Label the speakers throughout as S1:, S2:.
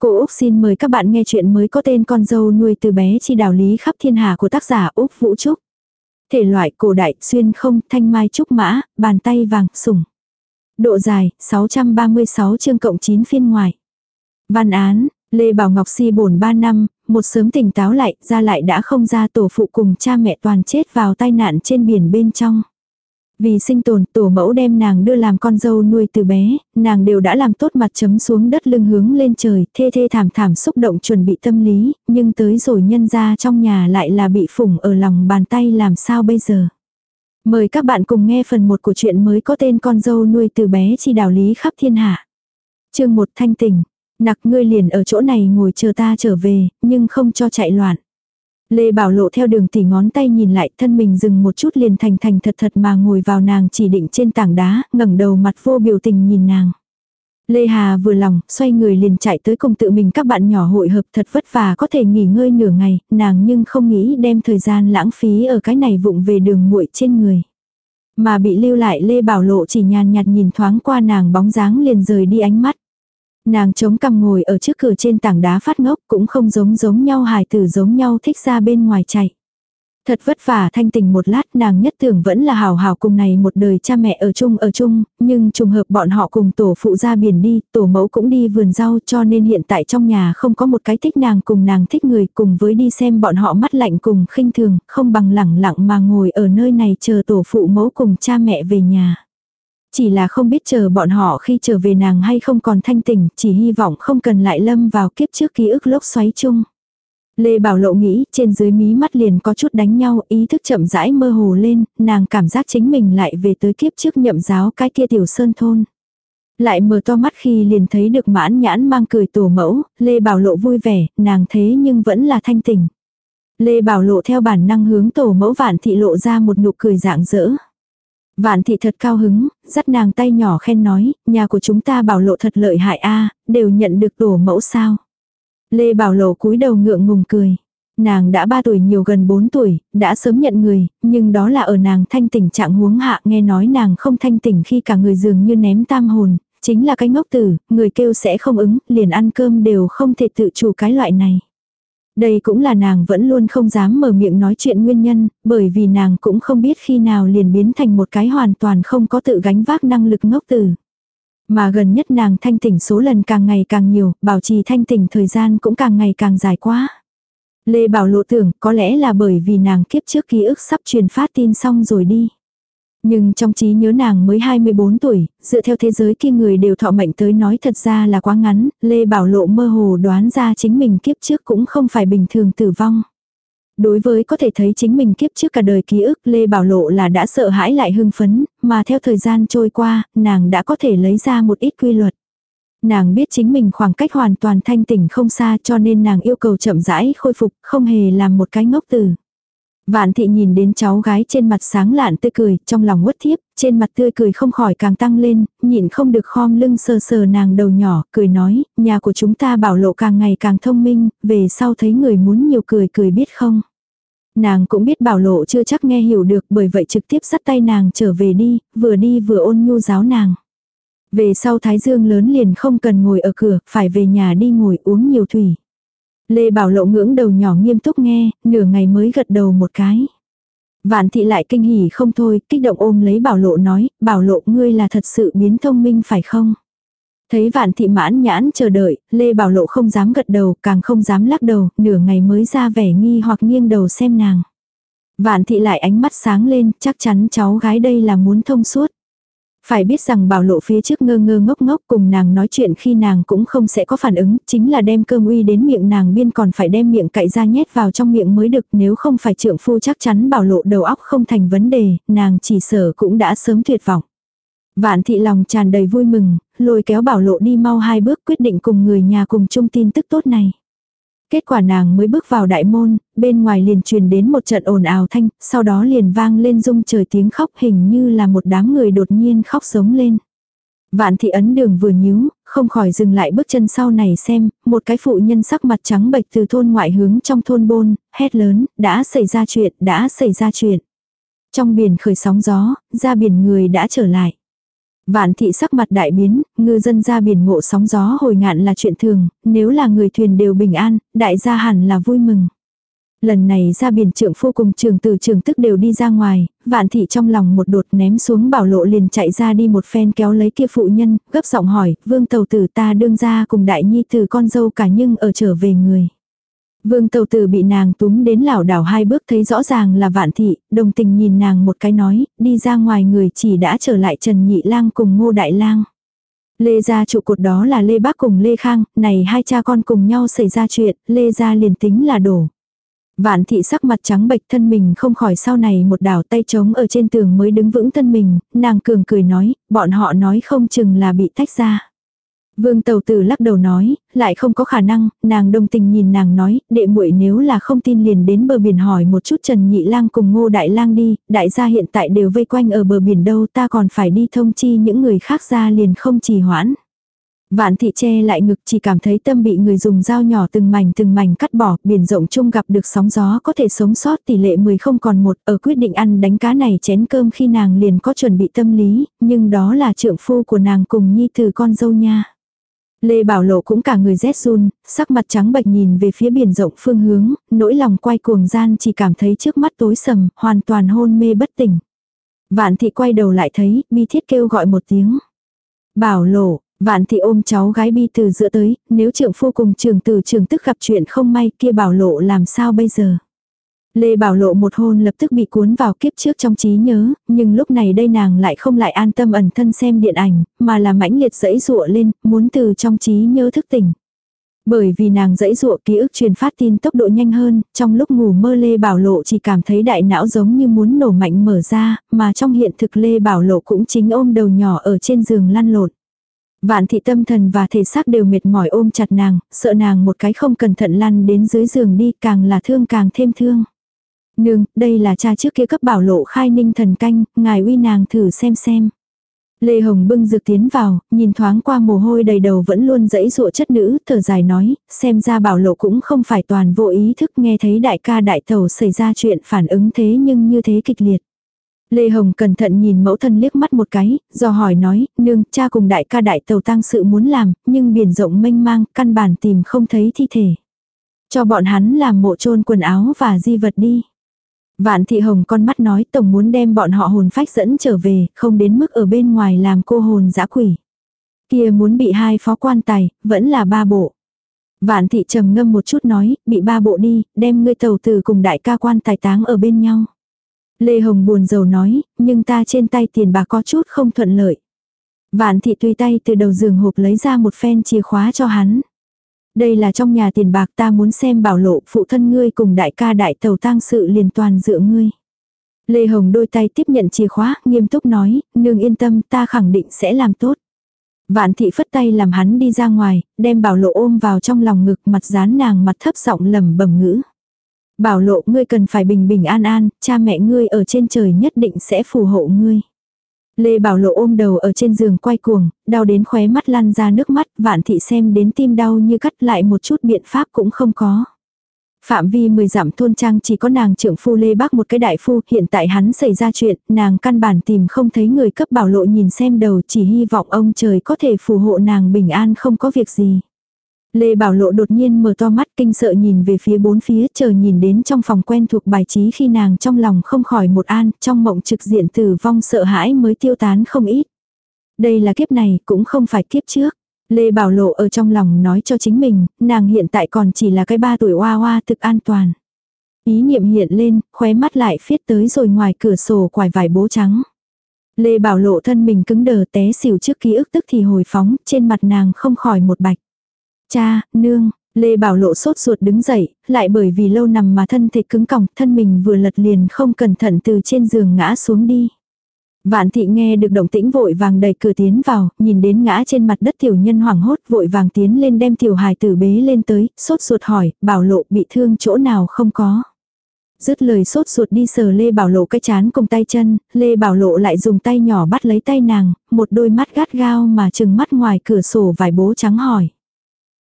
S1: Cô Úc xin mời các bạn nghe chuyện mới có tên con dâu nuôi từ bé chi đạo lý khắp thiên hạ của tác giả Úc Vũ Trúc. Thể loại cổ đại, xuyên không, thanh mai trúc mã, bàn tay vàng, sủng. Độ dài, 636 chương cộng 9 phiên ngoài. Văn án, Lê Bảo Ngọc si bổn 3 năm, một sớm tỉnh táo lại, ra lại đã không ra tổ phụ cùng cha mẹ toàn chết vào tai nạn trên biển bên trong. Vì sinh tồn, tổ mẫu đem nàng đưa làm con dâu nuôi từ bé, nàng đều đã làm tốt mặt chấm xuống đất lưng hướng lên trời, thê thê thảm thảm xúc động chuẩn bị tâm lý, nhưng tới rồi nhân ra trong nhà lại là bị phủng ở lòng bàn tay làm sao bây giờ. Mời các bạn cùng nghe phần 1 của chuyện mới có tên con dâu nuôi từ bé chi đạo lý khắp thiên hạ. chương 1 thanh tình, nặc ngươi liền ở chỗ này ngồi chờ ta trở về, nhưng không cho chạy loạn. Lê Bảo Lộ theo đường tỉ ngón tay nhìn lại thân mình dừng một chút liền thành thành thật thật mà ngồi vào nàng chỉ định trên tảng đá, ngẩng đầu mặt vô biểu tình nhìn nàng. Lê Hà vừa lòng, xoay người liền chạy tới cùng tự mình các bạn nhỏ hội hợp thật vất vả có thể nghỉ ngơi nửa ngày, nàng nhưng không nghĩ đem thời gian lãng phí ở cái này vụng về đường muội trên người. Mà bị lưu lại Lê Bảo Lộ chỉ nhàn nhạt nhìn thoáng qua nàng bóng dáng liền rời đi ánh mắt. Nàng chống cằm ngồi ở trước cửa trên tảng đá phát ngốc cũng không giống giống nhau hài tử giống nhau thích ra bên ngoài chạy. Thật vất vả thanh tình một lát nàng nhất tưởng vẫn là hào hào cùng này một đời cha mẹ ở chung ở chung, nhưng trùng hợp bọn họ cùng tổ phụ ra biển đi, tổ mẫu cũng đi vườn rau cho nên hiện tại trong nhà không có một cái thích nàng cùng nàng thích người cùng với đi xem bọn họ mắt lạnh cùng khinh thường, không bằng lẳng lặng mà ngồi ở nơi này chờ tổ phụ mẫu cùng cha mẹ về nhà. Chỉ là không biết chờ bọn họ khi trở về nàng hay không còn thanh tỉnh, chỉ hy vọng không cần lại lâm vào kiếp trước ký ức lốc xoáy chung. Lê Bảo Lộ nghĩ trên dưới mí mắt liền có chút đánh nhau, ý thức chậm rãi mơ hồ lên, nàng cảm giác chính mình lại về tới kiếp trước nhậm giáo cái kia tiểu sơn thôn. Lại mở to mắt khi liền thấy được mãn nhãn mang cười tổ mẫu, Lê Bảo Lộ vui vẻ, nàng thế nhưng vẫn là thanh tỉnh. Lê Bảo Lộ theo bản năng hướng tổ mẫu vạn thị lộ ra một nụ cười dạng dỡ. Vạn thị thật cao hứng, dắt nàng tay nhỏ khen nói, nhà của chúng ta bảo lộ thật lợi hại a đều nhận được tổ mẫu sao. Lê Bảo Lộ cúi đầu ngượng ngùng cười. Nàng đã 3 tuổi nhiều gần 4 tuổi, đã sớm nhận người, nhưng đó là ở nàng thanh tỉnh trạng huống hạ nghe nói nàng không thanh tỉnh khi cả người dường như ném tam hồn, chính là cái ngốc tử, người kêu sẽ không ứng, liền ăn cơm đều không thể tự chủ cái loại này. Đây cũng là nàng vẫn luôn không dám mở miệng nói chuyện nguyên nhân, bởi vì nàng cũng không biết khi nào liền biến thành một cái hoàn toàn không có tự gánh vác năng lực ngốc tử. Mà gần nhất nàng thanh tỉnh số lần càng ngày càng nhiều, bảo trì thanh tỉnh thời gian cũng càng ngày càng dài quá. Lê Bảo Lộ tưởng có lẽ là bởi vì nàng kiếp trước ký ức sắp truyền phát tin xong rồi đi. Nhưng trong trí nhớ nàng mới 24 tuổi, dựa theo thế giới kia người đều thọ mệnh tới nói thật ra là quá ngắn, Lê Bảo Lộ mơ hồ đoán ra chính mình kiếp trước cũng không phải bình thường tử vong. Đối với có thể thấy chính mình kiếp trước cả đời ký ức Lê Bảo Lộ là đã sợ hãi lại hưng phấn, mà theo thời gian trôi qua, nàng đã có thể lấy ra một ít quy luật. Nàng biết chính mình khoảng cách hoàn toàn thanh tỉnh không xa cho nên nàng yêu cầu chậm rãi khôi phục, không hề làm một cái ngốc tử. Vạn thị nhìn đến cháu gái trên mặt sáng lạn tươi cười, trong lòng uất thiếp, trên mặt tươi cười không khỏi càng tăng lên, nhịn không được khom lưng sờ sờ nàng đầu nhỏ, cười nói, nhà của chúng ta bảo lộ càng ngày càng thông minh, về sau thấy người muốn nhiều cười cười biết không. Nàng cũng biết bảo lộ chưa chắc nghe hiểu được bởi vậy trực tiếp dắt tay nàng trở về đi, vừa đi vừa ôn nhu giáo nàng. Về sau Thái Dương lớn liền không cần ngồi ở cửa, phải về nhà đi ngồi uống nhiều thủy. Lê Bảo Lộ ngưỡng đầu nhỏ nghiêm túc nghe, nửa ngày mới gật đầu một cái. Vạn thị lại kinh hỉ không thôi, kích động ôm lấy Bảo Lộ nói, Bảo Lộ ngươi là thật sự biến thông minh phải không? Thấy vạn thị mãn nhãn chờ đợi, Lê Bảo Lộ không dám gật đầu, càng không dám lắc đầu, nửa ngày mới ra vẻ nghi hoặc nghiêng đầu xem nàng. Vạn thị lại ánh mắt sáng lên, chắc chắn cháu gái đây là muốn thông suốt. Phải biết rằng bảo lộ phía trước ngơ ngơ ngốc ngốc cùng nàng nói chuyện khi nàng cũng không sẽ có phản ứng, chính là đem cơm uy đến miệng nàng biên còn phải đem miệng cậy ra nhét vào trong miệng mới được nếu không phải trượng phu chắc chắn bảo lộ đầu óc không thành vấn đề, nàng chỉ sở cũng đã sớm tuyệt vọng. Vạn thị lòng tràn đầy vui mừng, lôi kéo bảo lộ đi mau hai bước quyết định cùng người nhà cùng chung tin tức tốt này. Kết quả nàng mới bước vào đại môn, bên ngoài liền truyền đến một trận ồn ào thanh, sau đó liền vang lên rung trời tiếng khóc hình như là một đám người đột nhiên khóc sống lên. Vạn thị ấn đường vừa nhíu, không khỏi dừng lại bước chân sau này xem, một cái phụ nhân sắc mặt trắng bệch từ thôn ngoại hướng trong thôn bôn, hét lớn, đã xảy ra chuyện, đã xảy ra chuyện. Trong biển khởi sóng gió, ra biển người đã trở lại. Vạn thị sắc mặt đại biến, ngư dân ra biển ngộ sóng gió hồi ngạn là chuyện thường, nếu là người thuyền đều bình an, đại gia hẳn là vui mừng. Lần này ra biển trưởng phu cùng trường tử trường tức đều đi ra ngoài, vạn thị trong lòng một đột ném xuống bảo lộ liền chạy ra đi một phen kéo lấy kia phụ nhân, gấp giọng hỏi, vương tàu tử ta đương ra cùng đại nhi từ con dâu cả nhưng ở trở về người. Vương tàu tử bị nàng túm đến lảo đảo hai bước thấy rõ ràng là vạn thị, đồng tình nhìn nàng một cái nói, đi ra ngoài người chỉ đã trở lại Trần Nhị Lang cùng Ngô Đại Lang. Lê gia trụ cột đó là Lê Bác cùng Lê Khang, này hai cha con cùng nhau xảy ra chuyện, Lê gia liền tính là đổ. Vạn thị sắc mặt trắng bệch thân mình không khỏi sau này một đảo tay trống ở trên tường mới đứng vững thân mình, nàng cường cười nói, bọn họ nói không chừng là bị tách ra. Vương Tầu Tử lắc đầu nói, lại không có khả năng, nàng đồng tình nhìn nàng nói, đệ muội nếu là không tin liền đến bờ biển hỏi một chút Trần Nhị Lang cùng Ngô Đại Lang đi, đại gia hiện tại đều vây quanh ở bờ biển đâu ta còn phải đi thông chi những người khác ra liền không trì hoãn. Vạn thị che lại ngực chỉ cảm thấy tâm bị người dùng dao nhỏ từng mảnh từng mảnh cắt bỏ, biển rộng chung gặp được sóng gió có thể sống sót tỷ lệ 10 không còn một, ở quyết định ăn đánh cá này chén cơm khi nàng liền có chuẩn bị tâm lý, nhưng đó là trượng phu của nàng cùng nhi từ con dâu nha. Lê Bảo Lộ cũng cả người rét run, sắc mặt trắng bệch nhìn về phía biển rộng phương hướng, nỗi lòng quay cuồng gian chỉ cảm thấy trước mắt tối sầm, hoàn toàn hôn mê bất tỉnh. Vạn thị quay đầu lại thấy, bi thiết kêu gọi một tiếng. Bảo Lộ, Vạn thị ôm cháu gái bi từ giữa tới, nếu trượng phu cùng trường từ trường tức gặp chuyện không may kia bảo lộ làm sao bây giờ. Lê Bảo Lộ một hôn lập tức bị cuốn vào kiếp trước trong trí nhớ, nhưng lúc này đây nàng lại không lại an tâm ẩn thân xem điện ảnh, mà là mãnh liệt dẫy dụa lên, muốn từ trong trí nhớ thức tỉnh. Bởi vì nàng dẫy dụa ký ức truyền phát tin tốc độ nhanh hơn, trong lúc ngủ mơ Lê Bảo Lộ chỉ cảm thấy đại não giống như muốn nổ mạnh mở ra, mà trong hiện thực Lê Bảo Lộ cũng chính ôm đầu nhỏ ở trên giường lăn lộn. Vạn thị tâm thần và thể xác đều mệt mỏi ôm chặt nàng, sợ nàng một cái không cẩn thận lăn đến dưới giường đi càng là thương càng thêm thương. Nương, đây là cha trước kia cấp bảo lộ khai ninh thần canh, ngài uy nàng thử xem xem. Lê Hồng bưng dược tiến vào, nhìn thoáng qua mồ hôi đầy đầu vẫn luôn dẫy dụa chất nữ, thở dài nói, xem ra bảo lộ cũng không phải toàn vô ý thức nghe thấy đại ca đại tàu xảy ra chuyện phản ứng thế nhưng như thế kịch liệt. Lê Hồng cẩn thận nhìn mẫu thân liếc mắt một cái, do hỏi nói, nương, cha cùng đại ca đại tàu tăng sự muốn làm, nhưng biển rộng mênh mang, căn bản tìm không thấy thi thể. Cho bọn hắn làm mộ chôn quần áo và di vật đi. Vạn thị hồng con mắt nói tổng muốn đem bọn họ hồn phách dẫn trở về, không đến mức ở bên ngoài làm cô hồn dã quỷ. Kia muốn bị hai phó quan tài, vẫn là ba bộ. Vạn thị trầm ngâm một chút nói, bị ba bộ đi, đem ngươi tàu từ cùng đại ca quan tài táng ở bên nhau. Lê Hồng buồn rầu nói, nhưng ta trên tay tiền bạc có chút không thuận lợi. Vạn thị tùy tay từ đầu giường hộp lấy ra một phen chìa khóa cho hắn. Đây là trong nhà tiền bạc ta muốn xem bảo lộ phụ thân ngươi cùng đại ca đại tàu tang sự liền toàn dựa ngươi. Lê Hồng đôi tay tiếp nhận chìa khóa, nghiêm túc nói, nương yên tâm ta khẳng định sẽ làm tốt. Vạn thị phất tay làm hắn đi ra ngoài, đem bảo lộ ôm vào trong lòng ngực mặt dán nàng mặt thấp giọng lầm bẩm ngữ. Bảo lộ ngươi cần phải bình bình an an, cha mẹ ngươi ở trên trời nhất định sẽ phù hộ ngươi. Lê Bảo Lộ ôm đầu ở trên giường quay cuồng, đau đến khóe mắt lăn ra nước mắt, vạn thị xem đến tim đau như cắt lại một chút biện pháp cũng không có. Phạm vi mười dặm thôn trang chỉ có nàng trưởng phu Lê Bác một cái đại phu, hiện tại hắn xảy ra chuyện, nàng căn bản tìm không thấy người cấp bảo lộ nhìn xem đầu chỉ hy vọng ông trời có thể phù hộ nàng bình an không có việc gì. Lê Bảo Lộ đột nhiên mở to mắt kinh sợ nhìn về phía bốn phía chờ nhìn đến trong phòng quen thuộc bài trí khi nàng trong lòng không khỏi một an, trong mộng trực diện tử vong sợ hãi mới tiêu tán không ít. Đây là kiếp này cũng không phải kiếp trước. Lê Bảo Lộ ở trong lòng nói cho chính mình, nàng hiện tại còn chỉ là cái ba tuổi hoa hoa thực an toàn. Ý niệm hiện lên, khóe mắt lại phiết tới rồi ngoài cửa sổ quải vải bố trắng. Lê Bảo Lộ thân mình cứng đờ té xỉu trước ký ức tức thì hồi phóng, trên mặt nàng không khỏi một bạch. Cha, nương, Lê Bảo Lộ sốt ruột đứng dậy, lại bởi vì lâu nằm mà thân thể cứng còng, thân mình vừa lật liền không cẩn thận từ trên giường ngã xuống đi. Vạn thị nghe được động tĩnh vội vàng đẩy cửa tiến vào, nhìn đến ngã trên mặt đất tiểu nhân hoảng hốt vội vàng tiến lên đem tiểu hài tử bế lên tới, sốt ruột hỏi, bảo lộ bị thương chỗ nào không có. Dứt lời sốt ruột đi sờ Lê Bảo Lộ cái chán cùng tay chân, Lê Bảo Lộ lại dùng tay nhỏ bắt lấy tay nàng, một đôi mắt gắt gao mà chừng mắt ngoài cửa sổ vải bố trắng hỏi.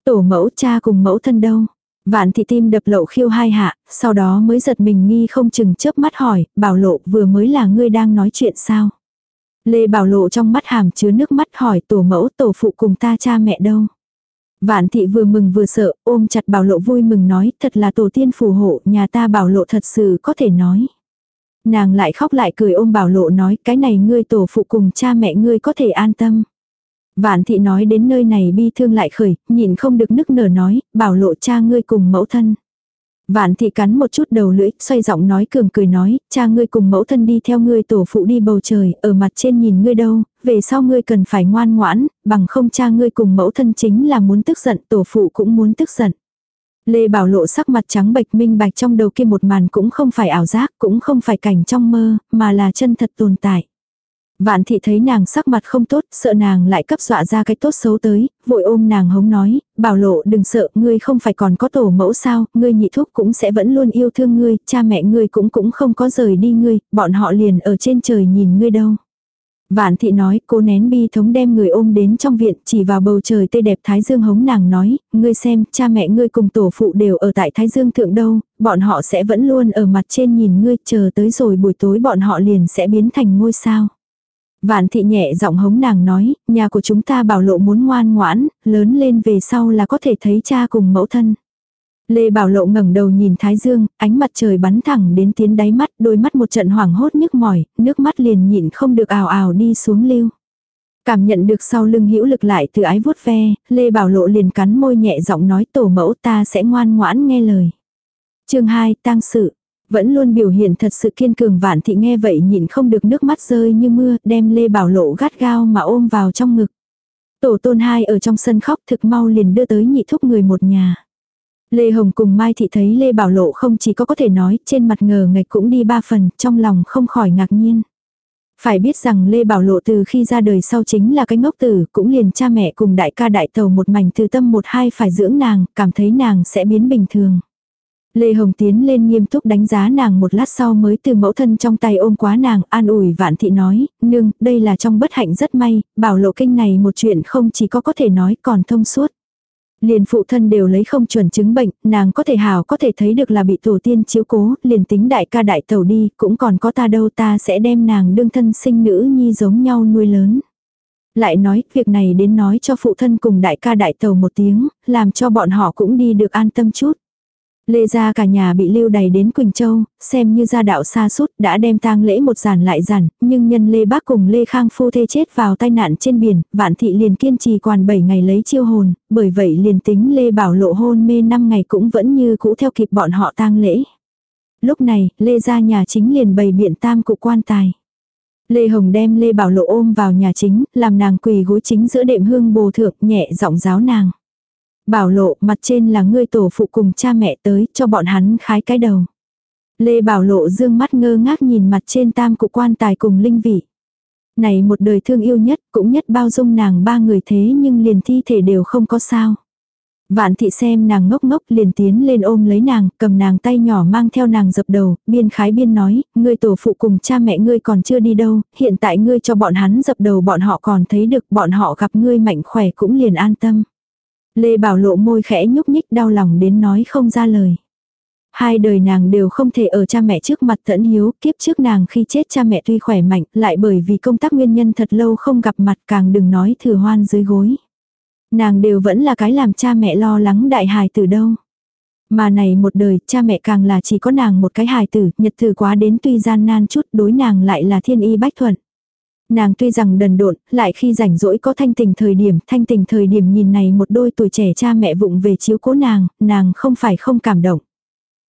S1: Tổ mẫu cha cùng mẫu thân đâu? Vạn thị tim đập lậu khiêu hai hạ, sau đó mới giật mình nghi không chừng chớp mắt hỏi, bảo lộ vừa mới là ngươi đang nói chuyện sao? Lê Bảo Lộ trong mắt hàm chứa nước mắt hỏi tổ mẫu tổ phụ cùng ta cha mẹ đâu. Vạn thị vừa mừng vừa sợ, ôm chặt Bảo Lộ vui mừng nói, thật là tổ tiên phù hộ, nhà ta Bảo Lộ thật sự có thể nói. Nàng lại khóc lại cười ôm Bảo Lộ nói, cái này ngươi tổ phụ cùng cha mẹ ngươi có thể an tâm. Vạn thị nói đến nơi này bi thương lại khởi, nhìn không được nức nở nói, Bảo Lộ cha ngươi cùng mẫu thân. Vạn thị cắn một chút đầu lưỡi, xoay giọng nói cường cười nói, cha ngươi cùng mẫu thân đi theo ngươi tổ phụ đi bầu trời, ở mặt trên nhìn ngươi đâu, về sau ngươi cần phải ngoan ngoãn, bằng không cha ngươi cùng mẫu thân chính là muốn tức giận, tổ phụ cũng muốn tức giận. Lê Bảo Lộ sắc mặt trắng bệch minh bạch trong đầu kia một màn cũng không phải ảo giác, cũng không phải cảnh trong mơ, mà là chân thật tồn tại. Vạn thị thấy nàng sắc mặt không tốt, sợ nàng lại cấp dọa ra cái tốt xấu tới, vội ôm nàng hống nói, bảo lộ đừng sợ, ngươi không phải còn có tổ mẫu sao, ngươi nhị thúc cũng sẽ vẫn luôn yêu thương ngươi, cha mẹ ngươi cũng cũng không có rời đi ngươi, bọn họ liền ở trên trời nhìn ngươi đâu. Vạn thị nói, cô nén bi thống đem người ôm đến trong viện, chỉ vào bầu trời tươi đẹp Thái Dương hống nàng nói, ngươi xem, cha mẹ ngươi cùng tổ phụ đều ở tại Thái Dương thượng đâu, bọn họ sẽ vẫn luôn ở mặt trên nhìn ngươi, chờ tới rồi buổi tối bọn họ liền sẽ biến thành ngôi sao. Vạn thị nhẹ giọng hống nàng nói, nhà của chúng ta bảo lộ muốn ngoan ngoãn, lớn lên về sau là có thể thấy cha cùng mẫu thân. Lê Bảo Lộ ngẩng đầu nhìn Thái Dương, ánh mặt trời bắn thẳng đến tiến đáy mắt, đôi mắt một trận hoảng hốt nhức mỏi, nước mắt liền nhịn không được ào ào đi xuống lưu. Cảm nhận được sau lưng hữu lực lại từ ái vuốt ve, Lê Bảo Lộ liền cắn môi nhẹ giọng nói tổ mẫu ta sẽ ngoan ngoãn nghe lời. chương 2, tang sự. Vẫn luôn biểu hiện thật sự kiên cường vạn thị nghe vậy nhìn không được nước mắt rơi như mưa, đem Lê Bảo Lộ gắt gao mà ôm vào trong ngực. Tổ tôn hai ở trong sân khóc thực mau liền đưa tới nhị thúc người một nhà. Lê Hồng cùng Mai Thị thấy Lê Bảo Lộ không chỉ có có thể nói, trên mặt ngờ ngạch cũng đi ba phần, trong lòng không khỏi ngạc nhiên. Phải biết rằng Lê Bảo Lộ từ khi ra đời sau chính là cái ngốc tử, cũng liền cha mẹ cùng đại ca đại tàu một mảnh từ tâm một hai phải dưỡng nàng, cảm thấy nàng sẽ biến bình thường. Lê Hồng tiến lên nghiêm túc đánh giá nàng một lát sau mới từ mẫu thân trong tay ôm quá nàng, an ủi vạn thị nói, nương, đây là trong bất hạnh rất may, bảo lộ kinh này một chuyện không chỉ có có thể nói còn thông suốt. Liền phụ thân đều lấy không chuẩn chứng bệnh, nàng có thể hào có thể thấy được là bị tổ tiên chiếu cố, liền tính đại ca đại tẩu đi, cũng còn có ta đâu ta sẽ đem nàng đương thân sinh nữ nhi giống nhau nuôi lớn. Lại nói, việc này đến nói cho phụ thân cùng đại ca đại tẩu một tiếng, làm cho bọn họ cũng đi được an tâm chút. Lê gia cả nhà bị lưu đày đến Quỳnh Châu, xem như gia đạo xa sút đã đem tang lễ một giản lại giản, nhưng nhân Lê Bác cùng Lê Khang phu thê chết vào tai nạn trên biển, vạn thị liền kiên trì quản 7 ngày lấy chiêu hồn, bởi vậy liền tính Lê Bảo lộ hôn mê 5 ngày cũng vẫn như cũ theo kịp bọn họ tang lễ. Lúc này, Lê gia nhà chính liền bày biện tam cụ quan tài. Lê Hồng đem Lê Bảo lộ ôm vào nhà chính, làm nàng quỳ gối chính giữa đệm hương bồ thượng nhẹ giọng giáo nàng. Bảo lộ mặt trên là ngươi tổ phụ cùng cha mẹ tới cho bọn hắn khái cái đầu. Lê Bảo lộ dương mắt ngơ ngác nhìn mặt trên tam cụ quan tài cùng linh vị. Này một đời thương yêu nhất cũng nhất bao dung nàng ba người thế nhưng liền thi thể đều không có sao. Vạn thị xem nàng ngốc ngốc liền tiến lên ôm lấy nàng, cầm nàng tay nhỏ mang theo nàng dập đầu, biên khái biên nói, ngươi tổ phụ cùng cha mẹ ngươi còn chưa đi đâu, hiện tại ngươi cho bọn hắn dập đầu bọn họ còn thấy được bọn họ gặp ngươi mạnh khỏe cũng liền an tâm. Lê Bảo lộ môi khẽ nhúc nhích đau lòng đến nói không ra lời. Hai đời nàng đều không thể ở cha mẹ trước mặt thẫn hiếu, kiếp trước nàng khi chết cha mẹ tuy khỏe mạnh, lại bởi vì công tác nguyên nhân thật lâu không gặp mặt càng đừng nói thừa hoan dưới gối. Nàng đều vẫn là cái làm cha mẹ lo lắng đại hài từ đâu. Mà này một đời, cha mẹ càng là chỉ có nàng một cái hài tử, nhật thử quá đến tuy gian nan chút, đối nàng lại là thiên y bách thuận. Nàng tuy rằng đần độn, lại khi rảnh rỗi có thanh tình thời điểm, thanh tình thời điểm nhìn này một đôi tuổi trẻ cha mẹ vụng về chiếu cố nàng, nàng không phải không cảm động.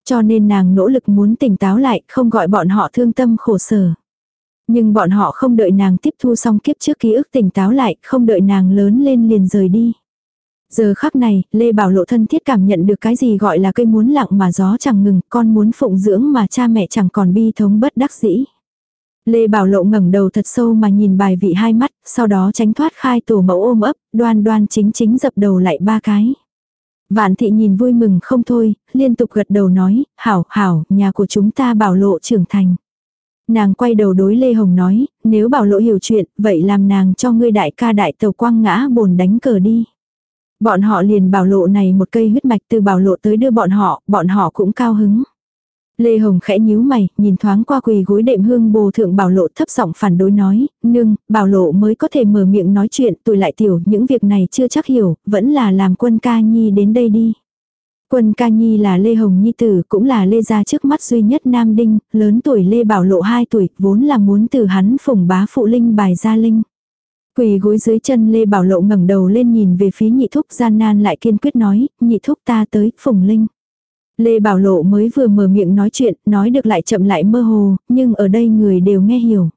S1: Cho nên nàng nỗ lực muốn tỉnh táo lại, không gọi bọn họ thương tâm khổ sở. Nhưng bọn họ không đợi nàng tiếp thu xong kiếp trước ký ức tỉnh táo lại, không đợi nàng lớn lên liền rời đi. Giờ khắc này, Lê Bảo Lộ thân thiết cảm nhận được cái gì gọi là cây muốn lặng mà gió chẳng ngừng, con muốn phụng dưỡng mà cha mẹ chẳng còn bi thống bất đắc dĩ. Lê Bảo Lộ ngẩng đầu thật sâu mà nhìn bài vị hai mắt, sau đó tránh thoát khai tổ mẫu ôm ấp, đoan đoan chính chính dập đầu lại ba cái. Vạn thị nhìn vui mừng không thôi, liên tục gật đầu nói, hảo, hảo, nhà của chúng ta Bảo Lộ trưởng thành. Nàng quay đầu đối Lê Hồng nói, nếu Bảo Lộ hiểu chuyện, vậy làm nàng cho ngươi đại ca đại tàu quang ngã bồn đánh cờ đi. Bọn họ liền Bảo Lộ này một cây huyết mạch từ Bảo Lộ tới đưa bọn họ, bọn họ cũng cao hứng. Lê Hồng khẽ nhíu mày, nhìn thoáng qua quỳ gối đệm hương bồ thượng bảo lộ thấp giọng phản đối nói, nương, bảo lộ mới có thể mở miệng nói chuyện, tuổi lại tiểu, những việc này chưa chắc hiểu, vẫn là làm quân ca nhi đến đây đi. Quân ca nhi là Lê Hồng Nhi tử, cũng là Lê gia trước mắt duy nhất nam đinh, lớn tuổi Lê Bảo Lộ 2 tuổi, vốn là muốn từ hắn phủng bá phụ linh bài gia linh. Quỳ gối dưới chân Lê Bảo Lộ ngẩng đầu lên nhìn về phía nhị thúc gian nan lại kiên quyết nói, nhị thúc ta tới, phùng linh. Lê Bảo Lộ mới vừa mở miệng nói chuyện, nói được lại chậm lại mơ hồ, nhưng ở đây người đều nghe hiểu.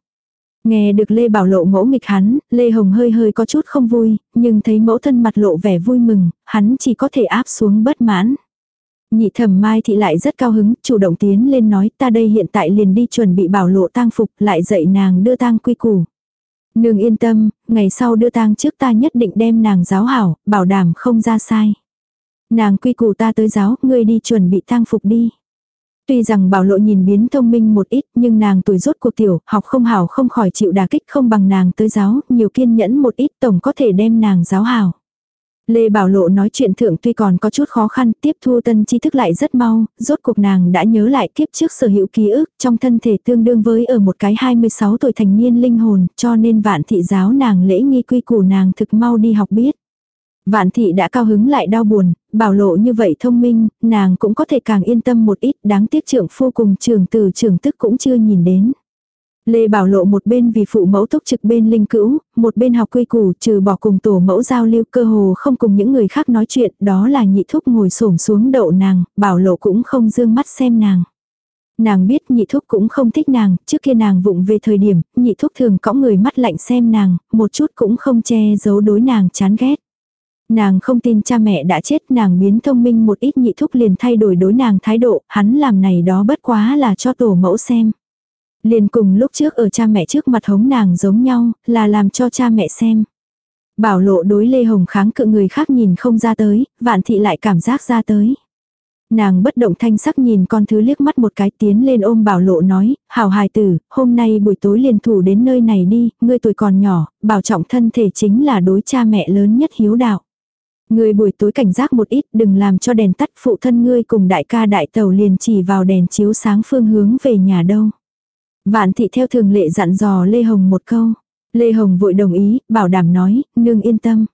S1: Nghe được Lê Bảo Lộ ngỗ nghịch hắn, Lê Hồng hơi hơi có chút không vui, nhưng thấy mẫu thân mặt lộ vẻ vui mừng, hắn chỉ có thể áp xuống bất mãn. Nhị thẩm mai thì lại rất cao hứng, chủ động tiến lên nói ta đây hiện tại liền đi chuẩn bị bảo lộ tang phục lại dạy nàng đưa tang quy củ. Nương yên tâm, ngày sau đưa tang trước ta nhất định đem nàng giáo hảo, bảo đảm không ra sai. Nàng quy củ ta tới giáo, ngươi đi chuẩn bị tang phục đi. Tuy rằng bảo lộ nhìn biến thông minh một ít nhưng nàng tuổi rốt cuộc tiểu, học không hảo không khỏi chịu đả kích không bằng nàng tới giáo, nhiều kiên nhẫn một ít tổng có thể đem nàng giáo hảo. Lê Bảo Lộ nói chuyện thượng tuy còn có chút khó khăn, tiếp thu tân tri thức lại rất mau, rốt cuộc nàng đã nhớ lại kiếp trước sở hữu ký ức, trong thân thể tương đương với ở một cái 26 tuổi thành niên linh hồn, cho nên vạn thị giáo nàng lễ nghi quy củ nàng thực mau đi học biết. Vạn thị đã cao hứng lại đau buồn, bảo lộ như vậy thông minh, nàng cũng có thể càng yên tâm một ít, đáng tiếc trưởng phu cùng trường từ trường tức cũng chưa nhìn đến. Lê Bảo Lộ một bên vì phụ mẫu túc trực bên linh cữu, một bên học quy củ trừ bỏ cùng tổ mẫu giao lưu cơ hồ không cùng những người khác nói chuyện, đó là nhị thúc ngồi xổm xuống đậu nàng, Bảo Lộ cũng không dương mắt xem nàng. Nàng biết nhị thúc cũng không thích nàng, trước kia nàng vụng về thời điểm, nhị thúc thường cõng người mắt lạnh xem nàng, một chút cũng không che giấu đối nàng chán ghét. Nàng không tin cha mẹ đã chết nàng biến thông minh một ít nhị thúc liền thay đổi đối nàng thái độ, hắn làm này đó bất quá là cho tổ mẫu xem. Liền cùng lúc trước ở cha mẹ trước mặt hống nàng giống nhau, là làm cho cha mẹ xem. Bảo lộ đối Lê Hồng kháng cự người khác nhìn không ra tới, vạn thị lại cảm giác ra tới. Nàng bất động thanh sắc nhìn con thứ liếc mắt một cái tiến lên ôm bảo lộ nói, hảo hài tử, hôm nay buổi tối liền thủ đến nơi này đi, ngươi tuổi còn nhỏ, bảo trọng thân thể chính là đối cha mẹ lớn nhất hiếu đạo người buổi tối cảnh giác một ít đừng làm cho đèn tắt phụ thân ngươi cùng đại ca đại tàu liền chỉ vào đèn chiếu sáng phương hướng về nhà đâu. Vạn thị theo thường lệ dặn dò Lê Hồng một câu. Lê Hồng vội đồng ý, bảo đảm nói, nương yên tâm.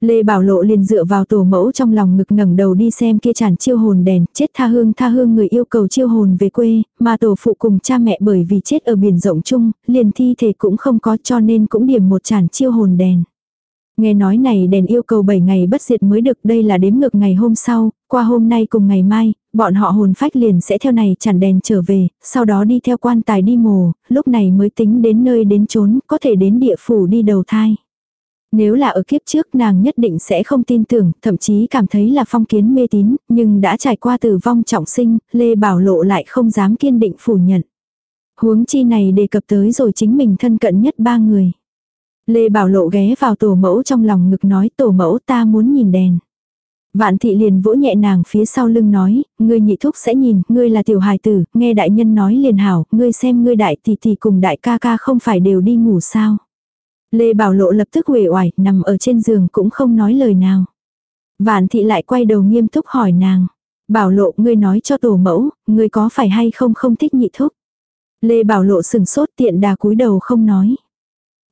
S1: Lê Bảo Lộ liền dựa vào tổ mẫu trong lòng ngực ngẩng đầu đi xem kia tràn chiêu hồn đèn, chết tha hương tha hương người yêu cầu chiêu hồn về quê, mà tổ phụ cùng cha mẹ bởi vì chết ở biển rộng chung, liền thi thể cũng không có cho nên cũng điểm một tràn chiêu hồn đèn. Nghe nói này đèn yêu cầu 7 ngày bất diệt mới được đây là đếm ngược ngày hôm sau, qua hôm nay cùng ngày mai, bọn họ hồn phách liền sẽ theo này chản đèn trở về, sau đó đi theo quan tài đi mồ, lúc này mới tính đến nơi đến chốn, có thể đến địa phủ đi đầu thai. Nếu là ở kiếp trước nàng nhất định sẽ không tin tưởng, thậm chí cảm thấy là phong kiến mê tín, nhưng đã trải qua tử vong trọng sinh, Lê Bảo Lộ lại không dám kiên định phủ nhận. Huống chi này đề cập tới rồi chính mình thân cận nhất ba người. Lê Bảo Lộ ghé vào tổ mẫu trong lòng ngực nói tổ mẫu ta muốn nhìn đèn. Vạn thị liền vỗ nhẹ nàng phía sau lưng nói, ngươi nhị thúc sẽ nhìn, ngươi là tiểu hài tử, nghe đại nhân nói liền hảo, ngươi xem ngươi đại tỷ tỷ cùng đại ca ca không phải đều đi ngủ sao. Lê Bảo Lộ lập tức uể oải, nằm ở trên giường cũng không nói lời nào. Vạn thị lại quay đầu nghiêm túc hỏi nàng. Bảo Lộ ngươi nói cho tổ mẫu, ngươi có phải hay không không thích nhị thúc. Lê Bảo Lộ sừng sốt tiện đà cúi đầu không nói.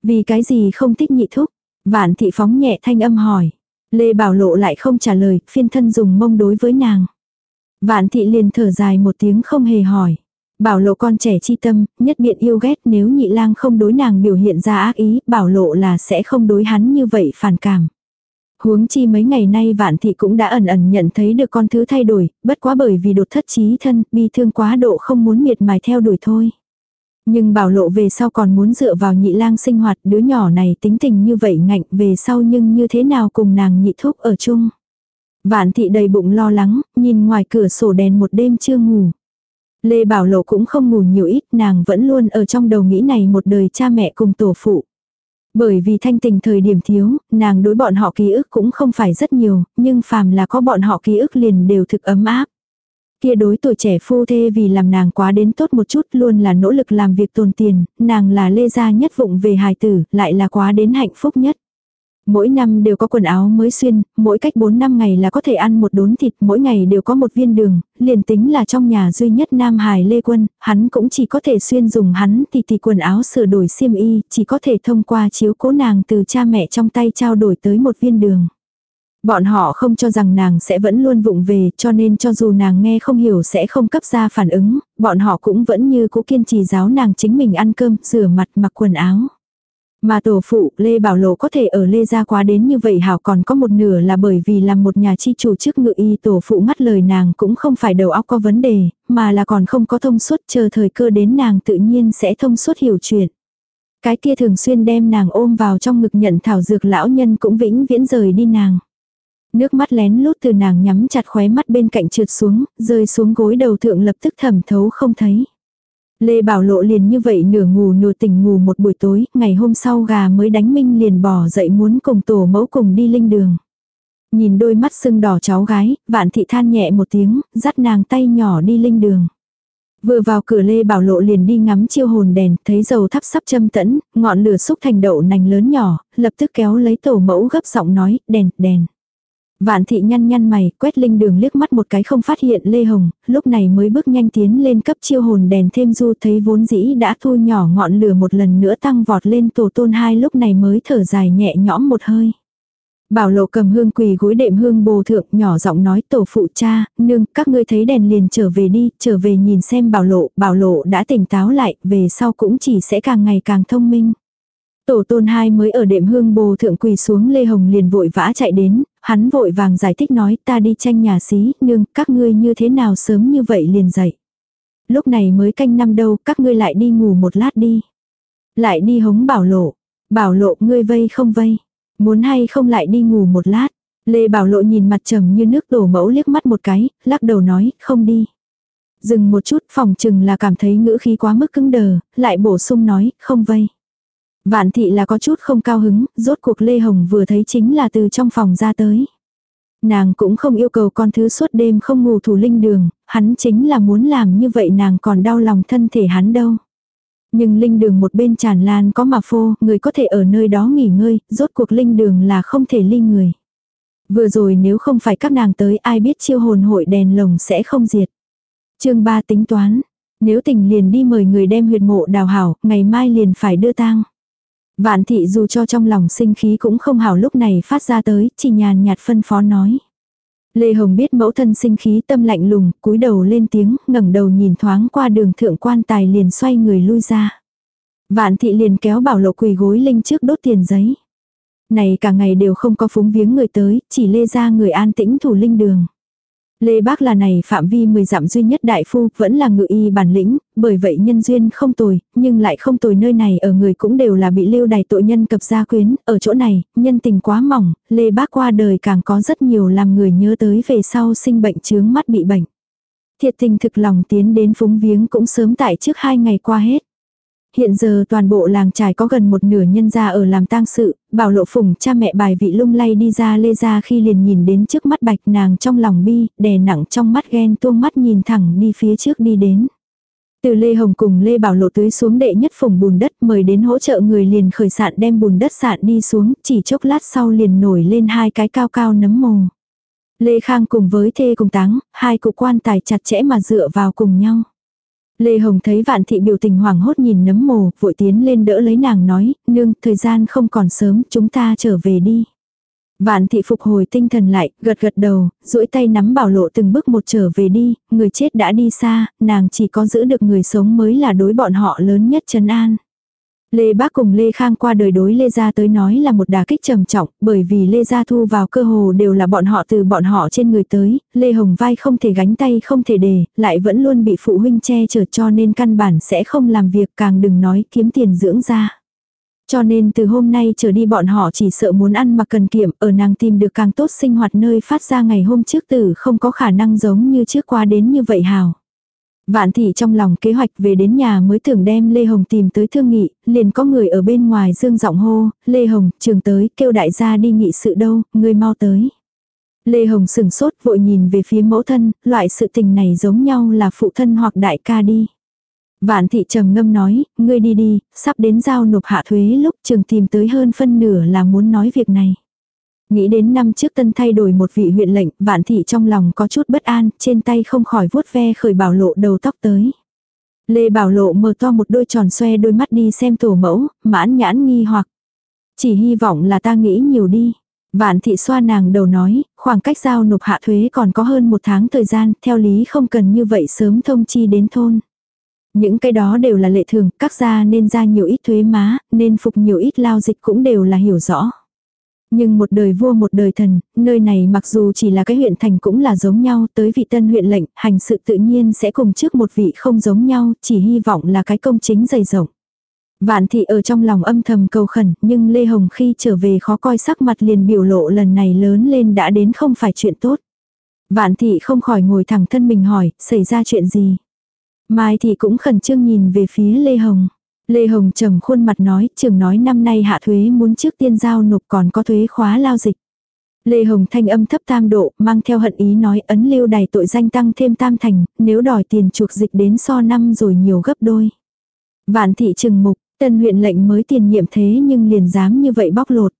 S1: Vì cái gì không thích nhị thúc? Vạn thị phóng nhẹ thanh âm hỏi. Lê Bảo Lộ lại không trả lời, phiên thân dùng mông đối với nàng. Vạn thị liền thở dài một tiếng không hề hỏi. Bảo lộ con trẻ chi tâm, nhất biện yêu ghét nếu nhị lang không đối nàng biểu hiện ra ác ý, bảo lộ là sẽ không đối hắn như vậy phản cảm. Huống chi mấy ngày nay vạn thị cũng đã ẩn ẩn nhận thấy được con thứ thay đổi, bất quá bởi vì đột thất trí thân, bi thương quá độ không muốn miệt mài theo đuổi thôi. Nhưng bảo lộ về sau còn muốn dựa vào nhị lang sinh hoạt đứa nhỏ này tính tình như vậy ngạnh về sau nhưng như thế nào cùng nàng nhị thúc ở chung. Vạn thị đầy bụng lo lắng, nhìn ngoài cửa sổ đèn một đêm chưa ngủ. Lê Bảo Lộ cũng không ngủ nhiều ít, nàng vẫn luôn ở trong đầu nghĩ này một đời cha mẹ cùng tổ phụ. Bởi vì thanh tình thời điểm thiếu, nàng đối bọn họ ký ức cũng không phải rất nhiều, nhưng phàm là có bọn họ ký ức liền đều thực ấm áp. Kia đối tuổi trẻ phu thê vì làm nàng quá đến tốt một chút luôn là nỗ lực làm việc tồn tiền, nàng là lê gia nhất vụng về hài tử, lại là quá đến hạnh phúc nhất. Mỗi năm đều có quần áo mới xuyên, mỗi cách 4 năm ngày là có thể ăn một đốn thịt, mỗi ngày đều có một viên đường, liền tính là trong nhà duy nhất Nam Hải Lê Quân, hắn cũng chỉ có thể xuyên dùng hắn thì thì quần áo sửa đổi xiêm y, chỉ có thể thông qua chiếu cố nàng từ cha mẹ trong tay trao đổi tới một viên đường. Bọn họ không cho rằng nàng sẽ vẫn luôn vụng về cho nên cho dù nàng nghe không hiểu sẽ không cấp ra phản ứng, bọn họ cũng vẫn như cũ kiên trì giáo nàng chính mình ăn cơm, rửa mặt mặc quần áo. Mà tổ phụ Lê Bảo Lộ có thể ở Lê Gia quá đến như vậy hảo còn có một nửa là bởi vì làm một nhà chi chủ chức ngự y tổ phụ ngắt lời nàng cũng không phải đầu óc có vấn đề, mà là còn không có thông suốt chờ thời cơ đến nàng tự nhiên sẽ thông suốt hiểu chuyện. Cái kia thường xuyên đem nàng ôm vào trong ngực nhận thảo dược lão nhân cũng vĩnh viễn rời đi nàng. Nước mắt lén lút từ nàng nhắm chặt khóe mắt bên cạnh trượt xuống, rơi xuống gối đầu thượng lập tức thẩm thấu không thấy. Lê Bảo Lộ liền như vậy nửa ngủ nửa tỉnh ngủ một buổi tối, ngày hôm sau gà mới đánh minh liền bỏ dậy muốn cùng tổ mẫu cùng đi linh đường. Nhìn đôi mắt sưng đỏ cháu gái, vạn thị than nhẹ một tiếng, dắt nàng tay nhỏ đi linh đường. Vừa vào cửa Lê Bảo Lộ liền đi ngắm chiêu hồn đèn, thấy dầu thắp sắp châm tẫn, ngọn lửa xúc thành đậu nành lớn nhỏ, lập tức kéo lấy tổ mẫu gấp giọng nói, đèn, đèn. Vạn thị nhăn nhăn mày, quét linh đường liếc mắt một cái không phát hiện Lê Hồng, lúc này mới bước nhanh tiến lên cấp chiêu hồn đèn thêm du thấy vốn dĩ đã thu nhỏ ngọn lửa một lần nữa tăng vọt lên tổ tôn hai lúc này mới thở dài nhẹ nhõm một hơi. Bảo lộ cầm hương quỳ gối đệm hương bồ thượng nhỏ giọng nói tổ phụ cha, nương, các ngươi thấy đèn liền trở về đi, trở về nhìn xem bảo lộ, bảo lộ đã tỉnh táo lại, về sau cũng chỉ sẽ càng ngày càng thông minh. Tổ tôn hai mới ở đệm hương bồ thượng quỳ xuống Lê Hồng liền vội vã chạy đến, hắn vội vàng giải thích nói ta đi tranh nhà xí, nương, các ngươi như thế nào sớm như vậy liền dậy. Lúc này mới canh năm đâu, các ngươi lại đi ngủ một lát đi. Lại đi hống bảo lộ, bảo lộ ngươi vây không vây, muốn hay không lại đi ngủ một lát. Lê Bảo Lộ nhìn mặt trầm như nước đổ mẫu liếc mắt một cái, lắc đầu nói, không đi. Dừng một chút phòng chừng là cảm thấy ngữ khí quá mức cứng đờ, lại bổ sung nói, không vây. Vạn thị là có chút không cao hứng, rốt cuộc Lê Hồng vừa thấy chính là từ trong phòng ra tới. Nàng cũng không yêu cầu con thứ suốt đêm không ngủ thủ linh đường, hắn chính là muốn làm như vậy nàng còn đau lòng thân thể hắn đâu. Nhưng linh đường một bên tràn lan có mà phô, người có thể ở nơi đó nghỉ ngơi, rốt cuộc linh đường là không thể ly người. Vừa rồi nếu không phải các nàng tới ai biết chiêu hồn hội đèn lồng sẽ không diệt. chương 3 tính toán, nếu tình liền đi mời người đem huyệt mộ đào hảo, ngày mai liền phải đưa tang. Vạn thị dù cho trong lòng sinh khí cũng không hảo lúc này phát ra tới, chỉ nhàn nhạt phân phó nói. Lê Hồng biết mẫu thân sinh khí tâm lạnh lùng, cúi đầu lên tiếng, ngẩng đầu nhìn thoáng qua đường thượng quan tài liền xoay người lui ra. Vạn thị liền kéo bảo lộ quỳ gối linh trước đốt tiền giấy. Này cả ngày đều không có phúng viếng người tới, chỉ lê ra người an tĩnh thủ linh đường. Lê Bác là này phạm vi 10 dặm duy nhất đại phu, vẫn là ngự y bản lĩnh, bởi vậy nhân duyên không tồi, nhưng lại không tồi nơi này ở người cũng đều là bị lưu đày tội nhân cập gia quyến, ở chỗ này, nhân tình quá mỏng, Lê Bác qua đời càng có rất nhiều làm người nhớ tới về sau sinh bệnh chướng mắt bị bệnh. Thiệt tình thực lòng tiến đến phúng viếng cũng sớm tại trước hai ngày qua hết. Hiện giờ toàn bộ làng trải có gần một nửa nhân gia ở làm tang sự, bảo lộ phùng cha mẹ bài vị lung lay đi ra lê ra khi liền nhìn đến trước mắt bạch nàng trong lòng bi, đè nặng trong mắt ghen tuông mắt nhìn thẳng đi phía trước đi đến. Từ Lê Hồng cùng Lê Bảo Lộ tưới xuống đệ nhất phùng bùn đất mời đến hỗ trợ người liền khởi sạn đem bùn đất sạn đi xuống, chỉ chốc lát sau liền nổi lên hai cái cao cao nấm mồ. Lê Khang cùng với thê cùng táng, hai cụ quan tài chặt chẽ mà dựa vào cùng nhau. Lê Hồng thấy vạn thị biểu tình hoảng hốt nhìn nấm mồ, vội tiến lên đỡ lấy nàng nói, nương, thời gian không còn sớm, chúng ta trở về đi. Vạn thị phục hồi tinh thần lại, gật gật đầu, duỗi tay nắm bảo lộ từng bước một trở về đi, người chết đã đi xa, nàng chỉ có giữ được người sống mới là đối bọn họ lớn nhất trấn an. Lê Bác cùng Lê Khang qua đời đối Lê Gia tới nói là một đà kích trầm trọng, bởi vì Lê Gia thu vào cơ hồ đều là bọn họ từ bọn họ trên người tới, Lê Hồng vai không thể gánh tay không thể đề, lại vẫn luôn bị phụ huynh che chở cho nên căn bản sẽ không làm việc càng đừng nói kiếm tiền dưỡng ra. Cho nên từ hôm nay trở đi bọn họ chỉ sợ muốn ăn mặc cần kiệm ở nàng tìm được càng tốt sinh hoạt nơi phát ra ngày hôm trước tử không có khả năng giống như trước qua đến như vậy hào. Vạn thị trong lòng kế hoạch về đến nhà mới tưởng đem Lê Hồng tìm tới thương nghị, liền có người ở bên ngoài dương giọng hô, Lê Hồng, trường tới, kêu đại gia đi nghị sự đâu, người mau tới. Lê Hồng sừng sốt vội nhìn về phía mẫu thân, loại sự tình này giống nhau là phụ thân hoặc đại ca đi. Vạn thị trầm ngâm nói, ngươi đi đi, sắp đến giao nộp hạ thuế lúc trường tìm tới hơn phân nửa là muốn nói việc này. Nghĩ đến năm trước tân thay đổi một vị huyện lệnh, vạn thị trong lòng có chút bất an, trên tay không khỏi vuốt ve khởi bảo lộ đầu tóc tới. Lê Bảo Lộ mở to một đôi tròn xoe đôi mắt đi xem tổ mẫu, mãn nhãn nghi hoặc. Chỉ hy vọng là ta nghĩ nhiều đi. Vạn thị xoa nàng đầu nói, khoảng cách giao nộp hạ thuế còn có hơn một tháng thời gian, theo lý không cần như vậy sớm thông chi đến thôn. Những cái đó đều là lệ thường, các gia nên ra nhiều ít thuế má, nên phục nhiều ít lao dịch cũng đều là hiểu rõ. Nhưng một đời vua một đời thần, nơi này mặc dù chỉ là cái huyện thành cũng là giống nhau, tới vị tân huyện lệnh, hành sự tự nhiên sẽ cùng trước một vị không giống nhau, chỉ hy vọng là cái công chính dày rộng. Vạn thị ở trong lòng âm thầm cầu khẩn, nhưng Lê Hồng khi trở về khó coi sắc mặt liền biểu lộ lần này lớn lên đã đến không phải chuyện tốt. Vạn thị không khỏi ngồi thẳng thân mình hỏi, xảy ra chuyện gì? Mai thị cũng khẩn trương nhìn về phía Lê Hồng. Lê Hồng trầm khuôn mặt nói, trường nói năm nay hạ thuế muốn trước tiên giao nộp còn có thuế khóa lao dịch. Lê Hồng thanh âm thấp tam độ, mang theo hận ý nói ấn lưu đài tội danh tăng thêm tam thành, nếu đòi tiền chuộc dịch đến so năm rồi nhiều gấp đôi. Vạn thị trừng mục, tân huyện lệnh mới tiền nhiệm thế nhưng liền dám như vậy bóc lột.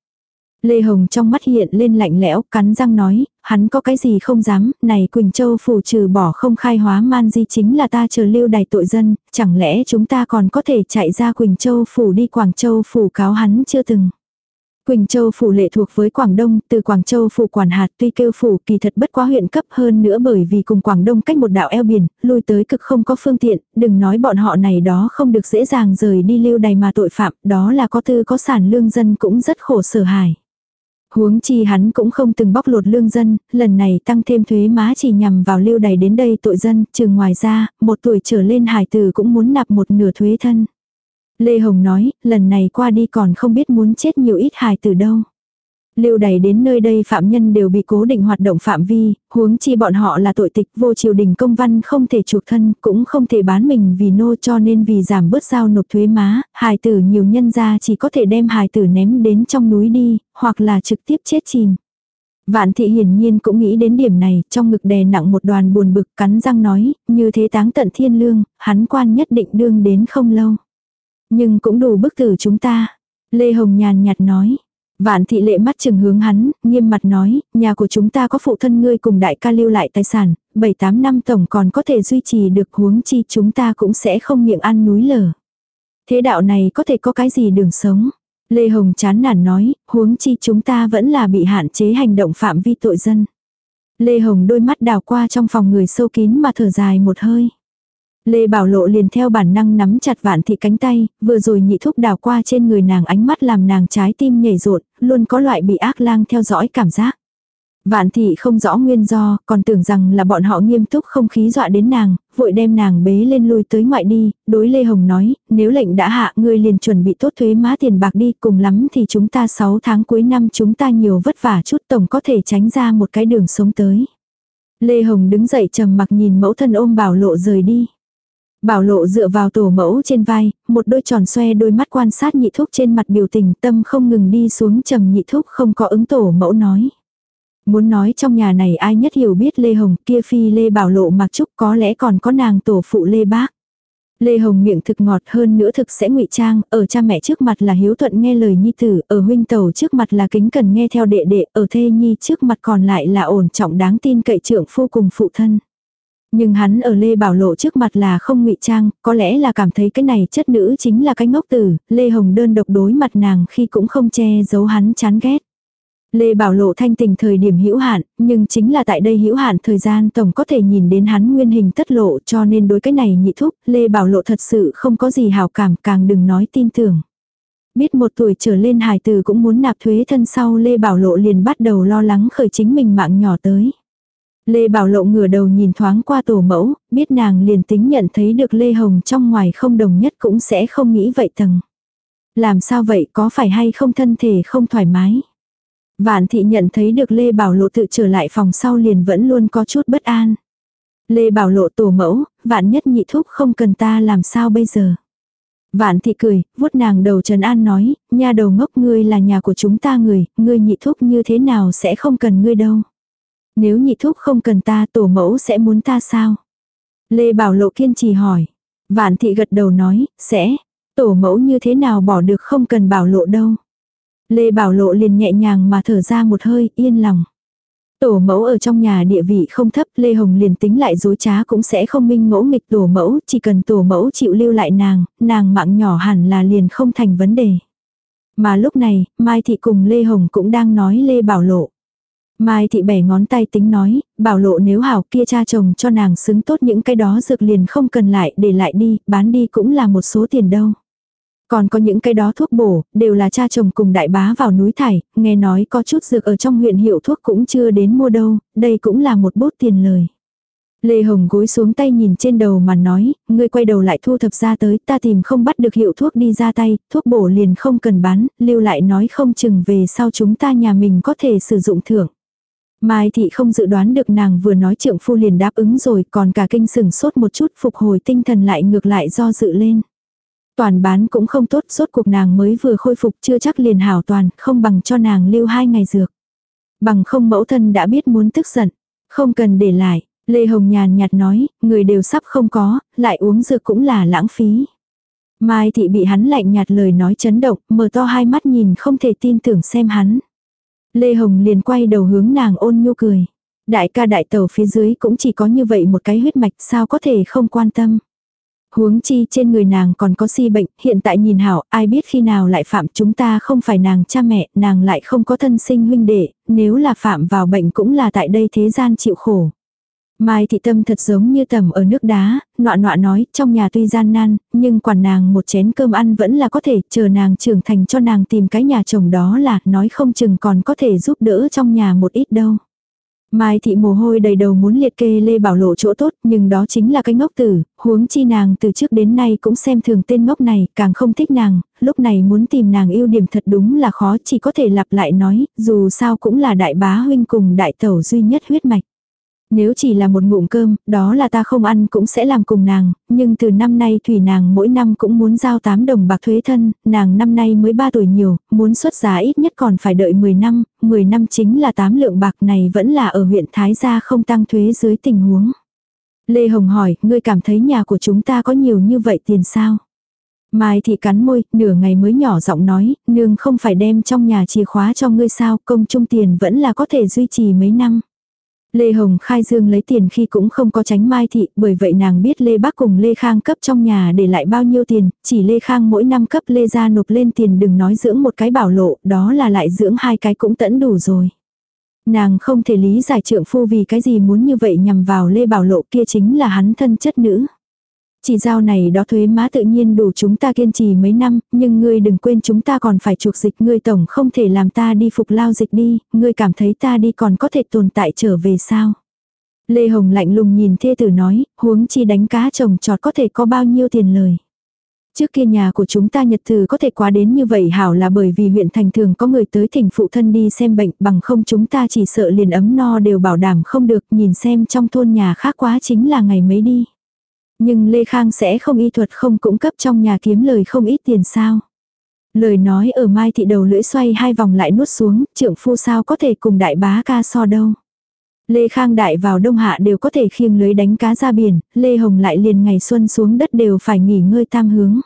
S1: Lê Hồng trong mắt hiện lên lạnh lẽo, cắn răng nói, hắn có cái gì không dám, này Quỳnh Châu phủ trừ bỏ không khai hóa man di chính là ta chờ lưu đày tội dân, chẳng lẽ chúng ta còn có thể chạy ra Quỳnh Châu phủ đi Quảng Châu phủ cáo hắn chưa từng. Quỳnh Châu phủ lệ thuộc với Quảng Đông, từ Quảng Châu phủ quản hạt tuy kêu phủ kỳ thật bất quá huyện cấp hơn nữa bởi vì cùng Quảng Đông cách một đạo eo biển, lui tới cực không có phương tiện, đừng nói bọn họ này đó không được dễ dàng rời đi lưu đày mà tội phạm, đó là có tư có sản lương dân cũng rất khổ sở hài. Huống chi hắn cũng không từng bóc lột lương dân, lần này tăng thêm thuế má chỉ nhằm vào lưu đày đến đây tội dân, trừ ngoài ra, một tuổi trở lên hải tử cũng muốn nạp một nửa thuế thân. Lê Hồng nói, lần này qua đi còn không biết muốn chết nhiều ít hài tử đâu. Lưu đày đến nơi đây phạm nhân đều bị cố định hoạt động phạm vi, huống chi bọn họ là tội tịch vô triều đình công văn không thể chuộc thân, cũng không thể bán mình vì nô cho nên vì giảm bớt giao nộp thuế má, hài tử nhiều nhân ra chỉ có thể đem hài tử ném đến trong núi đi, hoặc là trực tiếp chết chìm. Vạn thị hiển nhiên cũng nghĩ đến điểm này, trong ngực đè nặng một đoàn buồn bực cắn răng nói, như thế táng tận thiên lương, hắn quan nhất định đương đến không lâu. Nhưng cũng đủ bức tử chúng ta. Lê Hồng nhàn nhạt nói. Vạn thị lệ mắt chừng hướng hắn, nghiêm mặt nói, nhà của chúng ta có phụ thân ngươi cùng đại ca lưu lại tài sản, 7-8 năm tổng còn có thể duy trì được huống chi chúng ta cũng sẽ không miệng ăn núi lở. Thế đạo này có thể có cái gì đường sống? Lê Hồng chán nản nói, huống chi chúng ta vẫn là bị hạn chế hành động phạm vi tội dân. Lê Hồng đôi mắt đào qua trong phòng người sâu kín mà thở dài một hơi. Lê Bảo Lộ liền theo bản năng nắm chặt vạn thị cánh tay, vừa rồi nhị thúc đào qua trên người nàng ánh mắt làm nàng trái tim nhảy rộn, luôn có loại bị ác lang theo dõi cảm giác. Vạn thị không rõ nguyên do, còn tưởng rằng là bọn họ nghiêm túc không khí dọa đến nàng, vội đem nàng bế lên lui tới ngoại đi, đối Lê Hồng nói, nếu lệnh đã hạ ngươi liền chuẩn bị tốt thuế má tiền bạc đi, cùng lắm thì chúng ta 6 tháng cuối năm chúng ta nhiều vất vả chút tổng có thể tránh ra một cái đường sống tới. Lê Hồng đứng dậy trầm mặc nhìn mẫu thân ôm bảo lộ rời đi. Bảo lộ dựa vào tổ mẫu trên vai, một đôi tròn xoe đôi mắt quan sát nhị thúc trên mặt biểu tình tâm không ngừng đi xuống trầm nhị thúc không có ứng tổ mẫu nói. Muốn nói trong nhà này ai nhất hiểu biết Lê Hồng kia phi Lê Bảo lộ mặc trúc có lẽ còn có nàng tổ phụ Lê Bác. Lê Hồng miệng thực ngọt hơn nữa thực sẽ ngụy trang, ở cha mẹ trước mặt là hiếu thuận nghe lời nhi tử, ở huynh tẩu trước mặt là kính cần nghe theo đệ đệ, ở thê nhi trước mặt còn lại là ổn trọng đáng tin cậy trưởng phu cùng phụ thân. Nhưng hắn ở Lê Bảo Lộ trước mặt là không ngụy trang, có lẽ là cảm thấy cái này chất nữ chính là cái ngốc tử, Lê Hồng đơn độc đối mặt nàng khi cũng không che giấu hắn chán ghét. Lê Bảo Lộ thanh tình thời điểm hữu hạn, nhưng chính là tại đây hữu hạn thời gian tổng có thể nhìn đến hắn nguyên hình tất lộ cho nên đối cái này nhị thúc, Lê Bảo Lộ thật sự không có gì hào cảm càng đừng nói tin tưởng. Biết một tuổi trở lên hài tử cũng muốn nạp thuế thân sau Lê Bảo Lộ liền bắt đầu lo lắng khởi chính mình mạng nhỏ tới. Lê Bảo Lộ ngửa đầu nhìn thoáng qua tổ mẫu, biết nàng liền tính nhận thấy được Lê Hồng trong ngoài không đồng nhất cũng sẽ không nghĩ vậy tầng. Làm sao vậy có phải hay không thân thể không thoải mái? Vạn thị nhận thấy được Lê Bảo Lộ tự trở lại phòng sau liền vẫn luôn có chút bất an. Lê Bảo Lộ tổ mẫu, vạn nhất nhị thúc không cần ta làm sao bây giờ? Vạn thị cười, vuốt nàng đầu Trần An nói, nhà đầu ngốc ngươi là nhà của chúng ta người, ngươi nhị thúc như thế nào sẽ không cần ngươi đâu. Nếu nhị thúc không cần ta tổ mẫu sẽ muốn ta sao? Lê Bảo Lộ kiên trì hỏi. Vạn thị gật đầu nói, sẽ, tổ mẫu như thế nào bỏ được không cần bảo lộ đâu. Lê Bảo Lộ liền nhẹ nhàng mà thở ra một hơi, yên lòng. Tổ mẫu ở trong nhà địa vị không thấp, Lê Hồng liền tính lại dối trá cũng sẽ không minh ngỗ nghịch tổ mẫu, chỉ cần tổ mẫu chịu lưu lại nàng, nàng mạng nhỏ hẳn là liền không thành vấn đề. Mà lúc này, Mai Thị cùng Lê Hồng cũng đang nói Lê Bảo Lộ. Mai Thị bẻ ngón tay tính nói, Bảo Lộ nếu hảo kia cha chồng cho nàng xứng tốt những cái đó dược liền không cần lại để lại đi, bán đi cũng là một số tiền đâu. Còn có những cái đó thuốc bổ, đều là cha chồng cùng đại bá vào núi thải, nghe nói có chút dược ở trong huyện hiệu thuốc cũng chưa đến mua đâu, đây cũng là một bút tiền lời. Lê Hồng gối xuống tay nhìn trên đầu mà nói, ngươi quay đầu lại thu thập ra tới, ta tìm không bắt được hiệu thuốc đi ra tay, thuốc bổ liền không cần bán, lưu lại nói không chừng về sau chúng ta nhà mình có thể sử dụng thưởng. Mai thị không dự đoán được nàng vừa nói trượng phu liền đáp ứng rồi, còn cả kinh sừng sốt một chút phục hồi tinh thần lại ngược lại do dự lên. Toàn bán cũng không tốt, sốt cuộc nàng mới vừa khôi phục chưa chắc liền hảo toàn, không bằng cho nàng lưu hai ngày dược. Bằng không mẫu thân đã biết muốn tức giận, không cần để lại. Lê Hồng nhàn nhạt nói, người đều sắp không có, lại uống dược cũng là lãng phí. Mai thị bị hắn lạnh nhạt lời nói chấn động, mở to hai mắt nhìn không thể tin tưởng xem hắn. Lê Hồng liền quay đầu hướng nàng ôn nhu cười. Đại ca đại tàu phía dưới cũng chỉ có như vậy một cái huyết mạch sao có thể không quan tâm. Huống chi trên người nàng còn có si bệnh, hiện tại nhìn hảo, ai biết khi nào lại phạm chúng ta không phải nàng cha mẹ, nàng lại không có thân sinh huynh đệ, nếu là phạm vào bệnh cũng là tại đây thế gian chịu khổ. Mai thị tâm thật giống như tầm ở nước đá, nọa nọa nói, trong nhà tuy gian nan, nhưng quản nàng một chén cơm ăn vẫn là có thể, chờ nàng trưởng thành cho nàng tìm cái nhà chồng đó là, nói không chừng còn có thể giúp đỡ trong nhà một ít đâu. Mai thị mồ hôi đầy đầu muốn liệt kê Lê Bảo Lộ chỗ tốt, nhưng đó chính là cái ngốc tử, huống chi nàng từ trước đến nay cũng xem thường tên ngốc này, càng không thích nàng, lúc này muốn tìm nàng ưu điểm thật đúng là khó, chỉ có thể lặp lại nói, dù sao cũng là đại bá huynh cùng đại tẩu duy nhất huyết mạch. Nếu chỉ là một ngụm cơm, đó là ta không ăn cũng sẽ làm cùng nàng, nhưng từ năm nay thủy nàng mỗi năm cũng muốn giao 8 đồng bạc thuế thân, nàng năm nay mới 3 tuổi nhiều, muốn xuất giá ít nhất còn phải đợi 10 năm, 10 năm chính là 8 lượng bạc này vẫn là ở huyện Thái Gia không tăng thuế dưới tình huống. Lê Hồng hỏi, ngươi cảm thấy nhà của chúng ta có nhiều như vậy tiền sao? Mai thị cắn môi, nửa ngày mới nhỏ giọng nói, nương không phải đem trong nhà chìa khóa cho ngươi sao, công trung tiền vẫn là có thể duy trì mấy năm. Lê Hồng khai dương lấy tiền khi cũng không có tránh Mai Thị, bởi vậy nàng biết Lê Bác cùng Lê Khang cấp trong nhà để lại bao nhiêu tiền, chỉ Lê Khang mỗi năm cấp Lê ra nộp lên tiền đừng nói dưỡng một cái bảo lộ, đó là lại dưỡng hai cái cũng tẫn đủ rồi. Nàng không thể lý giải trượng phu vì cái gì muốn như vậy nhằm vào Lê Bảo Lộ kia chính là hắn thân chất nữ. Chỉ giao này đó thuế má tự nhiên đủ chúng ta kiên trì mấy năm, nhưng ngươi đừng quên chúng ta còn phải chuộc dịch, ngươi tổng không thể làm ta đi phục lao dịch đi, ngươi cảm thấy ta đi còn có thể tồn tại trở về sao. Lê Hồng lạnh lùng nhìn thê tử nói, huống chi đánh cá trồng trọt có thể có bao nhiêu tiền lời. Trước kia nhà của chúng ta nhật từ có thể quá đến như vậy hảo là bởi vì huyện thành thường có người tới thỉnh phụ thân đi xem bệnh bằng không chúng ta chỉ sợ liền ấm no đều bảo đảm không được nhìn xem trong thôn nhà khác quá chính là ngày mấy đi. Nhưng Lê Khang sẽ không y thuật không cũng cấp trong nhà kiếm lời không ít tiền sao. Lời nói ở mai thị đầu lưỡi xoay hai vòng lại nuốt xuống, trưởng phu sao có thể cùng đại bá ca so đâu. Lê Khang đại vào đông hạ đều có thể khiêng lưới đánh cá ra biển, Lê Hồng lại liền ngày xuân xuống đất đều phải nghỉ ngơi tam hướng.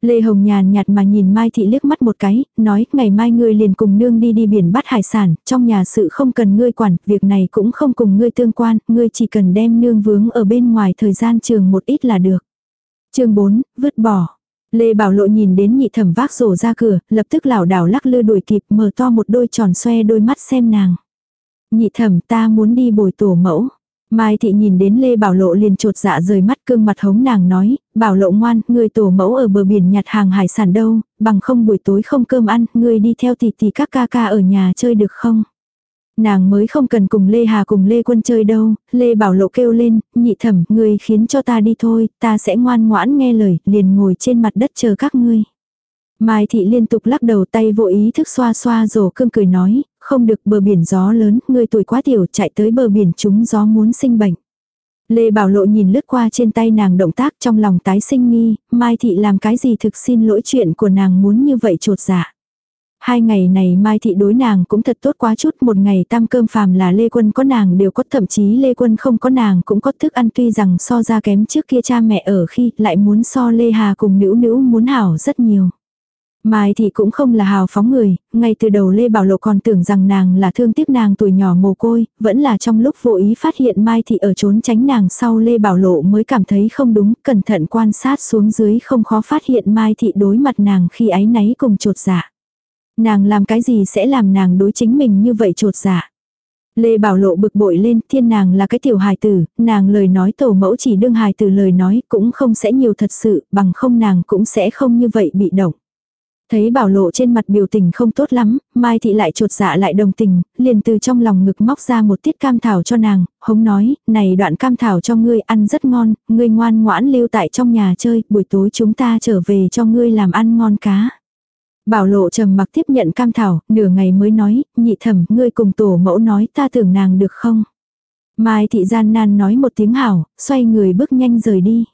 S1: Lê Hồng nhàn nhạt mà nhìn Mai Thị liếc mắt một cái, nói ngày mai ngươi liền cùng nương đi đi biển bắt hải sản, trong nhà sự không cần ngươi quản, việc này cũng không cùng ngươi tương quan, ngươi chỉ cần đem nương vướng ở bên ngoài thời gian trường một ít là được. chương 4, vứt bỏ. Lê Bảo Lộ nhìn đến nhị thẩm vác rổ ra cửa, lập tức lảo đảo lắc lư đuổi kịp mở to một đôi tròn xoe đôi mắt xem nàng. Nhị thẩm ta muốn đi bồi tổ mẫu. Mai thị nhìn đến Lê Bảo Lộ liền trột dạ rời mắt cương mặt hống nàng nói, Bảo Lộ ngoan, người tổ mẫu ở bờ biển nhặt hàng hải sản đâu, bằng không buổi tối không cơm ăn, người đi theo tỷ tỷ các ca ca ở nhà chơi được không? Nàng mới không cần cùng Lê Hà cùng Lê Quân chơi đâu, Lê Bảo Lộ kêu lên, nhị thẩm, người khiến cho ta đi thôi, ta sẽ ngoan ngoãn nghe lời, liền ngồi trên mặt đất chờ các ngươi. Mai thị liên tục lắc đầu tay vô ý thức xoa xoa rổ cương cười nói, không được bờ biển gió lớn, người tuổi quá tiểu chạy tới bờ biển chúng gió muốn sinh bệnh. Lê Bảo Lộ nhìn lướt qua trên tay nàng động tác trong lòng tái sinh nghi, Mai Thị làm cái gì thực xin lỗi chuyện của nàng muốn như vậy trột dạ. Hai ngày này Mai Thị đối nàng cũng thật tốt quá chút, một ngày tam cơm phàm là Lê Quân có nàng đều có, thậm chí Lê Quân không có nàng cũng có thức ăn tuy rằng so ra kém trước kia cha mẹ ở khi lại muốn so Lê Hà cùng nữ nữ muốn hảo rất nhiều. Mai thì cũng không là hào phóng người, ngay từ đầu Lê Bảo Lộ còn tưởng rằng nàng là thương tiếc nàng tuổi nhỏ mồ côi, vẫn là trong lúc vô ý phát hiện Mai Thị ở trốn tránh nàng sau Lê Bảo Lộ mới cảm thấy không đúng, cẩn thận quan sát xuống dưới không khó phát hiện Mai Thị đối mặt nàng khi ấy náy cùng trột dạ. Nàng làm cái gì sẽ làm nàng đối chính mình như vậy trột dạ. Lê Bảo Lộ bực bội lên, thiên nàng là cái tiểu hài tử, nàng lời nói tổ mẫu chỉ đương hài tử lời nói cũng không sẽ nhiều thật sự, bằng không nàng cũng sẽ không như vậy bị động. Thấy bảo lộ trên mặt biểu tình không tốt lắm, Mai Thị lại trột dạ lại đồng tình, liền từ trong lòng ngực móc ra một tiết cam thảo cho nàng, hống nói, này đoạn cam thảo cho ngươi ăn rất ngon, ngươi ngoan ngoãn lưu tại trong nhà chơi, buổi tối chúng ta trở về cho ngươi làm ăn ngon cá. Bảo lộ trầm mặc tiếp nhận cam thảo, nửa ngày mới nói, nhị thẩm, ngươi cùng tổ mẫu nói ta tưởng nàng được không? Mai thị gian nan nói một tiếng hảo, xoay người bước nhanh rời đi.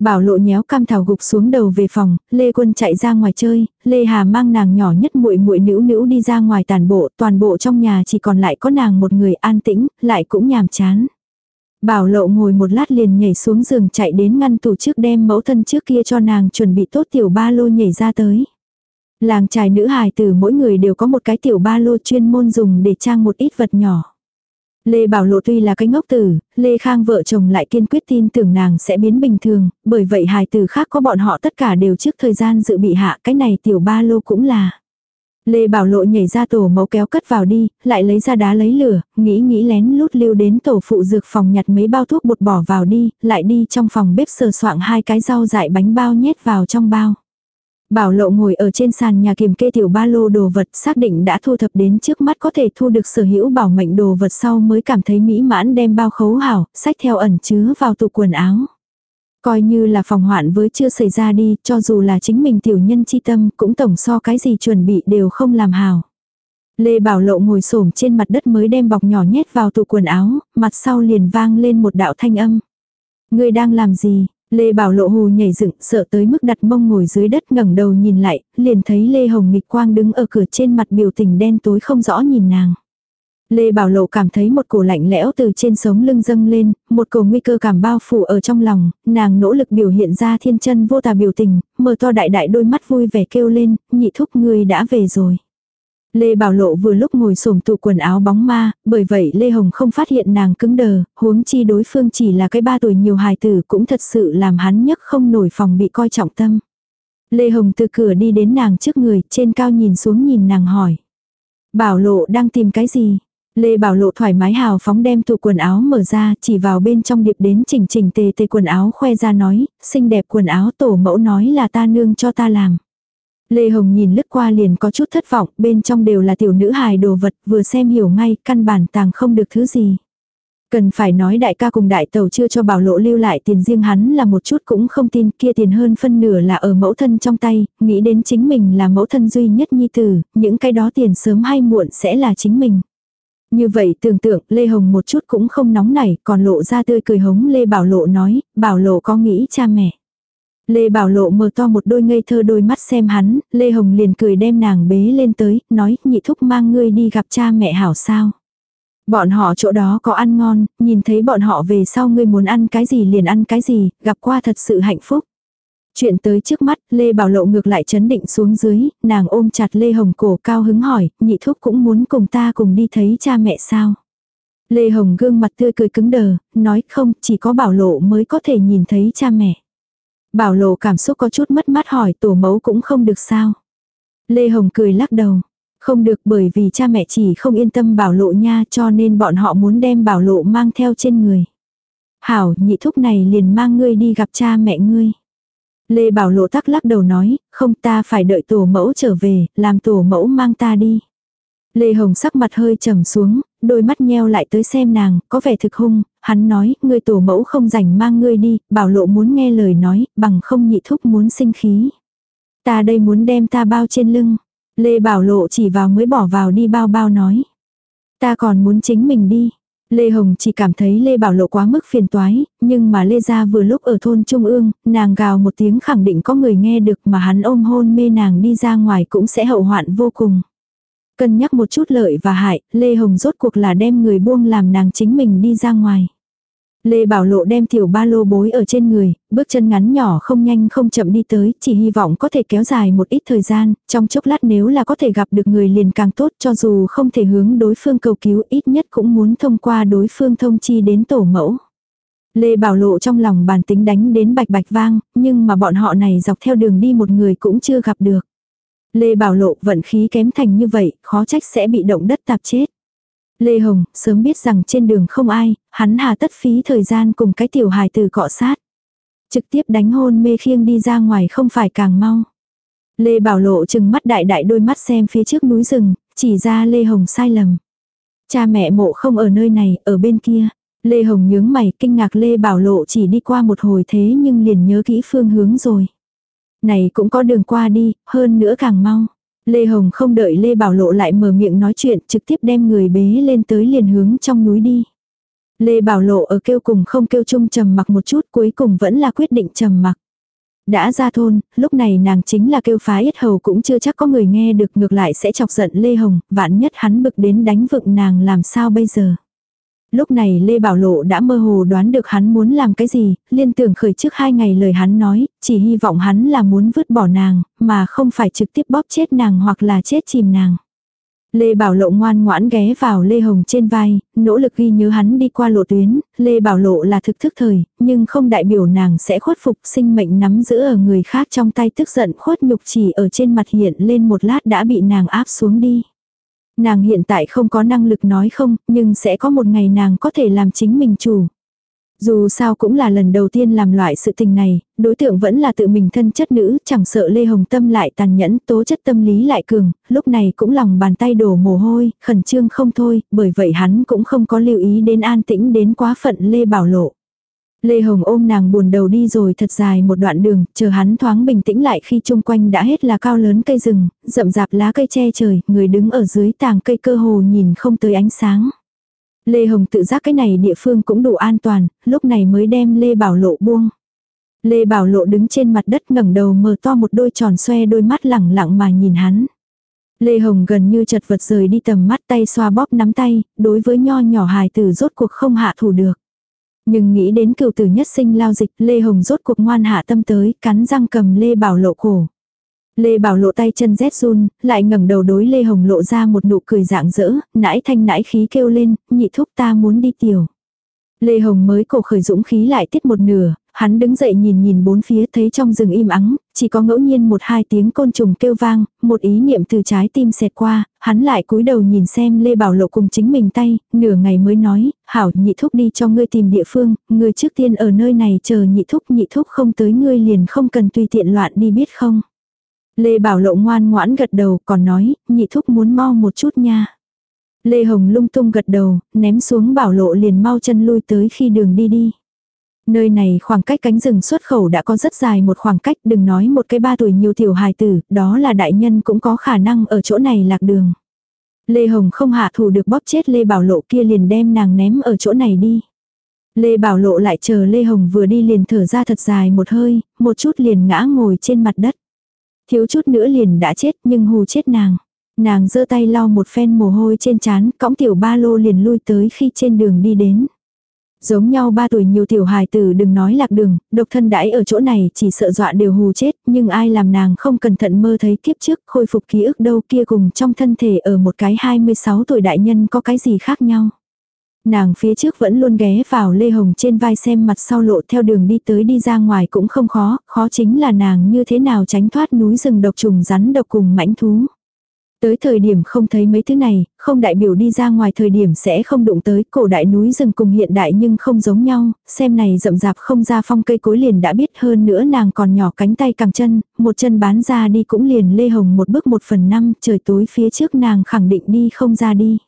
S1: Bảo lộ nhéo cam thảo gục xuống đầu về phòng, Lê Quân chạy ra ngoài chơi, Lê Hà mang nàng nhỏ nhất muội muội nữ nữ đi ra ngoài tàn bộ, toàn bộ trong nhà chỉ còn lại có nàng một người an tĩnh, lại cũng nhàm chán. Bảo lộ ngồi một lát liền nhảy xuống giường chạy đến ngăn tủ trước đem mẫu thân trước kia cho nàng chuẩn bị tốt tiểu ba lô nhảy ra tới. Làng trài nữ hài tử mỗi người đều có một cái tiểu ba lô chuyên môn dùng để trang một ít vật nhỏ. Lê Bảo Lộ tuy là cái ngốc tử, Lê Khang vợ chồng lại kiên quyết tin tưởng nàng sẽ biến bình thường, bởi vậy hài tử khác có bọn họ tất cả đều trước thời gian dự bị hạ, cái này tiểu ba lô cũng là. Lê Bảo Lộ nhảy ra tổ mẫu kéo cất vào đi, lại lấy ra đá lấy lửa, nghĩ nghĩ lén lút lưu đến tổ phụ dược phòng nhặt mấy bao thuốc bột bỏ vào đi, lại đi trong phòng bếp sờ soạng hai cái rau dại bánh bao nhét vào trong bao. Bảo lộ ngồi ở trên sàn nhà kiểm kê tiểu ba lô đồ vật xác định đã thu thập đến trước mắt có thể thu được sở hữu bảo mệnh đồ vật sau mới cảm thấy mỹ mãn đem bao khấu hảo, sách theo ẩn chứa vào tủ quần áo. Coi như là phòng hoạn với chưa xảy ra đi, cho dù là chính mình tiểu nhân chi tâm cũng tổng so cái gì chuẩn bị đều không làm hảo. Lê Bảo Lộ ngồi xổm trên mặt đất mới đem bọc nhỏ nhét vào tủ quần áo, mặt sau liền vang lên một đạo thanh âm. Người đang làm gì? Lê Bảo Lộ hù nhảy dựng, sợ tới mức đặt mông ngồi dưới đất ngẩng đầu nhìn lại, liền thấy Lê Hồng nghịch quang đứng ở cửa trên mặt biểu tình đen tối không rõ nhìn nàng. Lê Bảo Lộ cảm thấy một cổ lạnh lẽo từ trên sống lưng dâng lên, một cổ nguy cơ cảm bao phủ ở trong lòng, nàng nỗ lực biểu hiện ra thiên chân vô tà biểu tình, mở to đại đại đôi mắt vui vẻ kêu lên, nhị thúc người đã về rồi. Lê Bảo Lộ vừa lúc ngồi xổm tụ quần áo bóng ma, bởi vậy Lê Hồng không phát hiện nàng cứng đờ, huống chi đối phương chỉ là cái ba tuổi nhiều hài tử cũng thật sự làm hắn nhất không nổi phòng bị coi trọng tâm. Lê Hồng từ cửa đi đến nàng trước người, trên cao nhìn xuống nhìn nàng hỏi. Bảo Lộ đang tìm cái gì? Lê Bảo Lộ thoải mái hào phóng đem tụ quần áo mở ra, chỉ vào bên trong điệp đến chỉnh chỉnh tề tề quần áo khoe ra nói, xinh đẹp quần áo tổ mẫu nói là ta nương cho ta làm. Lê Hồng nhìn lướt qua liền có chút thất vọng, bên trong đều là tiểu nữ hài đồ vật, vừa xem hiểu ngay, căn bản tàng không được thứ gì. Cần phải nói đại ca cùng đại tàu chưa cho bảo lộ lưu lại tiền riêng hắn là một chút cũng không tin kia tiền hơn phân nửa là ở mẫu thân trong tay, nghĩ đến chính mình là mẫu thân duy nhất nhi tử, những cái đó tiền sớm hay muộn sẽ là chính mình. Như vậy tưởng tượng Lê Hồng một chút cũng không nóng nảy, còn lộ ra tươi cười hống Lê Bảo Lộ nói, Bảo Lộ có nghĩ cha mẹ. Lê Bảo Lộ mở to một đôi ngây thơ đôi mắt xem hắn, Lê Hồng liền cười đem nàng bế lên tới, nói, nhị thúc mang ngươi đi gặp cha mẹ hảo sao. Bọn họ chỗ đó có ăn ngon, nhìn thấy bọn họ về sau ngươi muốn ăn cái gì liền ăn cái gì, gặp qua thật sự hạnh phúc. Chuyện tới trước mắt, Lê Bảo Lộ ngược lại chấn định xuống dưới, nàng ôm chặt Lê Hồng cổ cao hứng hỏi, nhị thúc cũng muốn cùng ta cùng đi thấy cha mẹ sao. Lê Hồng gương mặt tươi cười cứng đờ, nói không, chỉ có Bảo Lộ mới có thể nhìn thấy cha mẹ. Bảo lộ cảm xúc có chút mất mát hỏi tổ mẫu cũng không được sao. Lê Hồng cười lắc đầu. Không được bởi vì cha mẹ chỉ không yên tâm bảo lộ nha cho nên bọn họ muốn đem bảo lộ mang theo trên người. Hảo nhị thúc này liền mang ngươi đi gặp cha mẹ ngươi. Lê Bảo Lộ tắc lắc đầu nói, không ta phải đợi tổ mẫu trở về, làm tổ mẫu mang ta đi. Lê Hồng sắc mặt hơi trầm xuống, đôi mắt nheo lại tới xem nàng, có vẻ thực hung, hắn nói, người tổ mẫu không rảnh mang ngươi đi, bảo lộ muốn nghe lời nói, bằng không nhị thúc muốn sinh khí. Ta đây muốn đem ta bao trên lưng. Lê bảo lộ chỉ vào mới bỏ vào đi bao bao nói. Ta còn muốn chính mình đi. Lê Hồng chỉ cảm thấy Lê Bảo Lộ quá mức phiền toái, nhưng mà Lê Gia vừa lúc ở thôn Trung ương, nàng gào một tiếng khẳng định có người nghe được mà hắn ôm hôn mê nàng đi ra ngoài cũng sẽ hậu hoạn vô cùng. Cân nhắc một chút lợi và hại, Lê Hồng rốt cuộc là đem người buông làm nàng chính mình đi ra ngoài. Lê Bảo Lộ đem tiểu ba lô bối ở trên người, bước chân ngắn nhỏ không nhanh không chậm đi tới, chỉ hy vọng có thể kéo dài một ít thời gian, trong chốc lát nếu là có thể gặp được người liền càng tốt cho dù không thể hướng đối phương cầu cứu ít nhất cũng muốn thông qua đối phương thông chi đến tổ mẫu. Lê Bảo Lộ trong lòng bàn tính đánh đến bạch bạch vang, nhưng mà bọn họ này dọc theo đường đi một người cũng chưa gặp được. Lê Bảo Lộ vận khí kém thành như vậy, khó trách sẽ bị động đất tạp chết. Lê Hồng, sớm biết rằng trên đường không ai, hắn hà tất phí thời gian cùng cái tiểu hài từ cọ sát. Trực tiếp đánh hôn mê khiêng đi ra ngoài không phải càng mau. Lê Bảo Lộ chừng mắt đại đại đôi mắt xem phía trước núi rừng, chỉ ra Lê Hồng sai lầm. Cha mẹ mộ không ở nơi này, ở bên kia. Lê Hồng nhướng mày, kinh ngạc Lê Bảo Lộ chỉ đi qua một hồi thế nhưng liền nhớ kỹ phương hướng rồi. Này cũng có đường qua đi, hơn nữa càng mau. Lê Hồng không đợi Lê Bảo Lộ lại mở miệng nói chuyện, trực tiếp đem người bế lên tới liền hướng trong núi đi. Lê Bảo Lộ ở kêu cùng không kêu chung trầm mặc một chút cuối cùng vẫn là quyết định trầm mặc. Đã ra thôn, lúc này nàng chính là kêu phá yết hầu cũng chưa chắc có người nghe được ngược lại sẽ chọc giận Lê Hồng, vạn nhất hắn bực đến đánh vựng nàng làm sao bây giờ. Lúc này Lê Bảo Lộ đã mơ hồ đoán được hắn muốn làm cái gì, liên tưởng khởi trước hai ngày lời hắn nói, chỉ hy vọng hắn là muốn vứt bỏ nàng, mà không phải trực tiếp bóp chết nàng hoặc là chết chìm nàng. Lê Bảo Lộ ngoan ngoãn ghé vào Lê Hồng trên vai, nỗ lực ghi nhớ hắn đi qua lộ tuyến, Lê Bảo Lộ là thực thức thời, nhưng không đại biểu nàng sẽ khuất phục sinh mệnh nắm giữ ở người khác trong tay tức giận khuất nhục chỉ ở trên mặt hiện lên một lát đã bị nàng áp xuống đi. Nàng hiện tại không có năng lực nói không, nhưng sẽ có một ngày nàng có thể làm chính mình chủ. Dù sao cũng là lần đầu tiên làm loại sự tình này, đối tượng vẫn là tự mình thân chất nữ, chẳng sợ Lê Hồng Tâm lại tàn nhẫn, tố chất tâm lý lại cường, lúc này cũng lòng bàn tay đổ mồ hôi, khẩn trương không thôi, bởi vậy hắn cũng không có lưu ý đến an tĩnh đến quá phận Lê Bảo Lộ. Lê Hồng ôm nàng buồn đầu đi rồi thật dài một đoạn đường, chờ hắn thoáng bình tĩnh lại khi chung quanh đã hết là cao lớn cây rừng, rậm rạp lá cây che trời, người đứng ở dưới tàng cây cơ hồ nhìn không tới ánh sáng. Lê Hồng tự giác cái này địa phương cũng đủ an toàn, lúc này mới đem Lê Bảo Lộ buông. Lê Bảo Lộ đứng trên mặt đất ngẩng đầu mở to một đôi tròn xoe đôi mắt lẳng lặng mà nhìn hắn. Lê Hồng gần như chật vật rời đi tầm mắt tay xoa bóp nắm tay, đối với nho nhỏ hài tử rốt cuộc không hạ thủ được. Nhưng nghĩ đến cựu tử nhất sinh lao dịch, Lê Hồng rốt cuộc ngoan hạ tâm tới, cắn răng cầm Lê Bảo lộ cổ. Lê Bảo lộ tay chân rét run, lại ngẩng đầu đối Lê Hồng lộ ra một nụ cười dạng dỡ, nãi thanh nãi khí kêu lên, nhị thúc ta muốn đi tiểu. Lê Hồng mới cổ khởi dũng khí lại tiết một nửa, hắn đứng dậy nhìn nhìn bốn phía thấy trong rừng im ắng, chỉ có ngẫu nhiên một hai tiếng côn trùng kêu vang, một ý niệm từ trái tim xẹt qua, hắn lại cúi đầu nhìn xem Lê Bảo Lộ cùng chính mình tay, nửa ngày mới nói, hảo nhị thúc đi cho ngươi tìm địa phương, ngươi trước tiên ở nơi này chờ nhị thúc nhị thúc không tới ngươi liền không cần tùy tiện loạn đi biết không. Lê Bảo Lộ ngoan ngoãn gật đầu còn nói, nhị thúc muốn mau một chút nha. Lê Hồng lung tung gật đầu, ném xuống Bảo Lộ liền mau chân lui tới khi đường đi đi. Nơi này khoảng cách cánh rừng xuất khẩu đã có rất dài một khoảng cách, đừng nói một cái ba tuổi nhiều tiểu hài tử, đó là đại nhân cũng có khả năng ở chỗ này lạc đường. Lê Hồng không hạ thủ được bóp chết Lê Bảo Lộ kia liền đem nàng ném ở chỗ này đi. Lê Bảo Lộ lại chờ Lê Hồng vừa đi liền thở ra thật dài một hơi, một chút liền ngã ngồi trên mặt đất. Thiếu chút nữa liền đã chết nhưng hù chết nàng. Nàng giơ tay lau một phen mồ hôi trên trán, cõng tiểu ba lô liền lui tới khi trên đường đi đến. Giống nhau ba tuổi nhiều tiểu hài tử đừng nói lạc đường, độc thân đãi ở chỗ này chỉ sợ dọa đều hù chết, nhưng ai làm nàng không cẩn thận mơ thấy kiếp trước khôi phục ký ức đâu kia cùng trong thân thể ở một cái 26 tuổi đại nhân có cái gì khác nhau. Nàng phía trước vẫn luôn ghé vào Lê Hồng trên vai xem mặt sau lộ theo đường đi tới đi ra ngoài cũng không khó, khó chính là nàng như thế nào tránh thoát núi rừng độc trùng rắn độc cùng mãnh thú. Tới thời điểm không thấy mấy thứ này, không đại biểu đi ra ngoài thời điểm sẽ không đụng tới cổ đại núi rừng cùng hiện đại nhưng không giống nhau, xem này rậm rạp không ra phong cây cối liền đã biết hơn nữa nàng còn nhỏ cánh tay cẳng chân, một chân bán ra đi cũng liền lê hồng một bước một phần năm, trời tối phía trước nàng khẳng định đi không ra đi.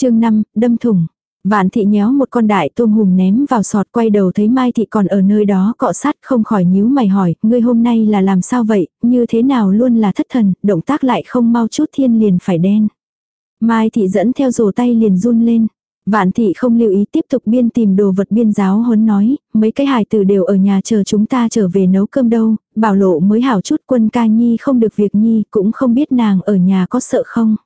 S1: chương 5, đâm thủng. Vạn thị nhéo một con đại tôm hùm ném vào sọt quay đầu thấy Mai thị còn ở nơi đó cọ sát không khỏi nhíu mày hỏi, ngươi hôm nay là làm sao vậy, như thế nào luôn là thất thần, động tác lại không mau chút thiên liền phải đen. Mai thị dẫn theo rổ tay liền run lên. Vạn thị không lưu ý tiếp tục biên tìm đồ vật biên giáo huấn nói, mấy cái hài tử đều ở nhà chờ chúng ta trở về nấu cơm đâu, bảo lộ mới hảo chút quân ca nhi không được việc nhi, cũng không biết nàng ở nhà có sợ không.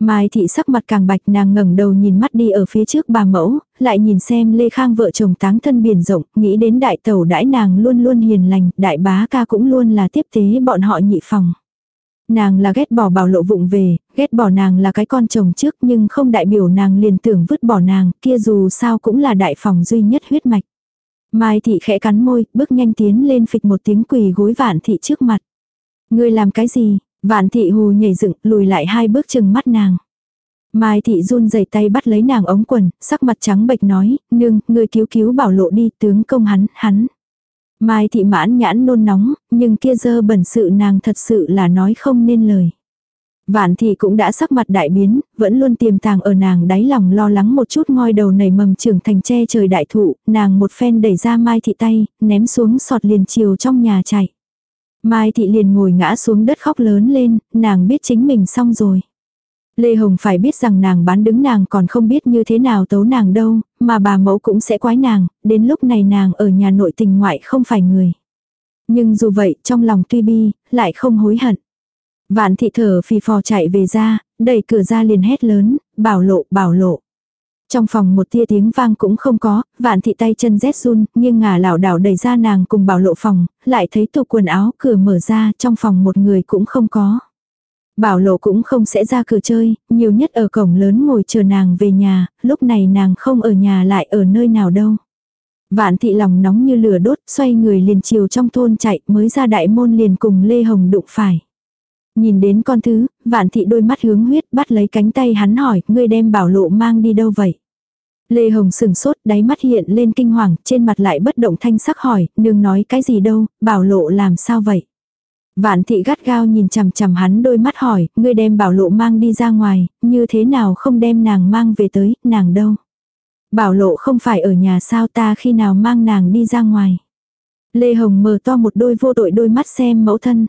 S1: Mai thị sắc mặt càng bạch nàng ngẩng đầu nhìn mắt đi ở phía trước bà mẫu, lại nhìn xem Lê Khang vợ chồng táng thân biển rộng, nghĩ đến đại tẩu đãi nàng luôn luôn hiền lành, đại bá ca cũng luôn là tiếp tế bọn họ nhị phòng. Nàng là ghét bỏ bảo lộ vụng về, ghét bỏ nàng là cái con chồng trước nhưng không đại biểu nàng liền tưởng vứt bỏ nàng, kia dù sao cũng là đại phòng duy nhất huyết mạch. Mai thị khẽ cắn môi, bước nhanh tiến lên phịch một tiếng quỳ gối vạn thị trước mặt. Ngươi làm cái gì? Vạn thị hù nhảy dựng, lùi lại hai bước chừng mắt nàng. Mai thị run rẩy tay bắt lấy nàng ống quần, sắc mặt trắng bệch nói, nương, ngươi cứu cứu bảo lộ đi, tướng công hắn, hắn. Mai thị mãn nhãn nôn nóng, nhưng kia dơ bẩn sự nàng thật sự là nói không nên lời. Vạn thị cũng đã sắc mặt đại biến, vẫn luôn tiềm tàng ở nàng đáy lòng lo lắng một chút ngoi đầu nảy mầm trưởng thành che trời đại thụ, nàng một phen đẩy ra Mai thị tay, ném xuống sọt liền chiều trong nhà chạy. Mai thị liền ngồi ngã xuống đất khóc lớn lên, nàng biết chính mình xong rồi. Lê Hồng phải biết rằng nàng bán đứng nàng còn không biết như thế nào tấu nàng đâu, mà bà mẫu cũng sẽ quái nàng, đến lúc này nàng ở nhà nội tình ngoại không phải người. Nhưng dù vậy, trong lòng tuy bi, lại không hối hận. Vạn thị thở phì phò chạy về ra, đẩy cửa ra liền hét lớn, bảo lộ, bảo lộ. Trong phòng một tia tiếng vang cũng không có, vạn thị tay chân rét run, nghiêng ngả lảo đảo đẩy ra nàng cùng bảo lộ phòng, lại thấy tủ quần áo cửa mở ra, trong phòng một người cũng không có. Bảo lộ cũng không sẽ ra cửa chơi, nhiều nhất ở cổng lớn ngồi chờ nàng về nhà, lúc này nàng không ở nhà lại ở nơi nào đâu. Vạn thị lòng nóng như lửa đốt, xoay người liền chiều trong thôn chạy mới ra đại môn liền cùng Lê Hồng đụng phải. Nhìn đến con thứ, vạn thị đôi mắt hướng huyết bắt lấy cánh tay hắn hỏi, ngươi đem bảo lộ mang đi đâu vậy? Lê Hồng sừng sốt, đáy mắt hiện lên kinh hoàng, trên mặt lại bất động thanh sắc hỏi, nương nói cái gì đâu, bảo lộ làm sao vậy? Vạn thị gắt gao nhìn chằm chằm hắn đôi mắt hỏi, ngươi đem bảo lộ mang đi ra ngoài, như thế nào không đem nàng mang về tới, nàng đâu? Bảo lộ không phải ở nhà sao ta khi nào mang nàng đi ra ngoài? Lê Hồng mở to một đôi vô tội đôi mắt xem mẫu thân.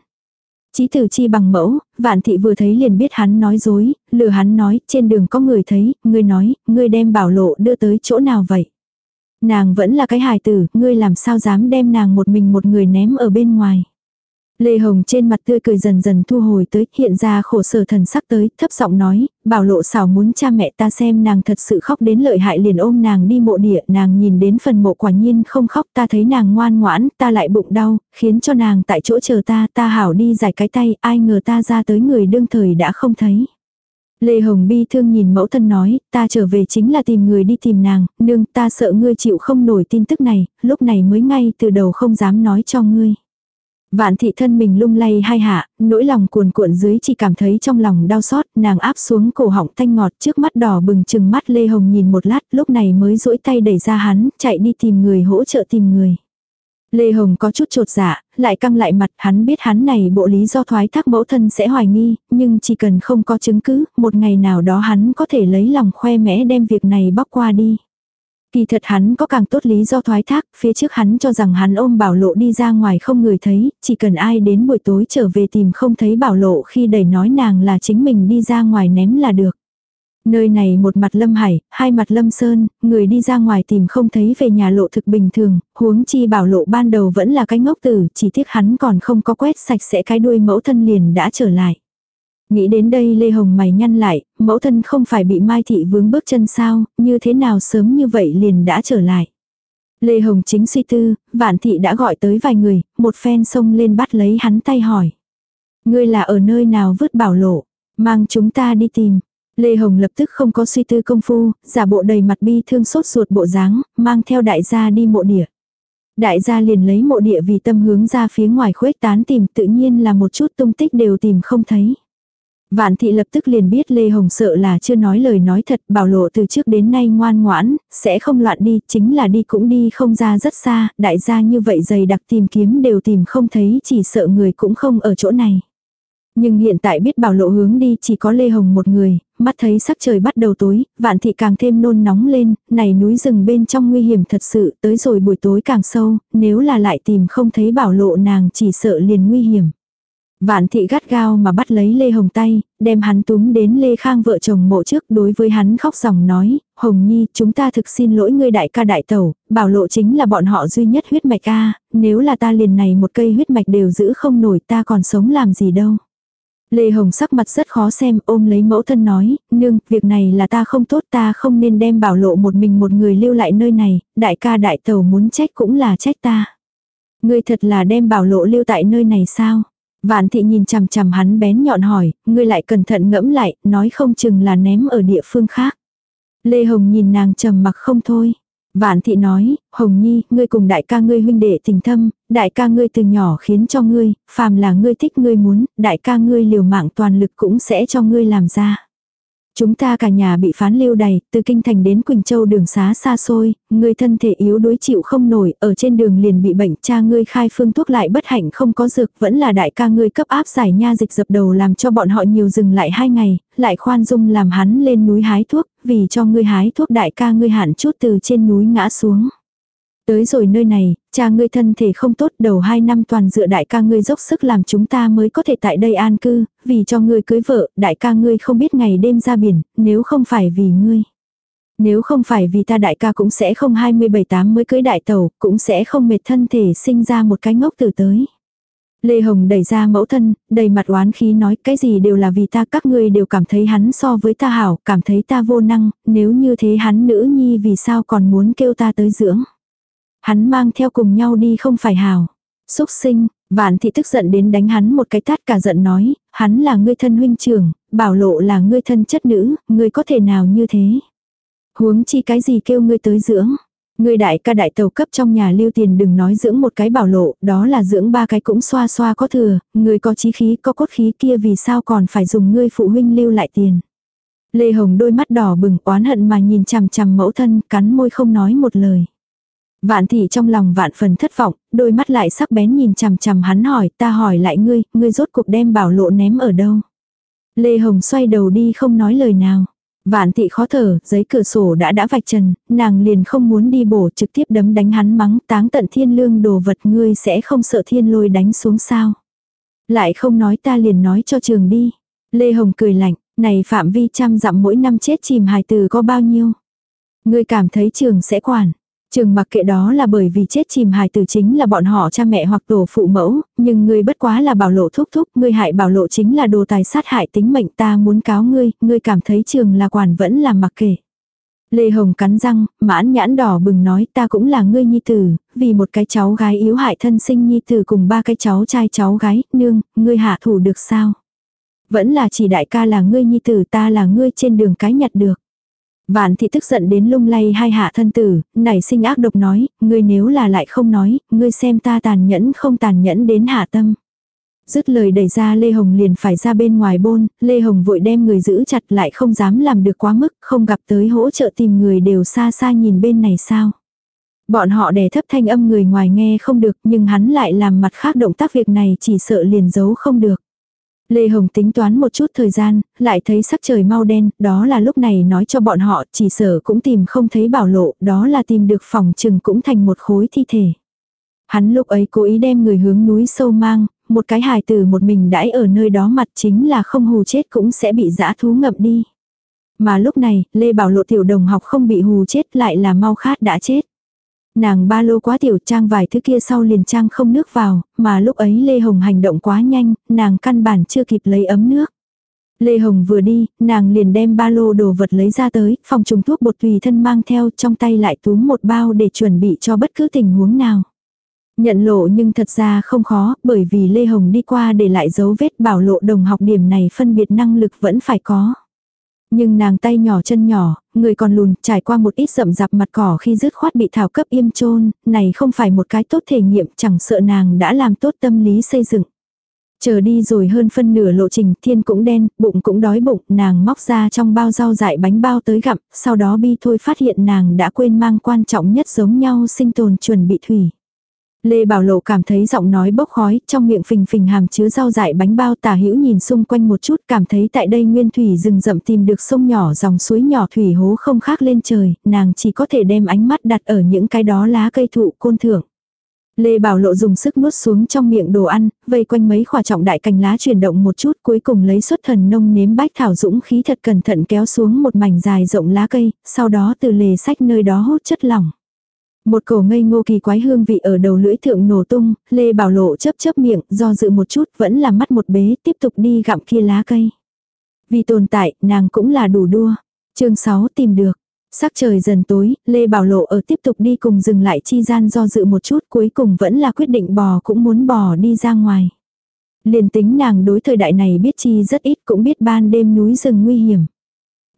S1: Chí tử chi bằng mẫu, vạn thị vừa thấy liền biết hắn nói dối, lừa hắn nói, trên đường có người thấy, ngươi nói, ngươi đem bảo lộ đưa tới chỗ nào vậy? Nàng vẫn là cái hài tử, ngươi làm sao dám đem nàng một mình một người ném ở bên ngoài? Lê Hồng trên mặt tươi cười dần dần thu hồi tới, hiện ra khổ sở thần sắc tới, thấp giọng nói, bảo lộ xảo muốn cha mẹ ta xem nàng thật sự khóc đến lợi hại liền ôm nàng đi mộ địa, nàng nhìn đến phần mộ quả nhiên không khóc ta thấy nàng ngoan ngoãn, ta lại bụng đau, khiến cho nàng tại chỗ chờ ta, ta hảo đi giải cái tay, ai ngờ ta ra tới người đương thời đã không thấy. Lê Hồng bi thương nhìn mẫu thân nói, ta trở về chính là tìm người đi tìm nàng, nương ta sợ ngươi chịu không nổi tin tức này, lúc này mới ngay từ đầu không dám nói cho ngươi. Vạn thị thân mình lung lay hai hạ, nỗi lòng cuồn cuộn dưới chỉ cảm thấy trong lòng đau xót, nàng áp xuống cổ họng thanh ngọt trước mắt đỏ bừng chừng mắt Lê Hồng nhìn một lát lúc này mới duỗi tay đẩy ra hắn, chạy đi tìm người hỗ trợ tìm người. Lê Hồng có chút trột dạ, lại căng lại mặt hắn biết hắn này bộ lý do thoái thác mẫu thân sẽ hoài nghi, nhưng chỉ cần không có chứng cứ, một ngày nào đó hắn có thể lấy lòng khoe mẽ đem việc này bóc qua đi. Kỳ thật hắn có càng tốt lý do thoái thác, phía trước hắn cho rằng hắn ôm bảo lộ đi ra ngoài không người thấy, chỉ cần ai đến buổi tối trở về tìm không thấy bảo lộ khi đẩy nói nàng là chính mình đi ra ngoài ném là được. Nơi này một mặt lâm hải, hai mặt lâm sơn, người đi ra ngoài tìm không thấy về nhà lộ thực bình thường, huống chi bảo lộ ban đầu vẫn là cái ngốc tử, chỉ tiếc hắn còn không có quét sạch sẽ cái đuôi mẫu thân liền đã trở lại. Nghĩ đến đây Lê Hồng mày nhăn lại, mẫu thân không phải bị Mai Thị vướng bước chân sao, như thế nào sớm như vậy liền đã trở lại. Lê Hồng chính suy tư, Vạn Thị đã gọi tới vài người, một phen xông lên bắt lấy hắn tay hỏi. Ngươi là ở nơi nào vứt bảo lộ, mang chúng ta đi tìm. Lê Hồng lập tức không có suy tư công phu, giả bộ đầy mặt bi thương sốt ruột bộ dáng, mang theo đại gia đi mộ địa. Đại gia liền lấy mộ địa vì tâm hướng ra phía ngoài khuếch tán tìm tự nhiên là một chút tung tích đều tìm không thấy. Vạn thị lập tức liền biết Lê Hồng sợ là chưa nói lời nói thật, bảo lộ từ trước đến nay ngoan ngoãn, sẽ không loạn đi, chính là đi cũng đi không ra rất xa, đại gia như vậy dày đặc tìm kiếm đều tìm không thấy, chỉ sợ người cũng không ở chỗ này. Nhưng hiện tại biết bảo lộ hướng đi chỉ có Lê Hồng một người, mắt thấy sắc trời bắt đầu tối, vạn thị càng thêm nôn nóng lên, này núi rừng bên trong nguy hiểm thật sự, tới rồi buổi tối càng sâu, nếu là lại tìm không thấy bảo lộ nàng chỉ sợ liền nguy hiểm. Vạn thị gắt gao mà bắt lấy Lê Hồng tay, đem hắn túm đến Lê Khang vợ chồng mộ trước đối với hắn khóc dòng nói, Hồng Nhi, chúng ta thực xin lỗi ngươi đại ca đại tẩu, bảo lộ chính là bọn họ duy nhất huyết mạch ca. nếu là ta liền này một cây huyết mạch đều giữ không nổi ta còn sống làm gì đâu. Lê Hồng sắc mặt rất khó xem, ôm lấy mẫu thân nói, nương, việc này là ta không tốt ta không nên đem bảo lộ một mình một người lưu lại nơi này, đại ca đại tẩu muốn trách cũng là trách ta. Ngươi thật là đem bảo lộ lưu tại nơi này sao? Vạn thị nhìn chằm chằm hắn bén nhọn hỏi, ngươi lại cẩn thận ngẫm lại, nói không chừng là ném ở địa phương khác. Lê Hồng nhìn nàng trầm mặc không thôi. Vạn thị nói, Hồng Nhi, ngươi cùng đại ca ngươi huynh đệ tình thâm, đại ca ngươi từ nhỏ khiến cho ngươi, phàm là ngươi thích ngươi muốn, đại ca ngươi liều mạng toàn lực cũng sẽ cho ngươi làm ra. Chúng ta cả nhà bị phán lưu đầy, từ Kinh Thành đến Quỳnh Châu đường xá xa xôi, người thân thể yếu đối chịu không nổi, ở trên đường liền bị bệnh, cha ngươi khai phương thuốc lại bất hạnh không có dược, vẫn là đại ca ngươi cấp áp giải nha dịch dập đầu làm cho bọn họ nhiều dừng lại hai ngày, lại khoan dung làm hắn lên núi hái thuốc, vì cho ngươi hái thuốc đại ca ngươi hạn chút từ trên núi ngã xuống. Tới rồi nơi này, cha ngươi thân thể không tốt đầu hai năm toàn dựa đại ca ngươi dốc sức làm chúng ta mới có thể tại đây an cư, vì cho ngươi cưới vợ, đại ca ngươi không biết ngày đêm ra biển, nếu không phải vì ngươi. Nếu không phải vì ta đại ca cũng sẽ không 27 tám mới cưới đại tàu, cũng sẽ không mệt thân thể sinh ra một cái ngốc từ tới. Lê Hồng đẩy ra mẫu thân, đầy mặt oán khí nói cái gì đều là vì ta các ngươi đều cảm thấy hắn so với ta hảo, cảm thấy ta vô năng, nếu như thế hắn nữ nhi vì sao còn muốn kêu ta tới dưỡng. Hắn mang theo cùng nhau đi không phải hào. Xúc sinh, vạn thị tức giận đến đánh hắn một cái tát cả giận nói, hắn là ngươi thân huynh trưởng, bảo lộ là ngươi thân chất nữ, ngươi có thể nào như thế. Huống chi cái gì kêu ngươi tới dưỡng. Ngươi đại ca đại tàu cấp trong nhà lưu tiền đừng nói dưỡng một cái bảo lộ, đó là dưỡng ba cái cũng xoa xoa có thừa, người có chí khí có cốt khí kia vì sao còn phải dùng ngươi phụ huynh lưu lại tiền. Lê Hồng đôi mắt đỏ bừng oán hận mà nhìn chằm chằm mẫu thân, cắn môi không nói một lời. Vạn thị trong lòng vạn phần thất vọng, đôi mắt lại sắc bén nhìn chằm chằm hắn hỏi, ta hỏi lại ngươi, ngươi rốt cuộc đem bảo lộ ném ở đâu. Lê Hồng xoay đầu đi không nói lời nào. Vạn thị khó thở, giấy cửa sổ đã đã vạch trần, nàng liền không muốn đi bổ trực tiếp đấm đánh hắn mắng táng tận thiên lương đồ vật ngươi sẽ không sợ thiên lôi đánh xuống sao. Lại không nói ta liền nói cho trường đi. Lê Hồng cười lạnh, này phạm vi trăm dặm mỗi năm chết chìm hài từ có bao nhiêu. Ngươi cảm thấy trường sẽ quản. Trường mặc kệ đó là bởi vì chết chìm hài tử chính là bọn họ cha mẹ hoặc tổ phụ mẫu, nhưng ngươi bất quá là bảo lộ thúc thúc, ngươi hại bảo lộ chính là đồ tài sát hại tính mệnh ta muốn cáo ngươi, ngươi cảm thấy trường là quản vẫn là mặc kệ. Lê Hồng cắn răng, mãn nhãn đỏ bừng nói ta cũng là ngươi nhi tử, vì một cái cháu gái yếu hại thân sinh nhi tử cùng ba cái cháu trai cháu gái, nương, ngươi hạ thủ được sao? Vẫn là chỉ đại ca là ngươi nhi tử ta là ngươi trên đường cái nhặt được. Vạn thị tức giận đến lung lay hai hạ thân tử, nảy sinh ác độc nói, ngươi nếu là lại không nói, ngươi xem ta tàn nhẫn không tàn nhẫn đến hạ tâm. Dứt lời đẩy ra Lê Hồng liền phải ra bên ngoài bôn, Lê Hồng vội đem người giữ chặt lại không dám làm được quá mức, không gặp tới hỗ trợ tìm người đều xa xa nhìn bên này sao. Bọn họ đè thấp thanh âm người ngoài nghe không được nhưng hắn lại làm mặt khác động tác việc này chỉ sợ liền giấu không được. Lê Hồng tính toán một chút thời gian, lại thấy sắc trời mau đen, đó là lúc này nói cho bọn họ chỉ sở cũng tìm không thấy bảo lộ, đó là tìm được phòng trừng cũng thành một khối thi thể. Hắn lúc ấy cố ý đem người hướng núi sâu mang, một cái hài tử một mình đãi ở nơi đó mặt chính là không hù chết cũng sẽ bị dã thú ngậm đi. Mà lúc này, Lê Bảo Lộ tiểu đồng học không bị hù chết lại là mau khát đã chết. Nàng ba lô quá tiểu trang vài thứ kia sau liền trang không nước vào, mà lúc ấy Lê Hồng hành động quá nhanh, nàng căn bản chưa kịp lấy ấm nước. Lê Hồng vừa đi, nàng liền đem ba lô đồ vật lấy ra tới, phòng trùng thuốc bột tùy thân mang theo trong tay lại túm một bao để chuẩn bị cho bất cứ tình huống nào. Nhận lộ nhưng thật ra không khó, bởi vì Lê Hồng đi qua để lại dấu vết bảo lộ đồng học điểm này phân biệt năng lực vẫn phải có. Nhưng nàng tay nhỏ chân nhỏ, người còn lùn, trải qua một ít rậm rạp mặt cỏ khi dứt khoát bị thảo cấp im chôn này không phải một cái tốt thể nghiệm, chẳng sợ nàng đã làm tốt tâm lý xây dựng. Chờ đi rồi hơn phân nửa lộ trình, thiên cũng đen, bụng cũng đói bụng, nàng móc ra trong bao rau dại bánh bao tới gặm, sau đó bi thôi phát hiện nàng đã quên mang quan trọng nhất giống nhau sinh tồn chuẩn bị thủy. Lê Bảo Lộ cảm thấy giọng nói bốc khói, trong miệng phình phình hàm chứa rau dại bánh bao tả hữu nhìn xung quanh một chút cảm thấy tại đây nguyên thủy rừng rậm tìm được sông nhỏ dòng suối nhỏ thủy hố không khác lên trời, nàng chỉ có thể đem ánh mắt đặt ở những cái đó lá cây thụ côn thượng. Lê Bảo Lộ dùng sức nuốt xuống trong miệng đồ ăn, vây quanh mấy khỏa trọng đại cành lá chuyển động một chút cuối cùng lấy xuất thần nông nếm bách thảo dũng khí thật cẩn thận kéo xuống một mảnh dài rộng lá cây, sau đó từ lề sách nơi đó hút chất lỏng. Một cổ ngây ngô kỳ quái hương vị ở đầu lưỡi thượng nổ tung, Lê Bảo Lộ chấp chấp miệng, do dự một chút vẫn là mắt một bế, tiếp tục đi gặm kia lá cây. Vì tồn tại, nàng cũng là đủ đua. chương 6 tìm được. Sắc trời dần tối, Lê Bảo Lộ ở tiếp tục đi cùng dừng lại chi gian do dự một chút cuối cùng vẫn là quyết định bò cũng muốn bò đi ra ngoài. Liền tính nàng đối thời đại này biết chi rất ít cũng biết ban đêm núi rừng nguy hiểm.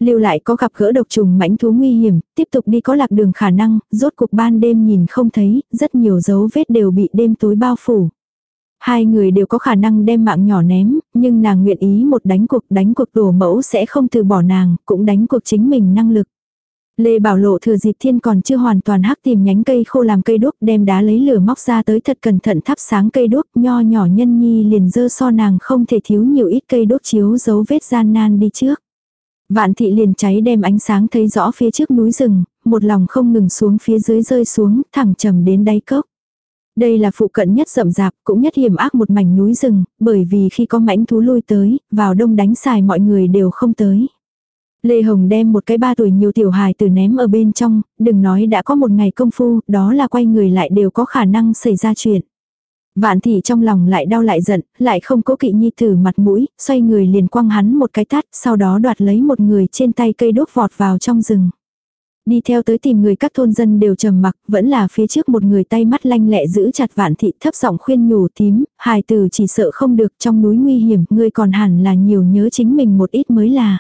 S1: Lưu lại có gặp gỡ độc trùng mãnh thú nguy hiểm, tiếp tục đi có lạc đường khả năng, rốt cuộc ban đêm nhìn không thấy, rất nhiều dấu vết đều bị đêm tối bao phủ. Hai người đều có khả năng đem mạng nhỏ ném, nhưng nàng nguyện ý một đánh cuộc đánh cuộc đổ mẫu sẽ không từ bỏ nàng, cũng đánh cuộc chính mình năng lực. Lê Bảo Lộ thừa dịp thiên còn chưa hoàn toàn hắc tìm nhánh cây khô làm cây đuốc đem đá lấy lửa móc ra tới thật cẩn thận thắp sáng cây đuốc nho nhỏ nhân nhi liền dơ so nàng không thể thiếu nhiều ít cây đuốc chiếu dấu vết gian nan đi trước. Vạn thị liền cháy đem ánh sáng thấy rõ phía trước núi rừng, một lòng không ngừng xuống phía dưới rơi xuống, thẳng trầm đến đáy cốc. Đây là phụ cận nhất rậm rạp, cũng nhất hiểm ác một mảnh núi rừng, bởi vì khi có mãnh thú lui tới, vào đông đánh xài mọi người đều không tới. Lê Hồng đem một cái ba tuổi nhiều tiểu hài từ ném ở bên trong, đừng nói đã có một ngày công phu, đó là quay người lại đều có khả năng xảy ra chuyện. Vạn thị trong lòng lại đau lại giận, lại không cố kỵ nhi thử mặt mũi, xoay người liền quăng hắn một cái tát, sau đó đoạt lấy một người trên tay cây đốt vọt vào trong rừng. Đi theo tới tìm người các thôn dân đều trầm mặc, vẫn là phía trước một người tay mắt lanh lẹ giữ chặt vạn thị thấp giọng khuyên nhủ tím, hài tử chỉ sợ không được trong núi nguy hiểm, ngươi còn hẳn là nhiều nhớ chính mình một ít mới là.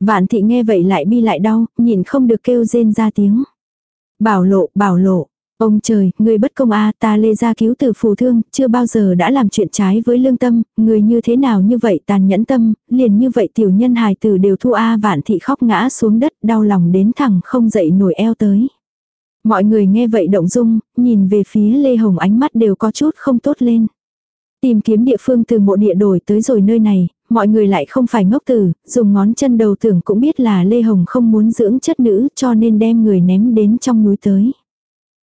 S1: Vạn thị nghe vậy lại bi lại đau, nhìn không được kêu rên ra tiếng. Bảo lộ, bảo lộ, Ông trời, người bất công a ta lê ra cứu tử phù thương, chưa bao giờ đã làm chuyện trái với lương tâm, người như thế nào như vậy tàn nhẫn tâm, liền như vậy tiểu nhân hài tử đều thu a vạn thị khóc ngã xuống đất, đau lòng đến thẳng không dậy nổi eo tới. Mọi người nghe vậy động dung, nhìn về phía Lê Hồng ánh mắt đều có chút không tốt lên. Tìm kiếm địa phương từ mộ địa đổi tới rồi nơi này, mọi người lại không phải ngốc tử, dùng ngón chân đầu tưởng cũng biết là Lê Hồng không muốn dưỡng chất nữ cho nên đem người ném đến trong núi tới.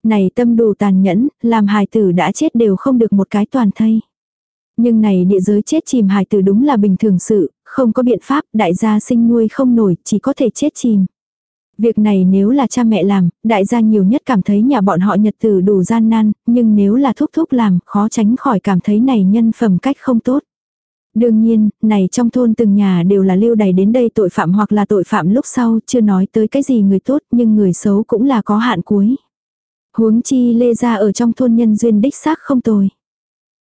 S1: Này tâm đủ tàn nhẫn, làm hài tử đã chết đều không được một cái toàn thây. Nhưng này địa giới chết chìm hài tử đúng là bình thường sự, không có biện pháp, đại gia sinh nuôi không nổi, chỉ có thể chết chìm. Việc này nếu là cha mẹ làm, đại gia nhiều nhất cảm thấy nhà bọn họ nhật tử đủ gian nan, nhưng nếu là thúc thúc làm, khó tránh khỏi cảm thấy này nhân phẩm cách không tốt. Đương nhiên, này trong thôn từng nhà đều là lưu đày đến đây tội phạm hoặc là tội phạm lúc sau, chưa nói tới cái gì người tốt, nhưng người xấu cũng là có hạn cuối. Huống chi Lê Gia ở trong thôn nhân duyên đích xác không tồi.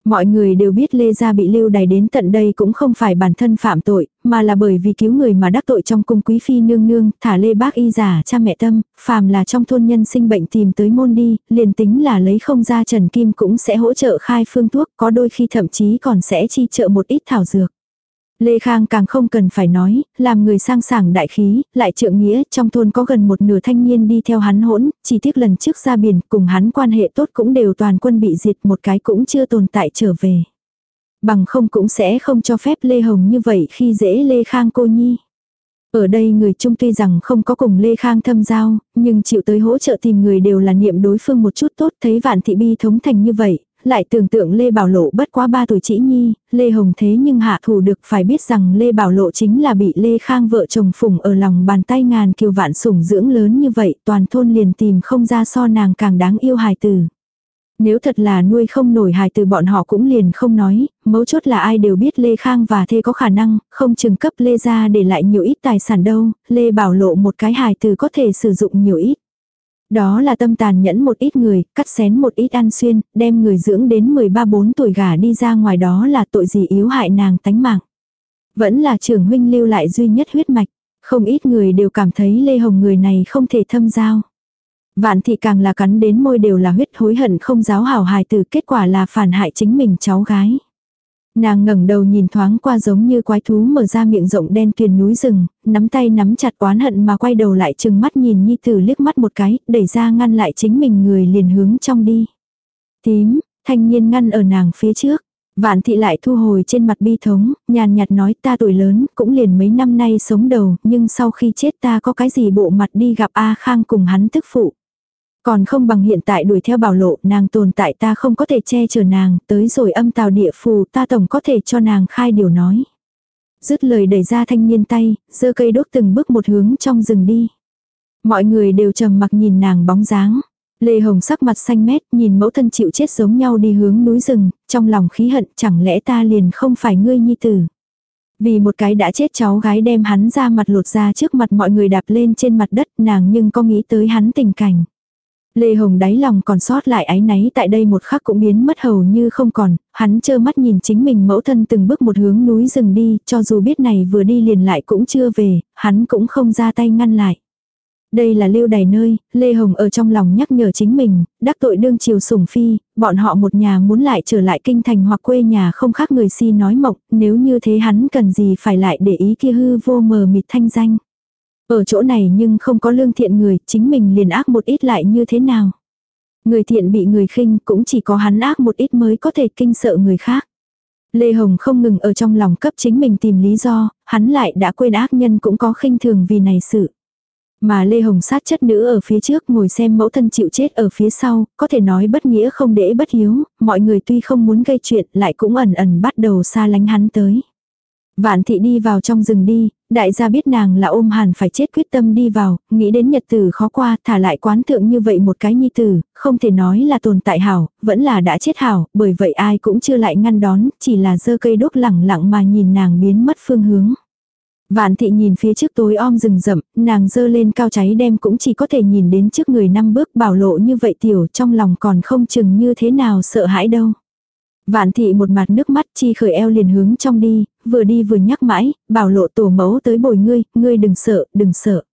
S1: Mọi người đều biết Lê Gia bị lưu đày đến tận đây cũng không phải bản thân phạm tội, mà là bởi vì cứu người mà đắc tội trong cung quý phi nương nương, thả Lê bác y giả cha mẹ tâm, phàm là trong thôn nhân sinh bệnh tìm tới môn đi, liền tính là lấy không ra Trần Kim cũng sẽ hỗ trợ khai phương thuốc, có đôi khi thậm chí còn sẽ chi trợ một ít thảo dược. Lê Khang càng không cần phải nói, làm người sang sảng đại khí, lại trượng nghĩa, trong thôn có gần một nửa thanh niên đi theo hắn hỗn, chỉ tiếc lần trước ra biển, cùng hắn quan hệ tốt cũng đều toàn quân bị diệt, một cái cũng chưa tồn tại trở về. Bằng không cũng sẽ không cho phép Lê Hồng như vậy khi dễ Lê Khang cô nhi. Ở đây người chung tuy rằng không có cùng Lê Khang thâm giao, nhưng chịu tới hỗ trợ tìm người đều là niệm đối phương một chút tốt thấy vạn thị bi thống thành như vậy, lại tưởng tượng Lê Bảo Lộ bất quá ba tuổi chỉ nhi, Lê Hồng thế nhưng hạ thủ được phải biết rằng Lê Bảo Lộ chính là bị Lê Khang vợ chồng phùng ở lòng bàn tay ngàn kiều vạn sủng dưỡng lớn như vậy, toàn thôn liền tìm không ra so nàng càng đáng yêu hài tử. Nếu thật là nuôi không nổi hài từ bọn họ cũng liền không nói, mấu chốt là ai đều biết Lê Khang và Thê có khả năng, không chừng cấp Lê ra để lại nhiều ít tài sản đâu, Lê bảo lộ một cái hài từ có thể sử dụng nhiều ít. Đó là tâm tàn nhẫn một ít người, cắt xén một ít ăn xuyên, đem người dưỡng đến 13-4 tuổi gả đi ra ngoài đó là tội gì yếu hại nàng tánh mạng. Vẫn là trưởng huynh lưu lại duy nhất huyết mạch, không ít người đều cảm thấy Lê Hồng người này không thể thâm giao. Vạn thị càng là cắn đến môi đều là huyết hối hận không giáo hảo hài từ kết quả là phản hại chính mình cháu gái. Nàng ngẩng đầu nhìn thoáng qua giống như quái thú mở ra miệng rộng đen tuyền núi rừng, nắm tay nắm chặt oán hận mà quay đầu lại chừng mắt nhìn Nhi Tử liếc mắt một cái, đẩy ra ngăn lại chính mình người liền hướng trong đi. Tím, thanh niên ngăn ở nàng phía trước. Vạn thị lại thu hồi trên mặt bi thống, nhàn nhạt nói ta tuổi lớn, cũng liền mấy năm nay sống đầu, nhưng sau khi chết ta có cái gì bộ mặt đi gặp A Khang cùng hắn tức phụ. Còn không bằng hiện tại đuổi theo bảo lộ, nàng tồn tại ta không có thể che chở nàng, tới rồi âm tào địa phù ta tổng có thể cho nàng khai điều nói. Dứt lời đẩy ra thanh niên tay, giơ cây đốt từng bước một hướng trong rừng đi. Mọi người đều trầm mặc nhìn nàng bóng dáng. Lê Hồng sắc mặt xanh mét, nhìn mẫu thân chịu chết giống nhau đi hướng núi rừng, trong lòng khí hận chẳng lẽ ta liền không phải ngươi nhi tử. Vì một cái đã chết cháu gái đem hắn ra mặt lột ra trước mặt mọi người đạp lên trên mặt đất nàng nhưng có nghĩ tới hắn tình cảnh. Lê Hồng đáy lòng còn sót lại áy náy tại đây một khắc cũng biến mất hầu như không còn, hắn trơ mắt nhìn chính mình mẫu thân từng bước một hướng núi rừng đi, cho dù biết này vừa đi liền lại cũng chưa về, hắn cũng không ra tay ngăn lại. Đây là lưu đày nơi, Lê Hồng ở trong lòng nhắc nhở chính mình, đắc tội đương triều sủng phi, bọn họ một nhà muốn lại trở lại kinh thành hoặc quê nhà không khác người si nói mộc. nếu như thế hắn cần gì phải lại để ý kia hư vô mờ mịt thanh danh. Ở chỗ này nhưng không có lương thiện người, chính mình liền ác một ít lại như thế nào. Người thiện bị người khinh cũng chỉ có hắn ác một ít mới có thể kinh sợ người khác. Lê Hồng không ngừng ở trong lòng cấp chính mình tìm lý do, hắn lại đã quên ác nhân cũng có khinh thường vì này sự. Mà Lê Hồng sát chất nữ ở phía trước ngồi xem mẫu thân chịu chết ở phía sau, có thể nói bất nghĩa không để bất hiếu, mọi người tuy không muốn gây chuyện lại cũng ẩn ẩn bắt đầu xa lánh hắn tới. Vạn thị đi vào trong rừng đi, đại gia biết nàng là ôm hàn phải chết quyết tâm đi vào, nghĩ đến nhật tử khó qua, thả lại quán thượng như vậy một cái nhi tử, không thể nói là tồn tại hảo, vẫn là đã chết hảo, bởi vậy ai cũng chưa lại ngăn đón, chỉ là dơ cây đốt lẳng lặng mà nhìn nàng biến mất phương hướng. Vạn thị nhìn phía trước tối om rừng rậm, nàng dơ lên cao cháy đem cũng chỉ có thể nhìn đến trước người năm bước bảo lộ như vậy tiểu trong lòng còn không chừng như thế nào sợ hãi đâu. Vạn thị một mặt nước mắt chi khởi eo liền hướng trong đi, vừa đi vừa nhắc mãi, bảo lộ tổ mẫu tới bồi ngươi, ngươi đừng sợ, đừng sợ.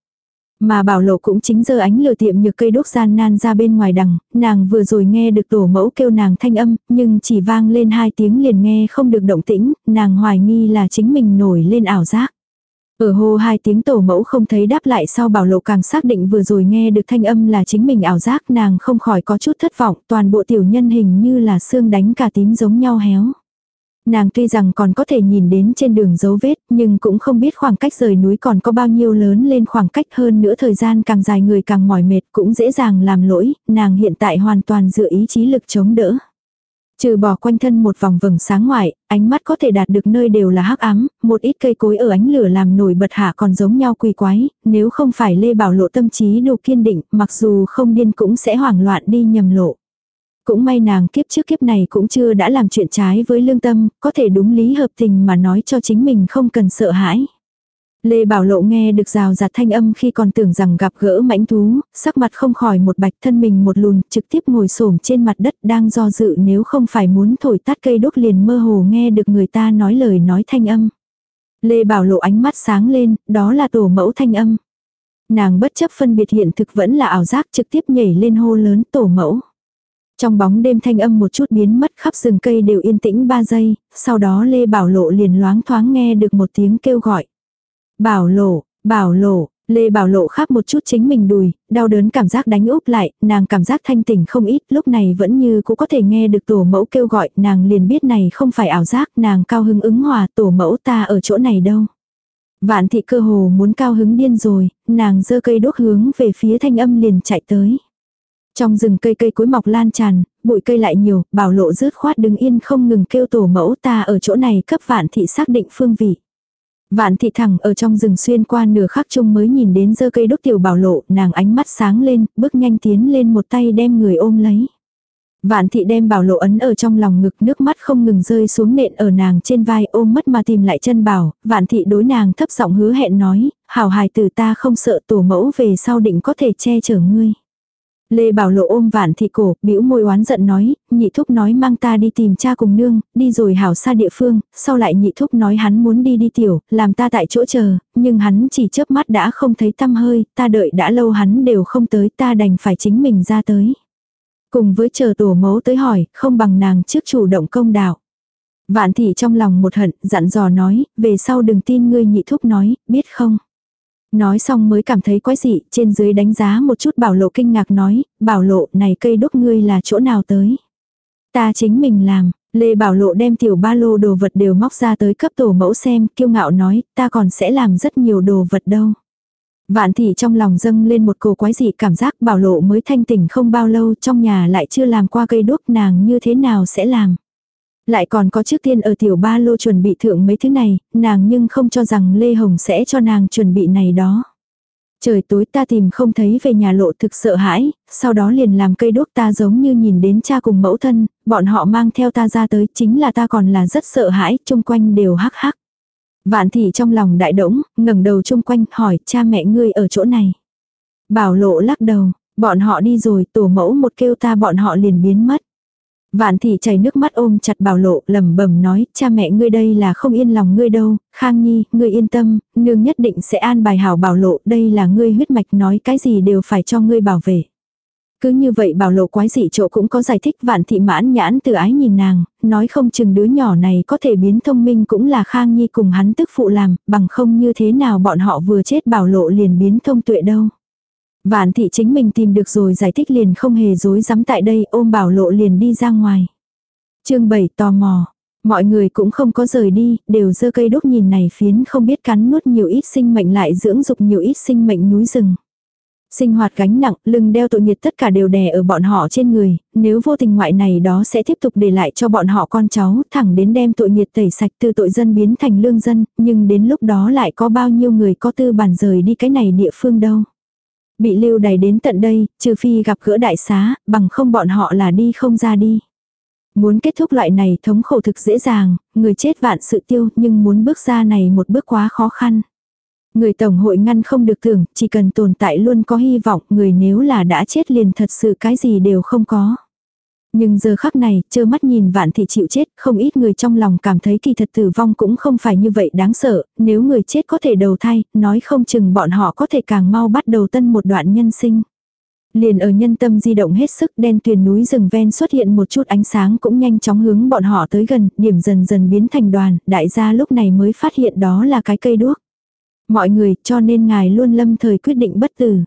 S1: Mà bảo lộ cũng chính giờ ánh lửa tiệm nhược cây đốt gian nan ra bên ngoài đằng, nàng vừa rồi nghe được tổ mẫu kêu nàng thanh âm, nhưng chỉ vang lên hai tiếng liền nghe không được động tĩnh, nàng hoài nghi là chính mình nổi lên ảo giác. Ở hô hai tiếng tổ mẫu không thấy đáp lại sau bảo lộ càng xác định vừa rồi nghe được thanh âm là chính mình ảo giác nàng không khỏi có chút thất vọng toàn bộ tiểu nhân hình như là xương đánh cả tím giống nhau héo. Nàng tuy rằng còn có thể nhìn đến trên đường dấu vết nhưng cũng không biết khoảng cách rời núi còn có bao nhiêu lớn lên khoảng cách hơn nữa thời gian càng dài người càng mỏi mệt cũng dễ dàng làm lỗi, nàng hiện tại hoàn toàn dựa ý chí lực chống đỡ. Trừ bỏ quanh thân một vòng vầng sáng ngoại, ánh mắt có thể đạt được nơi đều là hắc ám, một ít cây cối ở ánh lửa làm nổi bật hạ còn giống nhau quỳ quái, nếu không phải Lê Bảo lộ tâm trí đủ kiên định, mặc dù không điên cũng sẽ hoảng loạn đi nhầm lộ. Cũng may nàng kiếp trước kiếp này cũng chưa đã làm chuyện trái với lương tâm, có thể đúng lý hợp tình mà nói cho chính mình không cần sợ hãi. Lê Bảo Lộ nghe được rào rạt thanh âm khi còn tưởng rằng gặp gỡ mãnh thú, sắc mặt không khỏi một bạch thân mình một lùn, trực tiếp ngồi xổm trên mặt đất đang do dự nếu không phải muốn thổi tắt cây đốt liền mơ hồ nghe được người ta nói lời nói thanh âm. Lê Bảo Lộ ánh mắt sáng lên, đó là tổ mẫu thanh âm. Nàng bất chấp phân biệt hiện thực vẫn là ảo giác trực tiếp nhảy lên hô lớn tổ mẫu. Trong bóng đêm thanh âm một chút biến mất khắp rừng cây đều yên tĩnh 3 giây, sau đó Lê Bảo Lộ liền loáng thoáng nghe được một tiếng kêu gọi. Bảo lộ, bảo lộ, Lê Bảo Lộ khắp một chút chính mình đùi, đau đớn cảm giác đánh úp lại, nàng cảm giác thanh tỉnh không ít, lúc này vẫn như cũng có thể nghe được tổ mẫu kêu gọi, nàng liền biết này không phải ảo giác, nàng cao hứng ứng hòa, tổ mẫu ta ở chỗ này đâu. Vạn thị cơ hồ muốn cao hứng điên rồi, nàng giơ cây đốt hướng về phía thanh âm liền chạy tới. Trong rừng cây cây cối mọc lan tràn, bụi cây lại nhiều, bảo lộ rớt khoát đứng yên không ngừng kêu tổ mẫu ta ở chỗ này cấp vạn thị xác định phương vị. Vạn thị thẳng ở trong rừng xuyên qua nửa khắc chung mới nhìn đến dơ cây đốt tiểu bảo lộ, nàng ánh mắt sáng lên, bước nhanh tiến lên một tay đem người ôm lấy. Vạn thị đem bảo lộ ấn ở trong lòng ngực nước mắt không ngừng rơi xuống nện ở nàng trên vai ôm mất mà tìm lại chân bảo, vạn thị đối nàng thấp giọng hứa hẹn nói, hảo hài từ ta không sợ tổ mẫu về sau định có thể che chở ngươi. Lê Bảo Lộ ôm vạn thị cổ, bĩu môi oán giận nói, nhị thúc nói mang ta đi tìm cha cùng nương, đi rồi hảo xa địa phương, sau lại nhị thúc nói hắn muốn đi đi tiểu, làm ta tại chỗ chờ, nhưng hắn chỉ chớp mắt đã không thấy tăm hơi, ta đợi đã lâu hắn đều không tới, ta đành phải chính mình ra tới. Cùng với chờ tổ mẫu tới hỏi, không bằng nàng trước chủ động công đạo. Vạn thị trong lòng một hận, dặn dò nói, về sau đừng tin ngươi nhị thúc nói, biết không? Nói xong mới cảm thấy quái dị, trên dưới đánh giá một chút bảo lộ kinh ngạc nói, bảo lộ này cây đúc ngươi là chỗ nào tới. Ta chính mình làm, Lê Bảo Lộ đem tiểu ba lô đồ vật đều móc ra tới cấp tổ mẫu xem, kiêu ngạo nói, ta còn sẽ làm rất nhiều đồ vật đâu. Vạn thị trong lòng dâng lên một cổ quái dị cảm giác bảo lộ mới thanh tỉnh không bao lâu trong nhà lại chưa làm qua cây đuốc nàng như thế nào sẽ làm. Lại còn có trước tiên ở tiểu ba lô chuẩn bị thượng mấy thứ này, nàng nhưng không cho rằng Lê Hồng sẽ cho nàng chuẩn bị này đó. Trời tối ta tìm không thấy về nhà lộ thực sợ hãi, sau đó liền làm cây đuốc ta giống như nhìn đến cha cùng mẫu thân, bọn họ mang theo ta ra tới chính là ta còn là rất sợ hãi, chung quanh đều hắc hắc. Vạn thị trong lòng đại đỗng, ngẩng đầu chung quanh hỏi cha mẹ ngươi ở chỗ này. Bảo lộ lắc đầu, bọn họ đi rồi tổ mẫu một kêu ta bọn họ liền biến mất. Vạn thị chảy nước mắt ôm chặt bảo lộ lẩm bẩm nói cha mẹ ngươi đây là không yên lòng ngươi đâu, khang nhi, ngươi yên tâm, nương nhất định sẽ an bài hảo bảo lộ đây là ngươi huyết mạch nói cái gì đều phải cho ngươi bảo vệ. Cứ như vậy bảo lộ quái dị chỗ cũng có giải thích vạn thị mãn nhãn từ ái nhìn nàng, nói không chừng đứa nhỏ này có thể biến thông minh cũng là khang nhi cùng hắn tức phụ làm, bằng không như thế nào bọn họ vừa chết bảo lộ liền biến thông tuệ đâu. Vạn thị chính mình tìm được rồi giải thích liền không hề dối dám tại đây ôm bảo lộ liền đi ra ngoài. chương 7 tò mò. Mọi người cũng không có rời đi, đều dơ cây đúc nhìn này phiến không biết cắn nuốt nhiều ít sinh mệnh lại dưỡng dục nhiều ít sinh mệnh núi rừng. Sinh hoạt gánh nặng, lưng đeo tội nghiệp tất cả đều đè ở bọn họ trên người, nếu vô tình ngoại này đó sẽ tiếp tục để lại cho bọn họ con cháu, thẳng đến đem tội nghiệp tẩy sạch từ tội dân biến thành lương dân, nhưng đến lúc đó lại có bao nhiêu người có tư bản rời đi cái này địa phương đâu. Bị lưu đày đến tận đây, trừ phi gặp gỡ đại xá, bằng không bọn họ là đi không ra đi. Muốn kết thúc loại này thống khổ thực dễ dàng, người chết vạn sự tiêu nhưng muốn bước ra này một bước quá khó khăn. Người tổng hội ngăn không được tưởng, chỉ cần tồn tại luôn có hy vọng, người nếu là đã chết liền thật sự cái gì đều không có. Nhưng giờ khắc này, trơ mắt nhìn vạn thị chịu chết, không ít người trong lòng cảm thấy kỳ thật tử vong cũng không phải như vậy đáng sợ, nếu người chết có thể đầu thai, nói không chừng bọn họ có thể càng mau bắt đầu tân một đoạn nhân sinh. Liền ở nhân tâm di động hết sức đen tuyền núi rừng ven xuất hiện một chút ánh sáng cũng nhanh chóng hướng bọn họ tới gần, điểm dần dần biến thành đoàn, đại gia lúc này mới phát hiện đó là cái cây đuốc. Mọi người cho nên ngài luôn lâm thời quyết định bất tử.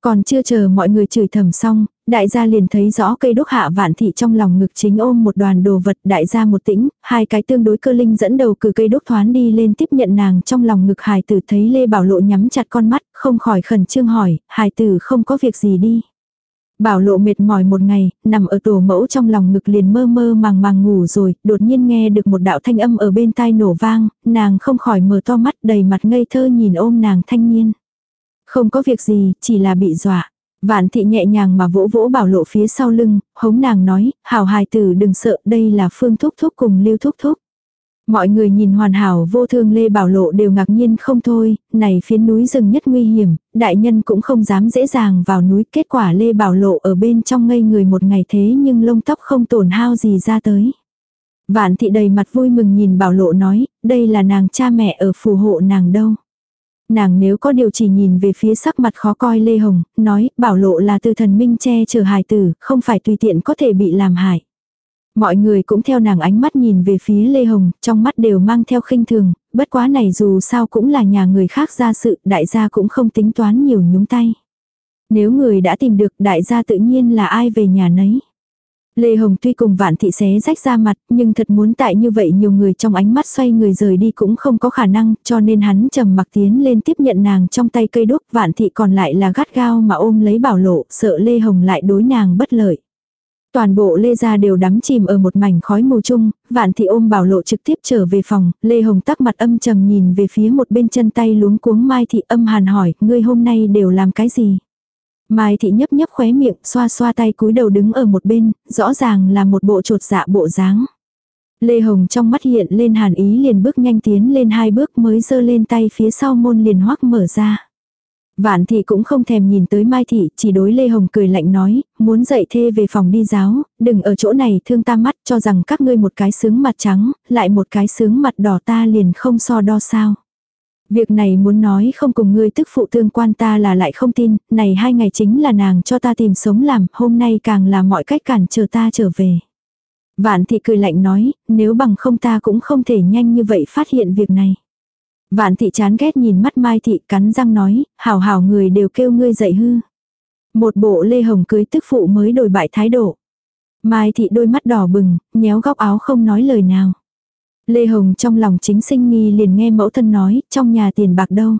S1: Còn chưa chờ mọi người chửi thầm xong, đại gia liền thấy rõ cây đúc hạ vạn thị trong lòng ngực chính ôm một đoàn đồ vật đại gia một tĩnh, hai cái tương đối cơ linh dẫn đầu cử cây đúc thoán đi lên tiếp nhận nàng trong lòng ngực hài tử thấy Lê Bảo Lộ nhắm chặt con mắt, không khỏi khẩn trương hỏi, hài tử không có việc gì đi. Bảo lộ mệt mỏi một ngày, nằm ở tổ mẫu trong lòng ngực liền mơ mơ màng màng ngủ rồi, đột nhiên nghe được một đạo thanh âm ở bên tai nổ vang, nàng không khỏi mở to mắt đầy mặt ngây thơ nhìn ôm nàng thanh niên. Không có việc gì, chỉ là bị dọa. Vạn thị nhẹ nhàng mà vỗ vỗ bảo lộ phía sau lưng, hống nàng nói, hảo hài tử đừng sợ, đây là phương thúc thúc cùng lưu thúc thúc. Mọi người nhìn hoàn hảo vô thương Lê Bảo Lộ đều ngạc nhiên không thôi, này phiến núi rừng nhất nguy hiểm, đại nhân cũng không dám dễ dàng vào núi, kết quả Lê Bảo Lộ ở bên trong ngây người một ngày thế nhưng lông tóc không tổn hao gì ra tới. Vạn thị đầy mặt vui mừng nhìn Bảo Lộ nói, đây là nàng cha mẹ ở phù hộ nàng đâu. Nàng nếu có điều chỉ nhìn về phía sắc mặt khó coi Lê Hồng, nói, bảo lộ là từ thần minh che chở hài tử, không phải tùy tiện có thể bị làm hại. Mọi người cũng theo nàng ánh mắt nhìn về phía Lê Hồng, trong mắt đều mang theo khinh thường, bất quá này dù sao cũng là nhà người khác ra sự, đại gia cũng không tính toán nhiều nhúng tay. Nếu người đã tìm được đại gia tự nhiên là ai về nhà nấy. Lê Hồng tuy cùng vạn thị xé rách ra mặt, nhưng thật muốn tại như vậy nhiều người trong ánh mắt xoay người rời đi cũng không có khả năng, cho nên hắn trầm mặc tiến lên tiếp nhận nàng trong tay cây đúc, vạn thị còn lại là gắt gao mà ôm lấy bảo lộ, sợ Lê Hồng lại đối nàng bất lợi. Toàn bộ Lê gia đều đắm chìm ở một mảnh khói mù chung, vạn thị ôm bảo lộ trực tiếp trở về phòng, Lê Hồng tắc mặt âm trầm nhìn về phía một bên chân tay luống cuống Mai thị âm hàn hỏi, ngươi hôm nay đều làm cái gì? Mai thị nhấp nhấp khóe miệng, xoa xoa tay cúi đầu đứng ở một bên, rõ ràng là một bộ trột dạ bộ dáng. Lê Hồng trong mắt hiện lên hàn ý liền bước nhanh tiến lên hai bước mới giơ lên tay phía sau môn liền hoắc mở ra. Vạn thị cũng không thèm nhìn tới Mai thị, chỉ đối Lê Hồng cười lạnh nói, muốn dậy thê về phòng đi giáo, đừng ở chỗ này thương ta mắt cho rằng các ngươi một cái sướng mặt trắng, lại một cái sướng mặt đỏ ta liền không so đo sao. Việc này muốn nói không cùng ngươi tức phụ tương quan ta là lại không tin, này hai ngày chính là nàng cho ta tìm sống làm, hôm nay càng là mọi cách cản chờ ta trở về. Vạn thị cười lạnh nói, nếu bằng không ta cũng không thể nhanh như vậy phát hiện việc này. Vạn thị chán ghét nhìn mắt Mai thị cắn răng nói, hảo hảo người đều kêu ngươi dậy hư. Một bộ lê hồng cưới tức phụ mới đổi bại thái độ. Mai thị đôi mắt đỏ bừng, nhéo góc áo không nói lời nào. Lê Hồng trong lòng chính sinh nghi liền nghe mẫu thân nói, trong nhà tiền bạc đâu.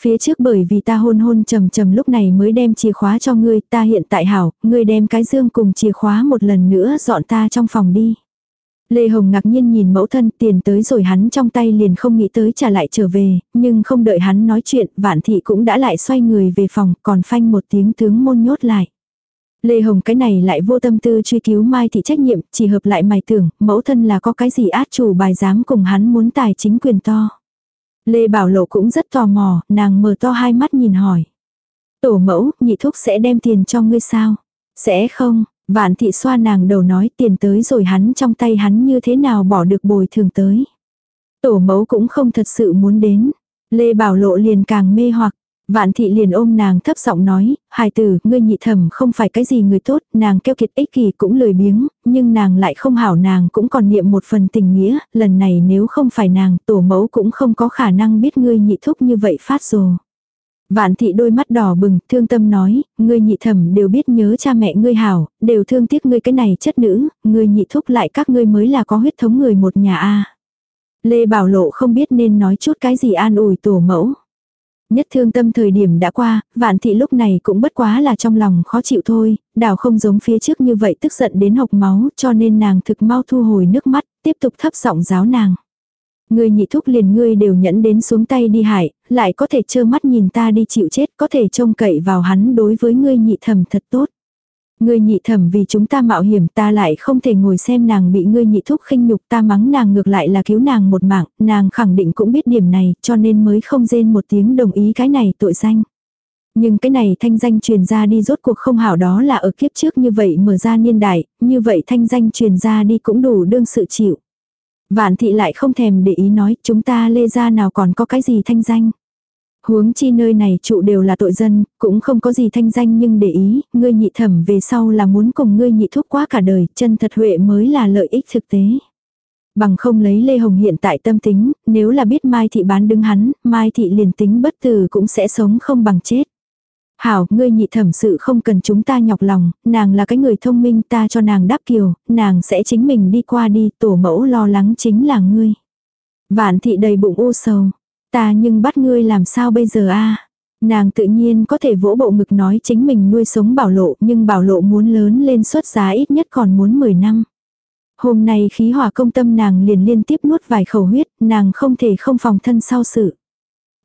S1: Phía trước bởi vì ta hôn hôn trầm trầm lúc này mới đem chìa khóa cho ngươi, ta hiện tại hảo, ngươi đem cái dương cùng chìa khóa một lần nữa dọn ta trong phòng đi. Lê Hồng ngạc nhiên nhìn mẫu thân tiền tới rồi hắn trong tay liền không nghĩ tới trả lại trở về, nhưng không đợi hắn nói chuyện, vạn thị cũng đã lại xoay người về phòng, còn phanh một tiếng tướng môn nhốt lại. Lê Hồng cái này lại vô tâm tư truy cứu Mai thị trách nhiệm, chỉ hợp lại mày tưởng, mẫu thân là có cái gì át chủ bài dám cùng hắn muốn tài chính quyền to. Lê Bảo Lộ cũng rất tò mò, nàng mở to hai mắt nhìn hỏi. Tổ mẫu, nhị thúc sẽ đem tiền cho ngươi sao? Sẽ không, vạn thị xoa nàng đầu nói tiền tới rồi hắn trong tay hắn như thế nào bỏ được bồi thường tới. Tổ mẫu cũng không thật sự muốn đến. Lê Bảo Lộ liền càng mê hoặc, Vạn thị liền ôm nàng thấp giọng nói, hài tử, ngươi nhị thẩm không phải cái gì người tốt, nàng keo kiệt ích kỷ cũng lười biếng, nhưng nàng lại không hảo nàng cũng còn niệm một phần tình nghĩa, lần này nếu không phải nàng, tổ mẫu cũng không có khả năng biết ngươi nhị thúc như vậy phát rồ. Vạn thị đôi mắt đỏ bừng, thương tâm nói, ngươi nhị thẩm đều biết nhớ cha mẹ ngươi hảo, đều thương tiếc ngươi cái này chất nữ, ngươi nhị thúc lại các ngươi mới là có huyết thống người một nhà a. Lê Bảo Lộ không biết nên nói chút cái gì an ủi tổ mẫu. Nhất thương tâm thời điểm đã qua, vạn thị lúc này cũng bất quá là trong lòng khó chịu thôi, đảo không giống phía trước như vậy tức giận đến hộc máu cho nên nàng thực mau thu hồi nước mắt, tiếp tục thấp giọng giáo nàng. Người nhị thúc liền ngươi đều nhẫn đến xuống tay đi hại, lại có thể trơ mắt nhìn ta đi chịu chết, có thể trông cậy vào hắn đối với ngươi nhị thầm thật tốt. Ngươi nhị thẩm vì chúng ta mạo hiểm ta lại không thể ngồi xem nàng bị ngươi nhị thúc khinh nhục ta mắng nàng ngược lại là cứu nàng một mạng, nàng khẳng định cũng biết điểm này cho nên mới không rên một tiếng đồng ý cái này tội danh. Nhưng cái này thanh danh truyền ra đi rốt cuộc không hảo đó là ở kiếp trước như vậy mở ra niên đại, như vậy thanh danh truyền ra đi cũng đủ đương sự chịu. Vạn thị lại không thèm để ý nói chúng ta lê ra nào còn có cái gì thanh danh. Huống chi nơi này trụ đều là tội dân, cũng không có gì thanh danh nhưng để ý, ngươi nhị thẩm về sau là muốn cùng ngươi nhị thúc quá cả đời, chân thật huệ mới là lợi ích thực tế. Bằng không lấy Lê Hồng hiện tại tâm tính, nếu là biết Mai Thị bán đứng hắn, Mai Thị liền tính bất tử cũng sẽ sống không bằng chết. Hảo, ngươi nhị thẩm sự không cần chúng ta nhọc lòng, nàng là cái người thông minh ta cho nàng đáp kiều, nàng sẽ chính mình đi qua đi, tổ mẫu lo lắng chính là ngươi. Vạn thị đầy bụng u sầu, Ta nhưng bắt ngươi làm sao bây giờ a Nàng tự nhiên có thể vỗ bộ ngực nói chính mình nuôi sống bảo lộ nhưng bảo lộ muốn lớn lên xuất giá ít nhất còn muốn 10 năm. Hôm nay khí hỏa công tâm nàng liền liên tiếp nuốt vài khẩu huyết, nàng không thể không phòng thân sau sự.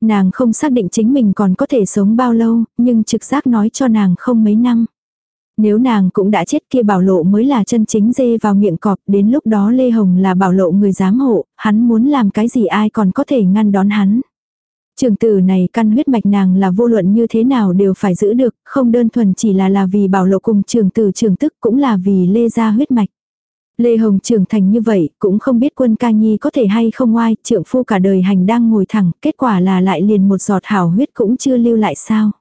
S1: Nàng không xác định chính mình còn có thể sống bao lâu, nhưng trực giác nói cho nàng không mấy năm. Nếu nàng cũng đã chết kia bảo lộ mới là chân chính dê vào miệng cọp, đến lúc đó Lê Hồng là bảo lộ người giám hộ, hắn muốn làm cái gì ai còn có thể ngăn đón hắn. Trường tử này căn huyết mạch nàng là vô luận như thế nào đều phải giữ được, không đơn thuần chỉ là là vì bảo lộ cùng trường tử trường tức cũng là vì Lê gia huyết mạch. Lê Hồng trưởng thành như vậy, cũng không biết quân ca nhi có thể hay không oai trưởng phu cả đời hành đang ngồi thẳng, kết quả là lại liền một giọt hảo huyết cũng chưa lưu lại sao.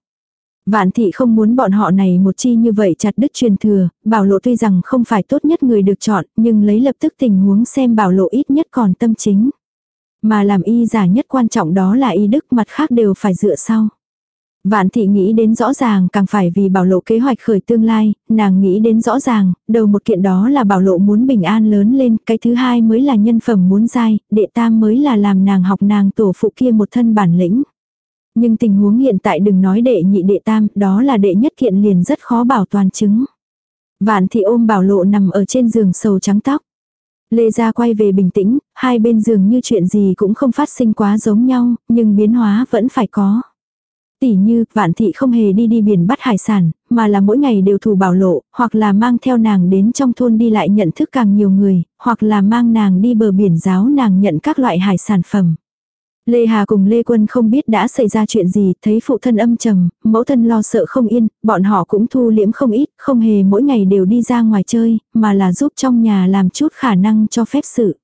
S1: Vạn thị không muốn bọn họ này một chi như vậy chặt đứt truyền thừa, bảo lộ tuy rằng không phải tốt nhất người được chọn, nhưng lấy lập tức tình huống xem bảo lộ ít nhất còn tâm chính. Mà làm y giả nhất quan trọng đó là y đức mặt khác đều phải dựa sau. Vạn thị nghĩ đến rõ ràng càng phải vì bảo lộ kế hoạch khởi tương lai, nàng nghĩ đến rõ ràng, đầu một kiện đó là bảo lộ muốn bình an lớn lên, cái thứ hai mới là nhân phẩm muốn dai, đệ tam mới là làm nàng học nàng tổ phụ kia một thân bản lĩnh. Nhưng tình huống hiện tại đừng nói đệ nhị đệ tam, đó là đệ nhất kiện liền rất khó bảo toàn chứng. Vạn thị ôm bảo lộ nằm ở trên giường sầu trắng tóc. Lê Gia quay về bình tĩnh, hai bên giường như chuyện gì cũng không phát sinh quá giống nhau, nhưng biến hóa vẫn phải có. Tỷ như, vạn thị không hề đi đi biển bắt hải sản, mà là mỗi ngày đều thủ bảo lộ, hoặc là mang theo nàng đến trong thôn đi lại nhận thức càng nhiều người, hoặc là mang nàng đi bờ biển giáo nàng nhận các loại hải sản phẩm. Lê Hà cùng Lê Quân không biết đã xảy ra chuyện gì, thấy phụ thân âm trầm, mẫu thân lo sợ không yên, bọn họ cũng thu liễm không ít, không hề mỗi ngày đều đi ra ngoài chơi, mà là giúp trong nhà làm chút khả năng cho phép sự.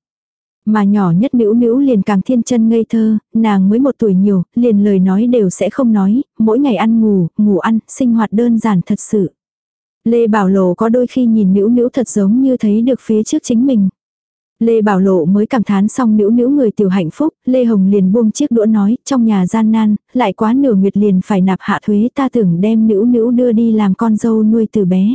S1: Mà nhỏ nhất nữ nữ liền càng thiên chân ngây thơ, nàng mới một tuổi nhiều, liền lời nói đều sẽ không nói, mỗi ngày ăn ngủ, ngủ ăn, sinh hoạt đơn giản thật sự. Lê Bảo Lộ có đôi khi nhìn nữ nữ thật giống như thấy được phía trước chính mình. Lê Bảo Lộ mới cảm thán xong nữ nữ người tiểu hạnh phúc, Lê Hồng liền buông chiếc đũa nói, trong nhà gian nan, lại quá nửa nguyệt liền phải nạp hạ thuế ta tưởng đem nữ nữ đưa đi làm con dâu nuôi từ bé.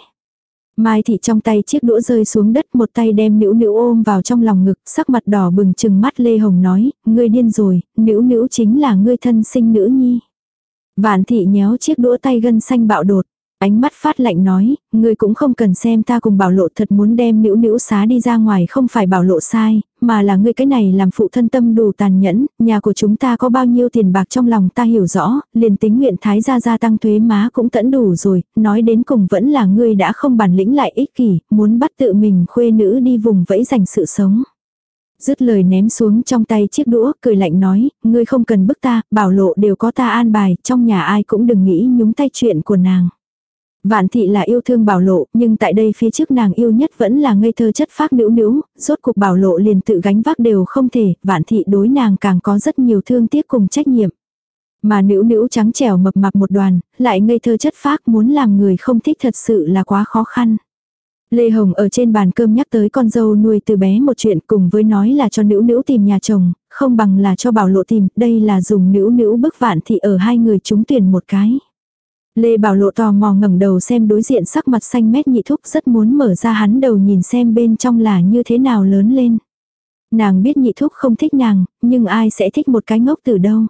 S1: Mai thị trong tay chiếc đũa rơi xuống đất một tay đem nữ nữ ôm vào trong lòng ngực, sắc mặt đỏ bừng chừng mắt Lê Hồng nói, ngươi điên rồi, nữ nữ chính là ngươi thân sinh nữ nhi. Vạn thị nhéo chiếc đũa tay gân xanh bạo đột. Ánh mắt phát lạnh nói, ngươi cũng không cần xem ta cùng bảo lộ thật muốn đem nữ nữ xá đi ra ngoài không phải bảo lộ sai, mà là ngươi cái này làm phụ thân tâm đủ tàn nhẫn, nhà của chúng ta có bao nhiêu tiền bạc trong lòng ta hiểu rõ, liền tính nguyện thái gia gia tăng thuế má cũng tẫn đủ rồi, nói đến cùng vẫn là ngươi đã không bản lĩnh lại ích kỷ, muốn bắt tự mình khuê nữ đi vùng vẫy giành sự sống. Dứt lời ném xuống trong tay chiếc đũa, cười lạnh nói, ngươi không cần bức ta, bảo lộ đều có ta an bài, trong nhà ai cũng đừng nghĩ nhúng tay chuyện của nàng. Vạn thị là yêu thương bảo lộ, nhưng tại đây phía trước nàng yêu nhất vẫn là ngây thơ chất phác nữ nữ, rốt cuộc bảo lộ liền tự gánh vác đều không thể, vạn thị đối nàng càng có rất nhiều thương tiếc cùng trách nhiệm. Mà nữ nữ trắng trẻo mập mạp một đoàn, lại ngây thơ chất phác muốn làm người không thích thật sự là quá khó khăn. Lê Hồng ở trên bàn cơm nhắc tới con dâu nuôi từ bé một chuyện cùng với nói là cho nữ nữ tìm nhà chồng, không bằng là cho bảo lộ tìm, đây là dùng nữ nữ bức vạn thị ở hai người chúng tuyển một cái. Lê Bảo Lộ tò mò ngẩng đầu xem đối diện sắc mặt xanh mét nhị thúc rất muốn mở ra hắn đầu nhìn xem bên trong là như thế nào lớn lên. Nàng biết nhị thúc không thích nàng, nhưng ai sẽ thích một cái ngốc từ đâu.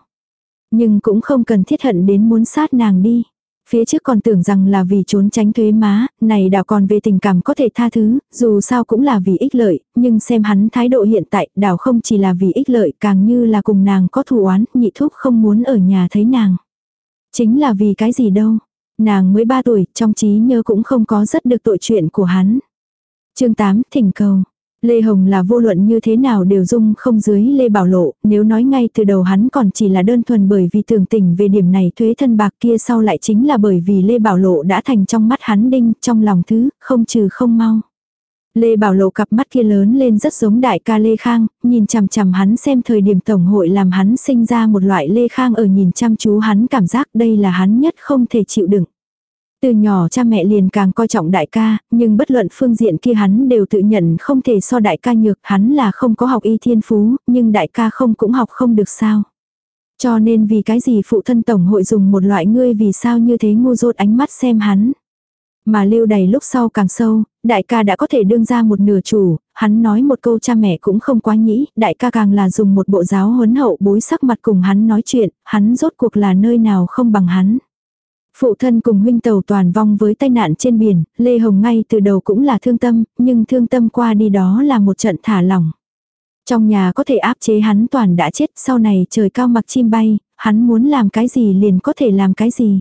S1: Nhưng cũng không cần thiết hận đến muốn sát nàng đi. Phía trước còn tưởng rằng là vì trốn tránh thuế má, này đảo còn về tình cảm có thể tha thứ, dù sao cũng là vì ích lợi, nhưng xem hắn thái độ hiện tại, đảo không chỉ là vì ích lợi càng như là cùng nàng có thù oán, nhị thúc không muốn ở nhà thấy nàng. Chính là vì cái gì đâu. Nàng mới 3 tuổi, trong trí nhớ cũng không có rất được tội chuyện của hắn. chương 8, thỉnh cầu. Lê Hồng là vô luận như thế nào đều dung không dưới Lê Bảo Lộ, nếu nói ngay từ đầu hắn còn chỉ là đơn thuần bởi vì tưởng tỉnh về điểm này thuế thân bạc kia sau lại chính là bởi vì Lê Bảo Lộ đã thành trong mắt hắn đinh, trong lòng thứ, không trừ không mau. Lê Bảo Lộ cặp mắt kia lớn lên rất giống đại ca Lê Khang, nhìn chằm chằm hắn xem thời điểm tổng hội làm hắn sinh ra một loại Lê Khang ở nhìn chăm chú hắn cảm giác đây là hắn nhất không thể chịu đựng. Từ nhỏ cha mẹ liền càng coi trọng đại ca, nhưng bất luận phương diện kia hắn đều tự nhận không thể so đại ca nhược, hắn là không có học y thiên phú, nhưng đại ca không cũng học không được sao. Cho nên vì cái gì phụ thân tổng hội dùng một loại ngươi vì sao như thế ngu dốt ánh mắt xem hắn. Mà lưu đầy lúc sau càng sâu, đại ca đã có thể đương ra một nửa chủ, hắn nói một câu cha mẹ cũng không quá nhĩ, đại ca càng là dùng một bộ giáo huấn hậu bối sắc mặt cùng hắn nói chuyện, hắn rốt cuộc là nơi nào không bằng hắn. Phụ thân cùng huynh tàu toàn vong với tai nạn trên biển, Lê Hồng ngay từ đầu cũng là thương tâm, nhưng thương tâm qua đi đó là một trận thả lỏng. Trong nhà có thể áp chế hắn toàn đã chết, sau này trời cao mặc chim bay, hắn muốn làm cái gì liền có thể làm cái gì.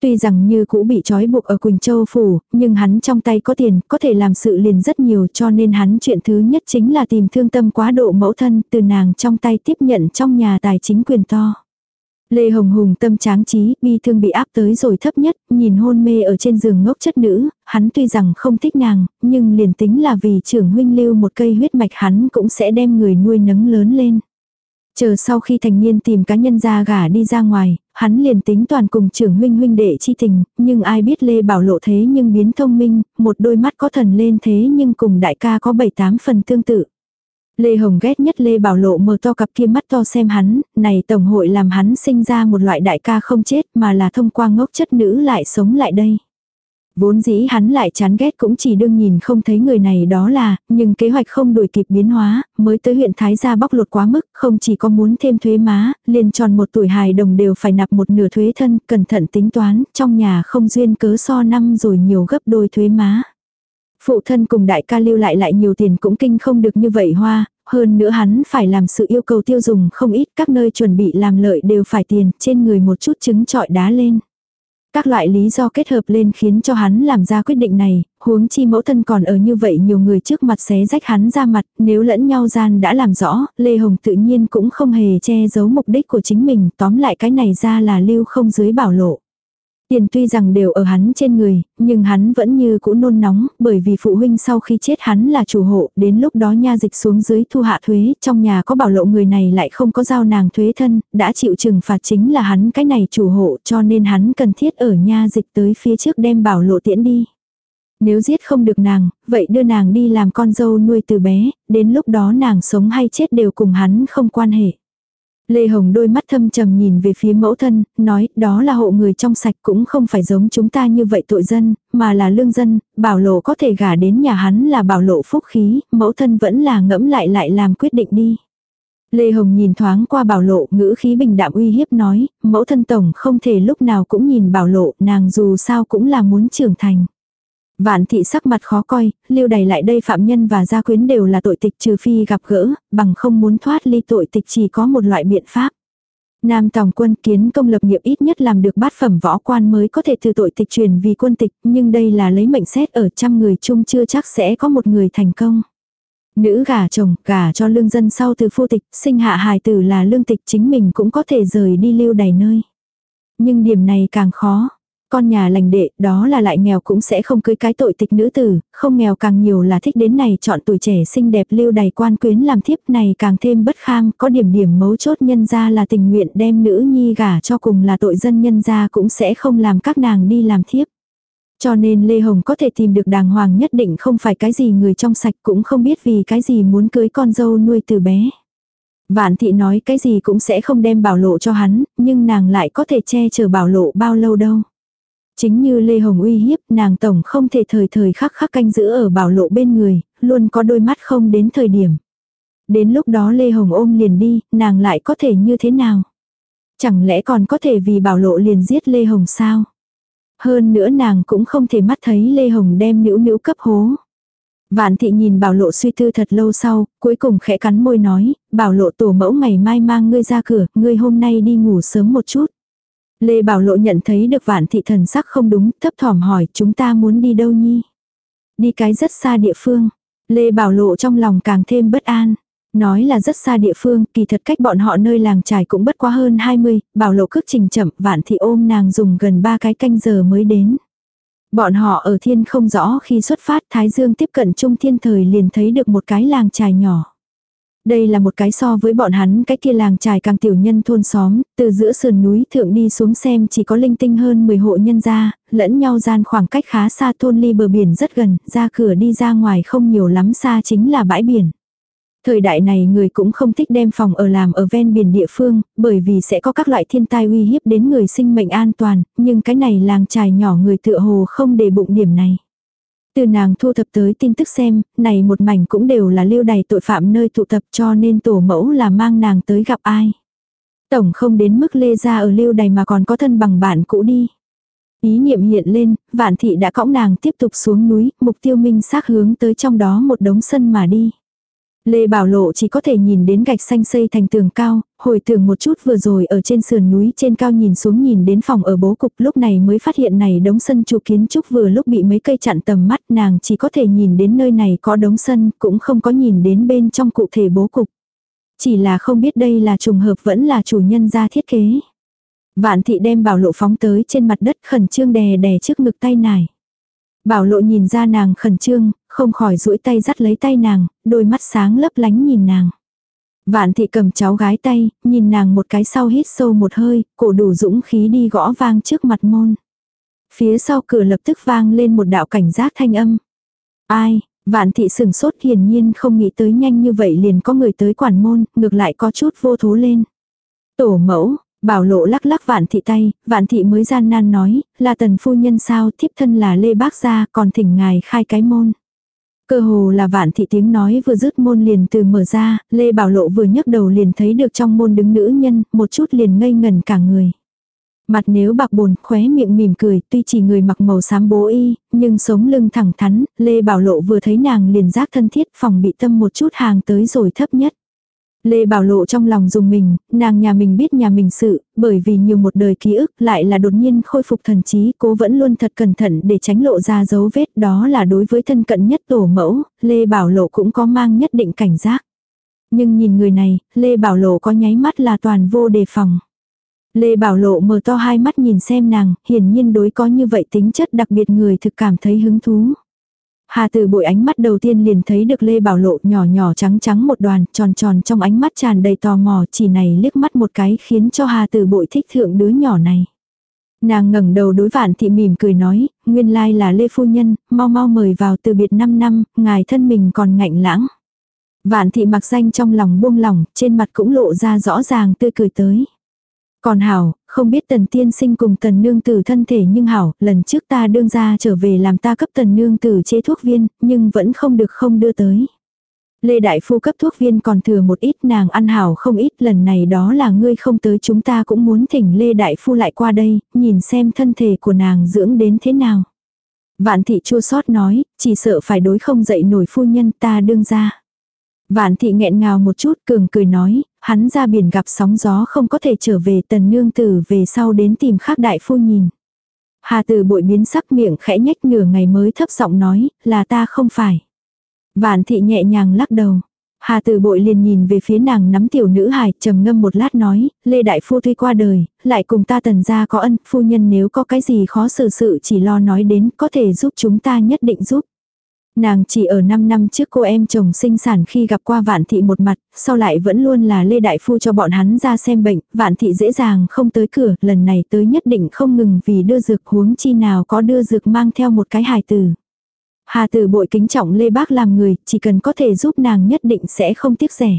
S1: Tuy rằng như cũ bị trói buộc ở Quỳnh Châu Phủ, nhưng hắn trong tay có tiền, có thể làm sự liền rất nhiều cho nên hắn chuyện thứ nhất chính là tìm thương tâm quá độ mẫu thân từ nàng trong tay tiếp nhận trong nhà tài chính quyền to. Lê Hồng Hùng tâm tráng trí, bi thương bị áp tới rồi thấp nhất, nhìn hôn mê ở trên giường ngốc chất nữ, hắn tuy rằng không thích nàng, nhưng liền tính là vì trưởng huynh lưu một cây huyết mạch hắn cũng sẽ đem người nuôi nấng lớn lên. Chờ sau khi thành niên tìm cá nhân ra gả đi ra ngoài, hắn liền tính toàn cùng trưởng huynh huynh đệ chi tình, nhưng ai biết Lê Bảo Lộ thế nhưng biến thông minh, một đôi mắt có thần lên thế nhưng cùng đại ca có bảy tám phần tương tự. Lê Hồng ghét nhất Lê Bảo Lộ mở to cặp kia mắt to xem hắn, này tổng hội làm hắn sinh ra một loại đại ca không chết mà là thông qua ngốc chất nữ lại sống lại đây. Vốn dĩ hắn lại chán ghét cũng chỉ đương nhìn không thấy người này đó là, nhưng kế hoạch không đuổi kịp biến hóa, mới tới huyện Thái gia bóc lột quá mức, không chỉ có muốn thêm thuế má, liền tròn một tuổi hài đồng đều phải nạp một nửa thuế thân, cẩn thận tính toán, trong nhà không duyên cớ so năm rồi nhiều gấp đôi thuế má. Phụ thân cùng đại ca lưu lại lại nhiều tiền cũng kinh không được như vậy hoa, hơn nữa hắn phải làm sự yêu cầu tiêu dùng không ít các nơi chuẩn bị làm lợi đều phải tiền, trên người một chút trứng trọi đá lên. Các loại lý do kết hợp lên khiến cho hắn làm ra quyết định này, huống chi mẫu thân còn ở như vậy nhiều người trước mặt xé rách hắn ra mặt, nếu lẫn nhau gian đã làm rõ, Lê Hồng tự nhiên cũng không hề che giấu mục đích của chính mình, tóm lại cái này ra là lưu không dưới bảo lộ. Tiền tuy rằng đều ở hắn trên người, nhưng hắn vẫn như cũ nôn nóng, bởi vì phụ huynh sau khi chết hắn là chủ hộ, đến lúc đó nha dịch xuống dưới thu hạ thuế, trong nhà có bảo lộ người này lại không có giao nàng thuế thân, đã chịu trừng phạt chính là hắn cái này chủ hộ cho nên hắn cần thiết ở nha dịch tới phía trước đem bảo lộ tiễn đi. Nếu giết không được nàng, vậy đưa nàng đi làm con dâu nuôi từ bé, đến lúc đó nàng sống hay chết đều cùng hắn không quan hệ. Lê Hồng đôi mắt thâm trầm nhìn về phía mẫu thân, nói đó là hộ người trong sạch cũng không phải giống chúng ta như vậy tội dân, mà là lương dân, bảo lộ có thể gả đến nhà hắn là bảo lộ phúc khí, mẫu thân vẫn là ngẫm lại lại làm quyết định đi. Lê Hồng nhìn thoáng qua bảo lộ ngữ khí bình đạm uy hiếp nói, mẫu thân tổng không thể lúc nào cũng nhìn bảo lộ, nàng dù sao cũng là muốn trưởng thành. Vạn thị sắc mặt khó coi, lưu đầy lại đây phạm nhân và gia quyến đều là tội tịch trừ phi gặp gỡ, bằng không muốn thoát ly tội tịch chỉ có một loại biện pháp. Nam Tòng quân kiến công lập nghiệp ít nhất làm được bát phẩm võ quan mới có thể từ tội tịch truyền vì quân tịch, nhưng đây là lấy mệnh xét ở trăm người chung chưa chắc sẽ có một người thành công. Nữ gả chồng, gả cho lương dân sau từ phu tịch, sinh hạ hài tử là lương tịch chính mình cũng có thể rời đi lưu đầy nơi. Nhưng điểm này càng khó. Con nhà lành đệ, đó là lại nghèo cũng sẽ không cưới cái tội tịch nữ tử, không nghèo càng nhiều là thích đến này chọn tuổi trẻ xinh đẹp lưu đầy quan quyến làm thiếp này càng thêm bất kham, có điểm điểm mấu chốt nhân ra là tình nguyện đem nữ nhi gả cho cùng là tội dân nhân ra cũng sẽ không làm các nàng đi làm thiếp. Cho nên Lê Hồng có thể tìm được đàng hoàng nhất định không phải cái gì người trong sạch cũng không biết vì cái gì muốn cưới con dâu nuôi từ bé. Vạn thị nói cái gì cũng sẽ không đem bảo lộ cho hắn, nhưng nàng lại có thể che chở bảo lộ bao lâu đâu. Chính như Lê Hồng uy hiếp, nàng tổng không thể thời thời khắc khắc canh giữ ở bảo lộ bên người, luôn có đôi mắt không đến thời điểm. Đến lúc đó Lê Hồng ôm liền đi, nàng lại có thể như thế nào? Chẳng lẽ còn có thể vì bảo lộ liền giết Lê Hồng sao? Hơn nữa nàng cũng không thể mắt thấy Lê Hồng đem nữ nữ cấp hố. Vạn thị nhìn bảo lộ suy tư thật lâu sau, cuối cùng khẽ cắn môi nói, bảo lộ tổ mẫu ngày mai mang ngươi ra cửa, ngươi hôm nay đi ngủ sớm một chút. Lê Bảo Lộ nhận thấy được vạn thị thần sắc không đúng, thấp thỏm hỏi chúng ta muốn đi đâu nhi. Đi cái rất xa địa phương. Lê Bảo Lộ trong lòng càng thêm bất an. Nói là rất xa địa phương, kỳ thật cách bọn họ nơi làng trải cũng bất quá hơn 20, bảo lộ cước trình chậm, vạn thị ôm nàng dùng gần 3 cái canh giờ mới đến. Bọn họ ở thiên không rõ khi xuất phát Thái Dương tiếp cận trung thiên thời liền thấy được một cái làng trài nhỏ. Đây là một cái so với bọn hắn cái kia làng trài càng tiểu nhân thôn xóm, từ giữa sườn núi thượng đi xuống xem chỉ có linh tinh hơn 10 hộ nhân gia, lẫn nhau gian khoảng cách khá xa thôn ly bờ biển rất gần, ra cửa đi ra ngoài không nhiều lắm xa chính là bãi biển. Thời đại này người cũng không thích đem phòng ở làm ở ven biển địa phương, bởi vì sẽ có các loại thiên tai uy hiếp đến người sinh mệnh an toàn, nhưng cái này làng trài nhỏ người tựa hồ không để bụng điểm này. Từ nàng thu thập tới tin tức xem, này một mảnh cũng đều là lưu đày tội phạm nơi tụ tập cho nên tổ mẫu là mang nàng tới gặp ai. Tổng không đến mức lê ra ở lưu đày mà còn có thân bằng bạn cũ đi. Ý niệm hiện lên, vạn thị đã cõng nàng tiếp tục xuống núi, mục tiêu minh xác hướng tới trong đó một đống sân mà đi. Lê Bảo Lộ chỉ có thể nhìn đến gạch xanh xây thành tường cao, hồi tưởng một chút vừa rồi ở trên sườn núi trên cao nhìn xuống nhìn đến phòng ở bố cục lúc này mới phát hiện này đống sân trụ kiến trúc vừa lúc bị mấy cây chặn tầm mắt nàng chỉ có thể nhìn đến nơi này có đống sân cũng không có nhìn đến bên trong cụ thể bố cục. Chỉ là không biết đây là trùng hợp vẫn là chủ nhân ra thiết kế. Vạn thị đem bảo lộ phóng tới trên mặt đất khẩn trương đè đè trước ngực tay nải. Bảo lộ nhìn ra nàng khẩn trương, không khỏi duỗi tay dắt lấy tay nàng, đôi mắt sáng lấp lánh nhìn nàng. Vạn thị cầm cháu gái tay, nhìn nàng một cái sau hít sâu một hơi, cổ đủ dũng khí đi gõ vang trước mặt môn. Phía sau cửa lập tức vang lên một đạo cảnh giác thanh âm. Ai, vạn thị sừng sốt hiển nhiên không nghĩ tới nhanh như vậy liền có người tới quản môn, ngược lại có chút vô thố lên. Tổ mẫu, Bảo lộ lắc lắc vạn thị tay, vạn thị mới gian nan nói, là tần phu nhân sao thiếp thân là lê bác gia còn thỉnh ngài khai cái môn. Cơ hồ là vạn thị tiếng nói vừa dứt môn liền từ mở ra, lê bảo lộ vừa nhấc đầu liền thấy được trong môn đứng nữ nhân, một chút liền ngây ngần cả người. Mặt nếu bạc bồn, khóe miệng mỉm cười, tuy chỉ người mặc màu xám bố y, nhưng sống lưng thẳng thắn, Lê Bảo Lộ vừa thấy nàng liền giác thân thiết phòng bị tâm một chút hàng tới rồi thấp nhất. Lê Bảo Lộ trong lòng dùng mình, nàng nhà mình biết nhà mình sự, bởi vì nhiều một đời ký ức lại là đột nhiên khôi phục thần trí, cố vẫn luôn thật cẩn thận để tránh lộ ra dấu vết đó là đối với thân cận nhất tổ mẫu, Lê Bảo Lộ cũng có mang nhất định cảnh giác. Nhưng nhìn người này, Lê Bảo Lộ có nháy mắt là toàn vô đề phòng. Lê Bảo Lộ mở to hai mắt nhìn xem nàng, hiển nhiên đối có như vậy tính chất đặc biệt người thực cảm thấy hứng thú. Hà từ bội ánh mắt đầu tiên liền thấy được Lê Bảo Lộ nhỏ nhỏ trắng trắng một đoàn, tròn tròn trong ánh mắt tràn đầy tò mò, chỉ này liếc mắt một cái khiến cho Hà từ bội thích thượng đứa nhỏ này. Nàng ngẩng đầu đối vạn thị mỉm cười nói, nguyên lai là Lê Phu Nhân, mau mau mời vào từ biệt 5 năm, ngài thân mình còn ngạnh lãng. Vạn thị mặc danh trong lòng buông lỏng, trên mặt cũng lộ ra rõ ràng tươi cười tới. Còn hảo, không biết tần tiên sinh cùng tần nương tử thân thể nhưng hảo, lần trước ta đương ra trở về làm ta cấp tần nương tử chế thuốc viên, nhưng vẫn không được không đưa tới. Lê Đại Phu cấp thuốc viên còn thừa một ít nàng ăn hảo không ít lần này đó là ngươi không tới chúng ta cũng muốn thỉnh Lê Đại Phu lại qua đây, nhìn xem thân thể của nàng dưỡng đến thế nào. Vạn thị chua sót nói, chỉ sợ phải đối không dậy nổi phu nhân ta đương ra. Vạn thị nghẹn ngào một chút cường cười nói, hắn ra biển gặp sóng gió không có thể trở về tần nương tử về sau đến tìm khác đại phu nhìn. Hà từ bội biến sắc miệng khẽ nhách nửa ngày mới thấp giọng nói, là ta không phải. Vạn thị nhẹ nhàng lắc đầu. Hà từ bội liền nhìn về phía nàng nắm tiểu nữ hài, trầm ngâm một lát nói, Lê Đại Phu tuy qua đời, lại cùng ta tần gia có ân, phu nhân nếu có cái gì khó xử sự chỉ lo nói đến, có thể giúp chúng ta nhất định giúp. Nàng chỉ ở 5 năm trước cô em chồng sinh sản khi gặp qua vạn thị một mặt, sau lại vẫn luôn là Lê Đại Phu cho bọn hắn ra xem bệnh, vạn thị dễ dàng không tới cửa, lần này tới nhất định không ngừng vì đưa dược huống chi nào có đưa dược mang theo một cái hài tử. Hà tử bội kính trọng Lê Bác làm người, chỉ cần có thể giúp nàng nhất định sẽ không tiếc rẻ.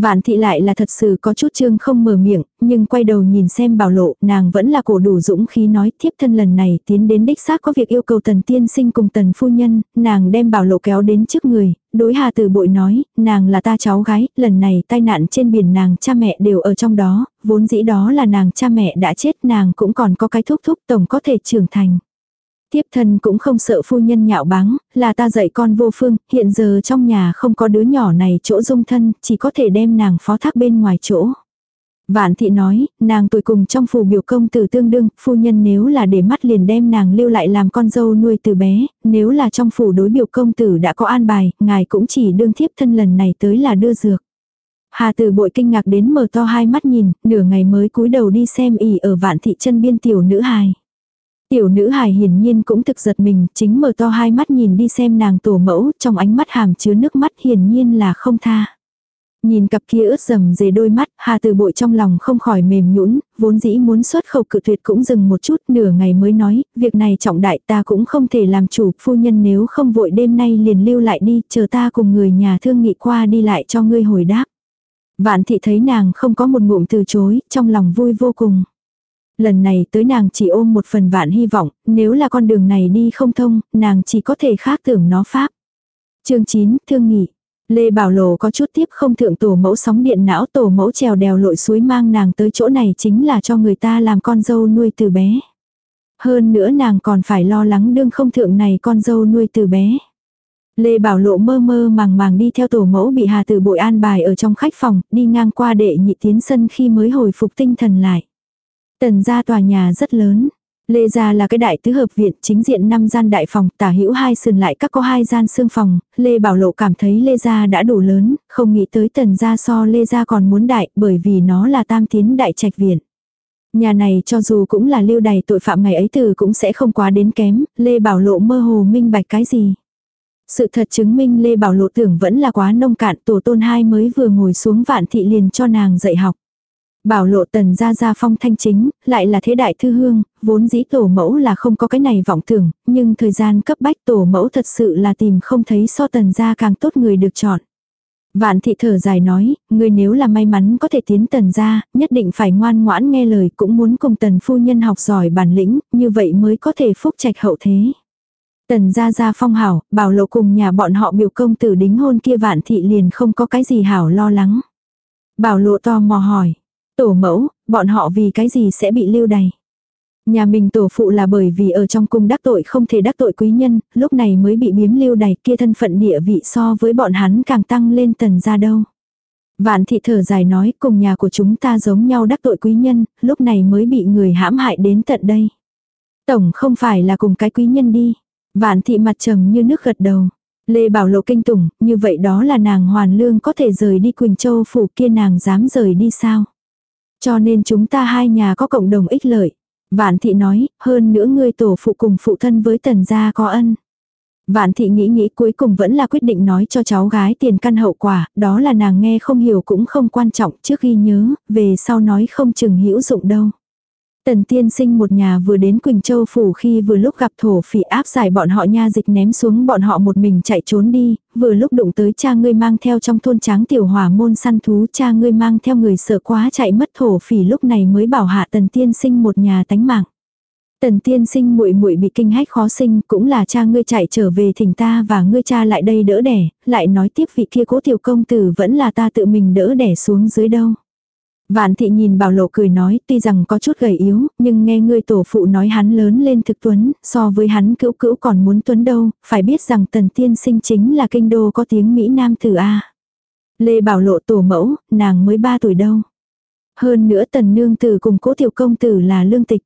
S1: Vạn thị lại là thật sự có chút trương không mở miệng, nhưng quay đầu nhìn xem bảo lộ, nàng vẫn là cổ đủ dũng khí nói thiếp thân lần này tiến đến đích xác có việc yêu cầu tần tiên sinh cùng tần phu nhân, nàng đem bảo lộ kéo đến trước người, đối hà từ bội nói, nàng là ta cháu gái, lần này tai nạn trên biển nàng cha mẹ đều ở trong đó, vốn dĩ đó là nàng cha mẹ đã chết nàng cũng còn có cái thúc thúc tổng có thể trưởng thành. Tiếp thân cũng không sợ phu nhân nhạo báng, là ta dạy con vô phương, hiện giờ trong nhà không có đứa nhỏ này chỗ dung thân, chỉ có thể đem nàng phó thác bên ngoài chỗ. Vạn thị nói, nàng tuổi cùng trong phù biểu công tử tương đương, phu nhân nếu là để mắt liền đem nàng lưu lại làm con dâu nuôi từ bé, nếu là trong phủ đối biểu công tử đã có an bài, ngài cũng chỉ đương thiếp thân lần này tới là đưa dược. Hà từ bội kinh ngạc đến mở to hai mắt nhìn, nửa ngày mới cúi đầu đi xem ỉ ở vạn thị chân biên tiểu nữ hài. Tiểu nữ hài hiển nhiên cũng thực giật mình, chính mở to hai mắt nhìn đi xem nàng tổ mẫu, trong ánh mắt hàm chứa nước mắt hiển nhiên là không tha. Nhìn cặp kia ướt dầm dề đôi mắt, Hà Từ Bội trong lòng không khỏi mềm nhũn, vốn dĩ muốn xuất khẩu cự tuyệt cũng dừng một chút, nửa ngày mới nói, việc này trọng đại ta cũng không thể làm chủ, phu nhân nếu không vội đêm nay liền lưu lại đi, chờ ta cùng người nhà thương nghị qua đi lại cho ngươi hồi đáp. Vạn thị thấy nàng không có một ngụm từ chối, trong lòng vui vô cùng. Lần này tới nàng chỉ ôm một phần vạn hy vọng, nếu là con đường này đi không thông, nàng chỉ có thể khác tưởng nó pháp. chương 9, thương nghị. Lê Bảo Lộ có chút tiếp không thượng tổ mẫu sóng điện não tổ mẫu trèo đèo lội suối mang nàng tới chỗ này chính là cho người ta làm con dâu nuôi từ bé. Hơn nữa nàng còn phải lo lắng đương không thượng này con dâu nuôi từ bé. Lê Bảo Lộ mơ mơ màng màng đi theo tổ mẫu bị Hà Tử Bội an bài ở trong khách phòng, đi ngang qua đệ nhị tiến sân khi mới hồi phục tinh thần lại. Tần gia tòa nhà rất lớn. Lê gia là cái đại tứ hợp viện, chính diện năm gian đại phòng, tả hữu hai sườn lại các có hai gian xương phòng, Lê Bảo Lộ cảm thấy Lê gia đã đủ lớn, không nghĩ tới tần gia so Lê gia còn muốn đại, bởi vì nó là tam tiến đại trạch viện. Nhà này cho dù cũng là lưu đày tội phạm ngày ấy từ cũng sẽ không quá đến kém, Lê Bảo Lộ mơ hồ minh bạch cái gì. Sự thật chứng minh Lê Bảo Lộ tưởng vẫn là quá nông cạn tổ tôn hai mới vừa ngồi xuống vạn thị liền cho nàng dạy học. Bảo lộ tần gia gia phong thanh chính, lại là thế đại thư hương, vốn dĩ tổ mẫu là không có cái này vọng tưởng, nhưng thời gian cấp bách tổ mẫu thật sự là tìm không thấy so tần gia càng tốt người được chọn. Vạn thị thở dài nói, người nếu là may mắn có thể tiến tần gia, nhất định phải ngoan ngoãn nghe lời cũng muốn cùng tần phu nhân học giỏi bản lĩnh, như vậy mới có thể phúc trạch hậu thế. Tần gia gia phong hảo, bảo lộ cùng nhà bọn họ biểu công tử đính hôn kia vạn thị liền không có cái gì hảo lo lắng. Bảo lộ to mò hỏi, Tổ mẫu, bọn họ vì cái gì sẽ bị lưu đày. Nhà mình tổ phụ là bởi vì ở trong cung đắc tội không thể đắc tội quý nhân, lúc này mới bị biếm lưu đày kia thân phận địa vị so với bọn hắn càng tăng lên tần ra đâu. Vạn thị thở dài nói cùng nhà của chúng ta giống nhau đắc tội quý nhân, lúc này mới bị người hãm hại đến tận đây. Tổng không phải là cùng cái quý nhân đi. Vạn thị mặt trầm như nước gật đầu. Lê Bảo Lộ kinh tủng, như vậy đó là nàng hoàn lương có thể rời đi Quỳnh Châu phủ kia nàng dám rời đi sao. Cho nên chúng ta hai nhà có cộng đồng ích lợi. Vạn thị nói, hơn nữa ngươi tổ phụ cùng phụ thân với tần gia có ân. Vạn thị nghĩ nghĩ cuối cùng vẫn là quyết định nói cho cháu gái tiền căn hậu quả, đó là nàng nghe không hiểu cũng không quan trọng trước khi nhớ, về sau nói không chừng hữu dụng đâu. Tần tiên sinh một nhà vừa đến Quỳnh Châu phủ khi vừa lúc gặp thổ phỉ áp giải bọn họ nha dịch ném xuống bọn họ một mình chạy trốn đi, vừa lúc đụng tới cha ngươi mang theo trong thôn tráng tiểu hỏa môn săn thú cha ngươi mang theo người sợ quá chạy mất thổ phỉ lúc này mới bảo hạ tần tiên sinh một nhà tánh mạng. Tần tiên sinh muội muội bị kinh hách khó sinh, cũng là cha ngươi chạy trở về thỉnh ta và ngươi cha lại đây đỡ đẻ, lại nói tiếp vị kia cố tiểu công tử vẫn là ta tự mình đỡ đẻ xuống dưới đâu. Vạn thị nhìn bảo lộ cười nói, tuy rằng có chút gầy yếu, nhưng nghe ngươi tổ phụ nói hắn lớn lên thực tuấn, so với hắn cữu cữu còn muốn tuấn đâu, phải biết rằng tần tiên sinh chính là kinh đô có tiếng Mỹ Nam tử A. Lê bảo lộ tổ mẫu, nàng mới 3 tuổi đâu. Hơn nữa tần nương tử cùng cố tiểu công tử là lương tịch.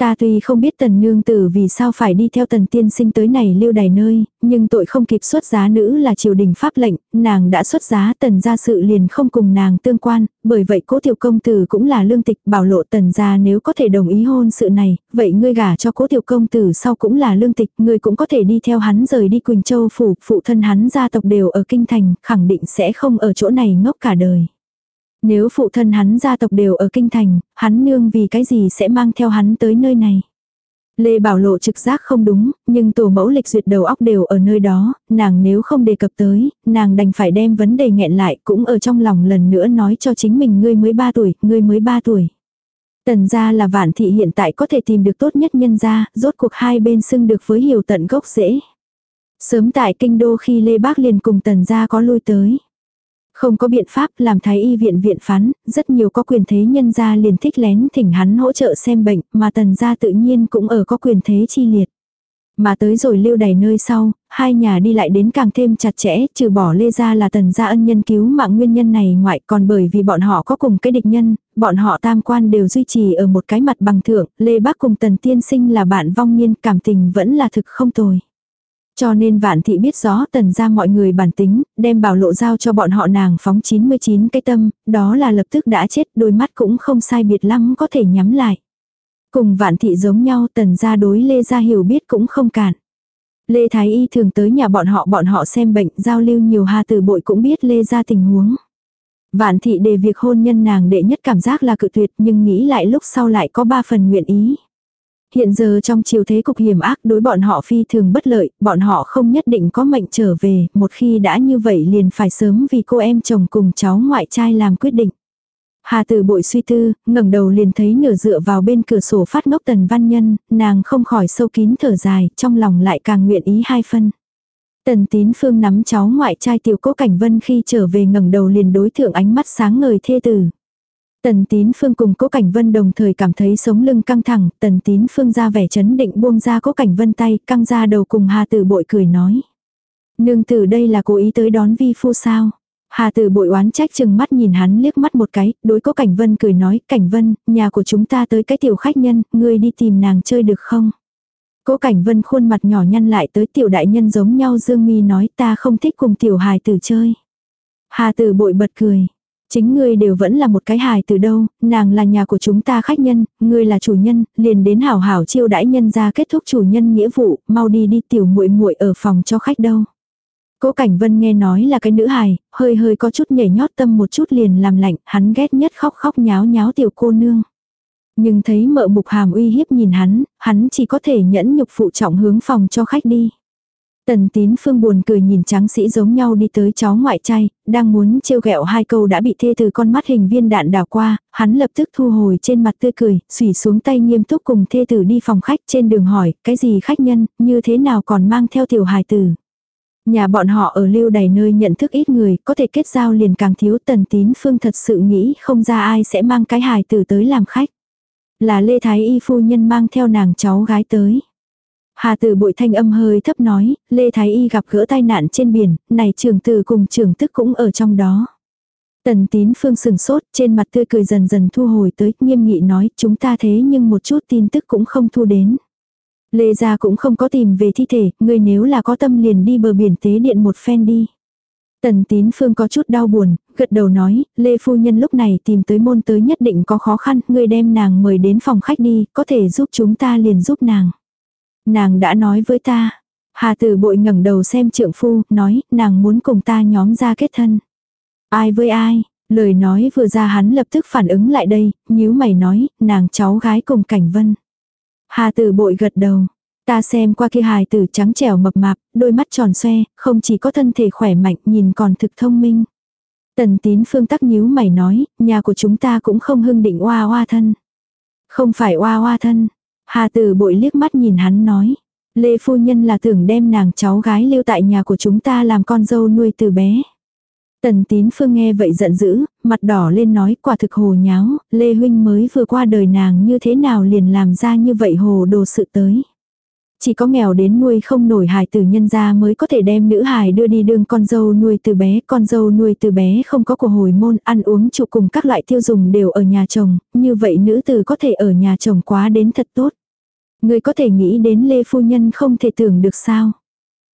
S1: Ta tuy không biết tần nương tử vì sao phải đi theo tần tiên sinh tới này lưu đài nơi, nhưng tội không kịp xuất giá nữ là triều đình pháp lệnh, nàng đã xuất giá tần gia sự liền không cùng nàng tương quan, bởi vậy cố tiểu công tử cũng là lương tịch bảo lộ tần gia nếu có thể đồng ý hôn sự này, vậy ngươi gả cho cố tiểu công tử sau cũng là lương tịch, ngươi cũng có thể đi theo hắn rời đi Quỳnh Châu phủ, phụ thân hắn gia tộc đều ở Kinh Thành, khẳng định sẽ không ở chỗ này ngốc cả đời. Nếu phụ thân hắn gia tộc đều ở kinh thành, hắn nương vì cái gì sẽ mang theo hắn tới nơi này. Lê Bảo Lộ trực giác không đúng, nhưng tổ mẫu lịch duyệt đầu óc đều ở nơi đó, nàng nếu không đề cập tới, nàng đành phải đem vấn đề nghẹn lại cũng ở trong lòng lần nữa nói cho chính mình ngươi mới 3 tuổi, ngươi mới 3 tuổi. Tần gia là vạn thị hiện tại có thể tìm được tốt nhất nhân gia, rốt cuộc hai bên xưng được với hiểu tận gốc dễ. Sớm tại kinh đô khi Lê Bác liền cùng tần gia có lui tới. Không có biện pháp làm thái y viện viện phán, rất nhiều có quyền thế nhân gia liền thích lén thỉnh hắn hỗ trợ xem bệnh, mà tần gia tự nhiên cũng ở có quyền thế chi liệt. Mà tới rồi lưu đầy nơi sau, hai nhà đi lại đến càng thêm chặt chẽ, trừ bỏ lê gia là tần gia ân nhân cứu mạng nguyên nhân này ngoại còn bởi vì bọn họ có cùng cái địch nhân, bọn họ tam quan đều duy trì ở một cái mặt bằng thượng, lê bác cùng tần tiên sinh là bạn vong niên cảm tình vẫn là thực không tồi. Cho nên vạn thị biết rõ tần ra mọi người bản tính, đem bảo lộ giao cho bọn họ nàng phóng 99 cái tâm, đó là lập tức đã chết, đôi mắt cũng không sai biệt lắm có thể nhắm lại. Cùng vạn thị giống nhau tần ra đối Lê Gia hiểu biết cũng không cản. Lê Thái Y thường tới nhà bọn họ bọn họ xem bệnh, giao lưu nhiều hà từ bội cũng biết Lê Gia tình huống. Vạn thị đề việc hôn nhân nàng đệ nhất cảm giác là cự tuyệt nhưng nghĩ lại lúc sau lại có ba phần nguyện ý. Hiện giờ trong chiều thế cục hiểm ác đối bọn họ phi thường bất lợi, bọn họ không nhất định có mệnh trở về, một khi đã như vậy liền phải sớm vì cô em chồng cùng cháu ngoại trai làm quyết định. Hà tử bội suy tư, ngẩng đầu liền thấy nửa dựa vào bên cửa sổ phát ngốc tần văn nhân, nàng không khỏi sâu kín thở dài, trong lòng lại càng nguyện ý hai phân. Tần tín phương nắm cháu ngoại trai tiểu cố cảnh vân khi trở về ngẩng đầu liền đối thượng ánh mắt sáng ngời thê tử. Tần tín phương cùng cố cảnh vân đồng thời cảm thấy sống lưng căng thẳng, tần tín phương ra vẻ chấn định buông ra cố cảnh vân tay, căng ra đầu cùng hà tử bội cười nói. Nương tử đây là cố ý tới đón vi phu sao. Hà tử bội oán trách chừng mắt nhìn hắn liếc mắt một cái, đối cố cảnh vân cười nói, cảnh vân, nhà của chúng ta tới cái tiểu khách nhân, ngươi đi tìm nàng chơi được không? Cố cảnh vân khuôn mặt nhỏ nhăn lại tới tiểu đại nhân giống nhau dương mi nói ta không thích cùng tiểu hài tử chơi. Hà tử bội bật cười, Chính ngươi đều vẫn là một cái hài từ đâu, nàng là nhà của chúng ta khách nhân, ngươi là chủ nhân, liền đến hảo hảo chiêu đãi nhân ra kết thúc chủ nhân nghĩa vụ, mau đi đi tiểu muội muội ở phòng cho khách đâu. Cố Cảnh Vân nghe nói là cái nữ hài, hơi hơi có chút nhảy nhót tâm một chút liền làm lạnh, hắn ghét nhất khóc khóc nháo nháo tiểu cô nương. Nhưng thấy mợ mục hàm uy hiếp nhìn hắn, hắn chỉ có thể nhẫn nhục phụ trọng hướng phòng cho khách đi. Tần tín phương buồn cười nhìn tráng sĩ giống nhau đi tới cháu ngoại trai, đang muốn trêu ghẹo hai câu đã bị thê từ con mắt hình viên đạn đào qua, hắn lập tức thu hồi trên mặt tươi cười, xủy xuống tay nghiêm túc cùng thê tử đi phòng khách trên đường hỏi, cái gì khách nhân, như thế nào còn mang theo tiểu hài tử. Nhà bọn họ ở lưu đầy nơi nhận thức ít người, có thể kết giao liền càng thiếu tần tín phương thật sự nghĩ không ra ai sẽ mang cái hài tử tới làm khách. Là Lê Thái Y phu nhân mang theo nàng cháu gái tới. Hà tử bội thanh âm hơi thấp nói, Lê Thái Y gặp gỡ tai nạn trên biển, này trường tử cùng trường tức cũng ở trong đó. Tần tín phương sừng sốt, trên mặt tươi cười dần dần thu hồi tới, nghiêm nghị nói, chúng ta thế nhưng một chút tin tức cũng không thu đến. Lê gia cũng không có tìm về thi thể, người nếu là có tâm liền đi bờ biển tế điện một phen đi. Tần tín phương có chút đau buồn, gật đầu nói, Lê Phu Nhân lúc này tìm tới môn tới nhất định có khó khăn, người đem nàng mời đến phòng khách đi, có thể giúp chúng ta liền giúp nàng. Nàng đã nói với ta. Hà tử bội ngẩng đầu xem trượng phu, nói, nàng muốn cùng ta nhóm ra kết thân. Ai với ai? Lời nói vừa ra hắn lập tức phản ứng lại đây, nhíu mày nói, nàng cháu gái cùng cảnh vân. Hà tử bội gật đầu. Ta xem qua kia hài tử trắng trẻo mập mạp, đôi mắt tròn xoe, không chỉ có thân thể khỏe mạnh, nhìn còn thực thông minh. Tần tín phương tắc nhíu mày nói, nhà của chúng ta cũng không hưng định oa oa thân. Không phải oa oa thân, Hà tử bội liếc mắt nhìn hắn nói. Lê phu nhân là tưởng đem nàng cháu gái lưu tại nhà của chúng ta làm con dâu nuôi từ bé. Tần tín phương nghe vậy giận dữ, mặt đỏ lên nói quả thực hồ nháo, Lê huynh mới vừa qua đời nàng như thế nào liền làm ra như vậy hồ đồ sự tới. Chỉ có nghèo đến nuôi không nổi hài tử nhân gia mới có thể đem nữ hài đưa đi đương con dâu nuôi từ bé, con dâu nuôi từ bé không có của hồi môn, ăn uống trụ cùng các loại tiêu dùng đều ở nhà chồng, như vậy nữ tử có thể ở nhà chồng quá đến thật tốt. Người có thể nghĩ đến Lê Phu Nhân không thể tưởng được sao.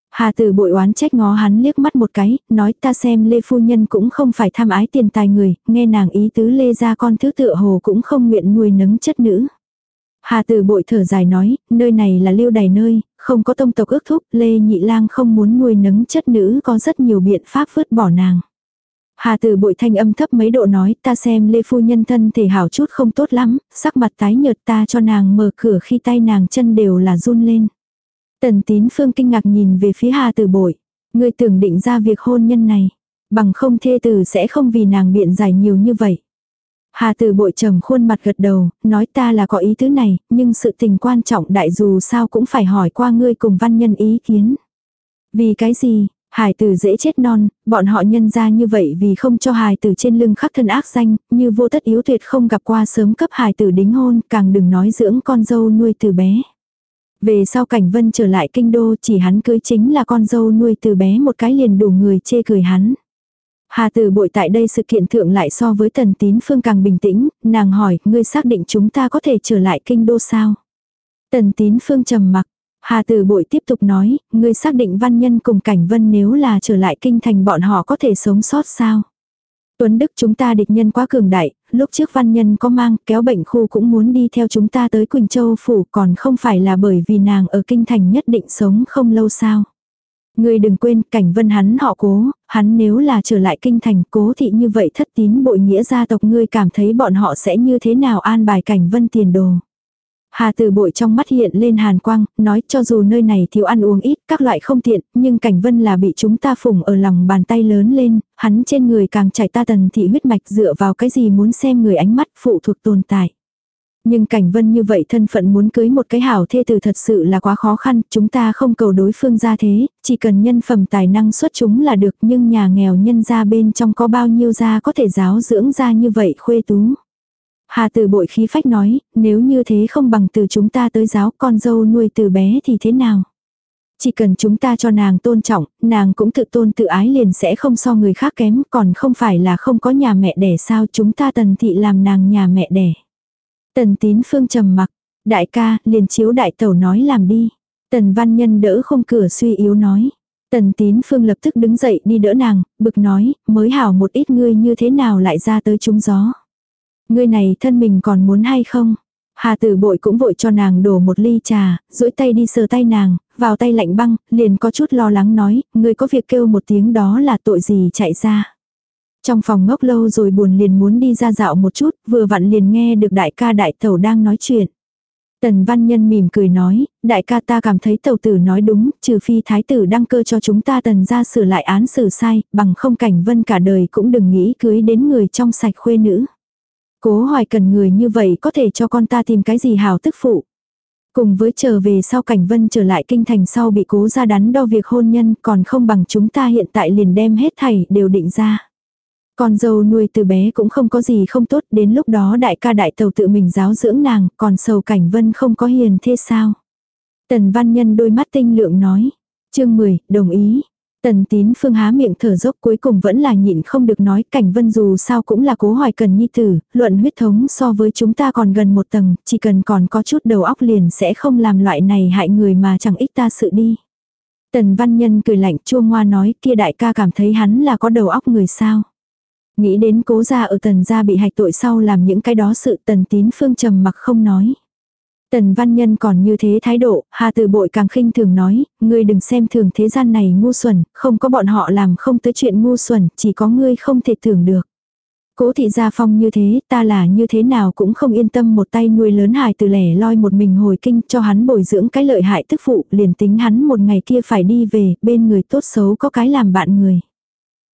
S1: Hà tử bội oán trách ngó hắn liếc mắt một cái, nói ta xem Lê Phu Nhân cũng không phải tham ái tiền tài người, nghe nàng ý tứ Lê ra con thứ tựa hồ cũng không nguyện nuôi nấng chất nữ. Hà tử bội thở dài nói, nơi này là lưu đày nơi, không có tông tộc ước thúc, Lê Nhị Lang không muốn nuôi nấng chất nữ có rất nhiều biện pháp vứt bỏ nàng. Hà tử bội thanh âm thấp mấy độ nói ta xem Lê Phu Nhân thân thể hảo chút không tốt lắm, sắc mặt tái nhợt ta cho nàng mở cửa khi tay nàng chân đều là run lên. Tần tín phương kinh ngạc nhìn về phía Hà tử bội. Người tưởng định ra việc hôn nhân này. Bằng không thê tử sẽ không vì nàng biện giải nhiều như vậy. Hà từ bội trầm khuôn mặt gật đầu, nói ta là có ý thứ này, nhưng sự tình quan trọng đại dù sao cũng phải hỏi qua ngươi cùng văn nhân ý kiến. Vì cái gì, Hài tử dễ chết non, bọn họ nhân ra như vậy vì không cho hài tử trên lưng khắc thân ác danh, như vô tất yếu tuyệt không gặp qua sớm cấp hài tử đính hôn, càng đừng nói dưỡng con dâu nuôi từ bé. Về sau cảnh vân trở lại kinh đô chỉ hắn cưới chính là con dâu nuôi từ bé một cái liền đủ người chê cười hắn. Hà tử bội tại đây sự kiện thượng lại so với tần tín phương càng bình tĩnh, nàng hỏi, ngươi xác định chúng ta có thể trở lại kinh đô sao? Tần tín phương trầm mặc, Hà tử bội tiếp tục nói, ngươi xác định văn nhân cùng cảnh vân nếu là trở lại kinh thành bọn họ có thể sống sót sao? Tuấn Đức chúng ta địch nhân quá cường đại, lúc trước văn nhân có mang kéo bệnh khu cũng muốn đi theo chúng ta tới Quỳnh Châu Phủ còn không phải là bởi vì nàng ở kinh thành nhất định sống không lâu sao. Ngươi đừng quên cảnh vân hắn họ cố, hắn nếu là trở lại kinh thành cố thị như vậy thất tín bội nghĩa gia tộc ngươi cảm thấy bọn họ sẽ như thế nào an bài cảnh vân tiền đồ. Hà từ bội trong mắt hiện lên hàn quang, nói cho dù nơi này thiếu ăn uống ít, các loại không tiện, nhưng cảnh vân là bị chúng ta phủng ở lòng bàn tay lớn lên, hắn trên người càng chảy ta tần thị huyết mạch dựa vào cái gì muốn xem người ánh mắt phụ thuộc tồn tại. Nhưng cảnh vân như vậy thân phận muốn cưới một cái hảo thê tử thật sự là quá khó khăn, chúng ta không cầu đối phương ra thế, chỉ cần nhân phẩm tài năng xuất chúng là được nhưng nhà nghèo nhân ra bên trong có bao nhiêu gia có thể giáo dưỡng ra như vậy khuê tú. Hà từ bội khí phách nói, nếu như thế không bằng từ chúng ta tới giáo con dâu nuôi từ bé thì thế nào? Chỉ cần chúng ta cho nàng tôn trọng, nàng cũng tự tôn tự ái liền sẽ không so người khác kém, còn không phải là không có nhà mẹ đẻ sao chúng ta tần thị làm nàng nhà mẹ đẻ. Tần tín phương trầm mặc, đại ca, liền chiếu đại tẩu nói làm đi. Tần văn nhân đỡ không cửa suy yếu nói. Tần tín phương lập tức đứng dậy đi đỡ nàng, bực nói, mới hảo một ít ngươi như thế nào lại ra tới trúng gió. Ngươi này thân mình còn muốn hay không? Hà tử bội cũng vội cho nàng đổ một ly trà, duỗi tay đi sờ tay nàng, vào tay lạnh băng, liền có chút lo lắng nói, ngươi có việc kêu một tiếng đó là tội gì chạy ra. Trong phòng ngốc lâu rồi buồn liền muốn đi ra dạo một chút, vừa vặn liền nghe được đại ca đại tẩu đang nói chuyện. Tần văn nhân mỉm cười nói, đại ca ta cảm thấy tẩu tử nói đúng, trừ phi thái tử đăng cơ cho chúng ta tần ra sửa lại án xử sai, bằng không cảnh vân cả đời cũng đừng nghĩ cưới đến người trong sạch khuê nữ. Cố hoài cần người như vậy có thể cho con ta tìm cái gì hảo tức phụ. Cùng với trở về sau cảnh vân trở lại kinh thành sau bị cố ra đắn đo việc hôn nhân còn không bằng chúng ta hiện tại liền đem hết thảy đều định ra. Con dâu nuôi từ bé cũng không có gì không tốt, đến lúc đó đại ca đại tàu tự mình giáo dưỡng nàng, còn sầu cảnh vân không có hiền thế sao. Tần văn nhân đôi mắt tinh lượng nói. chương 10, đồng ý. Tần tín phương há miệng thở dốc cuối cùng vẫn là nhịn không được nói cảnh vân dù sao cũng là cố hoài cần nhi tử, luận huyết thống so với chúng ta còn gần một tầng, chỉ cần còn có chút đầu óc liền sẽ không làm loại này hại người mà chẳng ích ta sự đi. Tần văn nhân cười lạnh chua ngoa nói kia đại ca cảm thấy hắn là có đầu óc người sao. Nghĩ đến cố gia ở tần gia bị hạch tội sau làm những cái đó sự tần tín phương trầm mặc không nói. Tần văn nhân còn như thế thái độ, hà từ bội càng khinh thường nói, ngươi đừng xem thường thế gian này ngu xuẩn, không có bọn họ làm không tới chuyện ngu xuẩn, chỉ có ngươi không thể tưởng được. Cố thị gia phong như thế, ta là như thế nào cũng không yên tâm một tay nuôi lớn hài từ lẻ loi một mình hồi kinh cho hắn bồi dưỡng cái lợi hại tức phụ, liền tính hắn một ngày kia phải đi về, bên người tốt xấu có cái làm bạn người.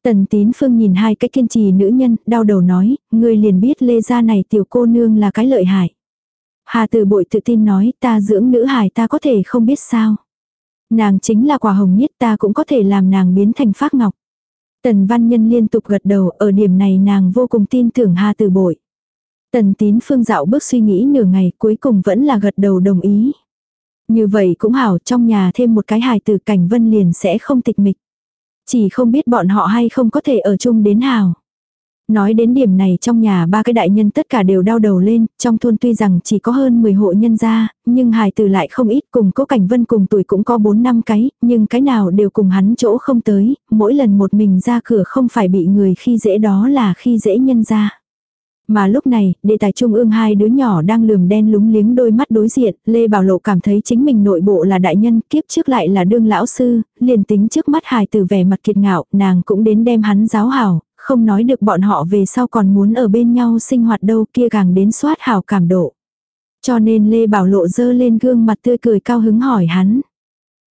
S1: Tần tín phương nhìn hai cái kiên trì nữ nhân, đau đầu nói, ngươi liền biết lê gia này tiểu cô nương là cái lợi hại. Hà Tử bội tự tin nói ta dưỡng nữ hài ta có thể không biết sao. Nàng chính là quả hồng nhất ta cũng có thể làm nàng biến thành phác ngọc. Tần văn nhân liên tục gật đầu ở điểm này nàng vô cùng tin tưởng Hà Tử bội. Tần tín phương dạo bước suy nghĩ nửa ngày cuối cùng vẫn là gật đầu đồng ý. Như vậy cũng hảo trong nhà thêm một cái hài từ cảnh vân liền sẽ không tịch mịch. Chỉ không biết bọn họ hay không có thể ở chung đến hào. Nói đến điểm này trong nhà ba cái đại nhân tất cả đều đau đầu lên, trong thôn tuy rằng chỉ có hơn 10 hộ nhân gia, nhưng hài tử lại không ít cùng cố cảnh vân cùng tuổi cũng có 4 năm cái, nhưng cái nào đều cùng hắn chỗ không tới, mỗi lần một mình ra cửa không phải bị người khi dễ đó là khi dễ nhân gia. Mà lúc này, đề tài trung ương hai đứa nhỏ đang lườm đen lúng liếng đôi mắt đối diện, Lê Bảo Lộ cảm thấy chính mình nội bộ là đại nhân, kiếp trước lại là đương lão sư, liền tính trước mắt hài từ vẻ mặt kiệt ngạo, nàng cũng đến đem hắn giáo hảo, không nói được bọn họ về sau còn muốn ở bên nhau sinh hoạt đâu kia càng đến soát hảo cảm độ. Cho nên Lê Bảo Lộ dơ lên gương mặt tươi cười cao hứng hỏi hắn.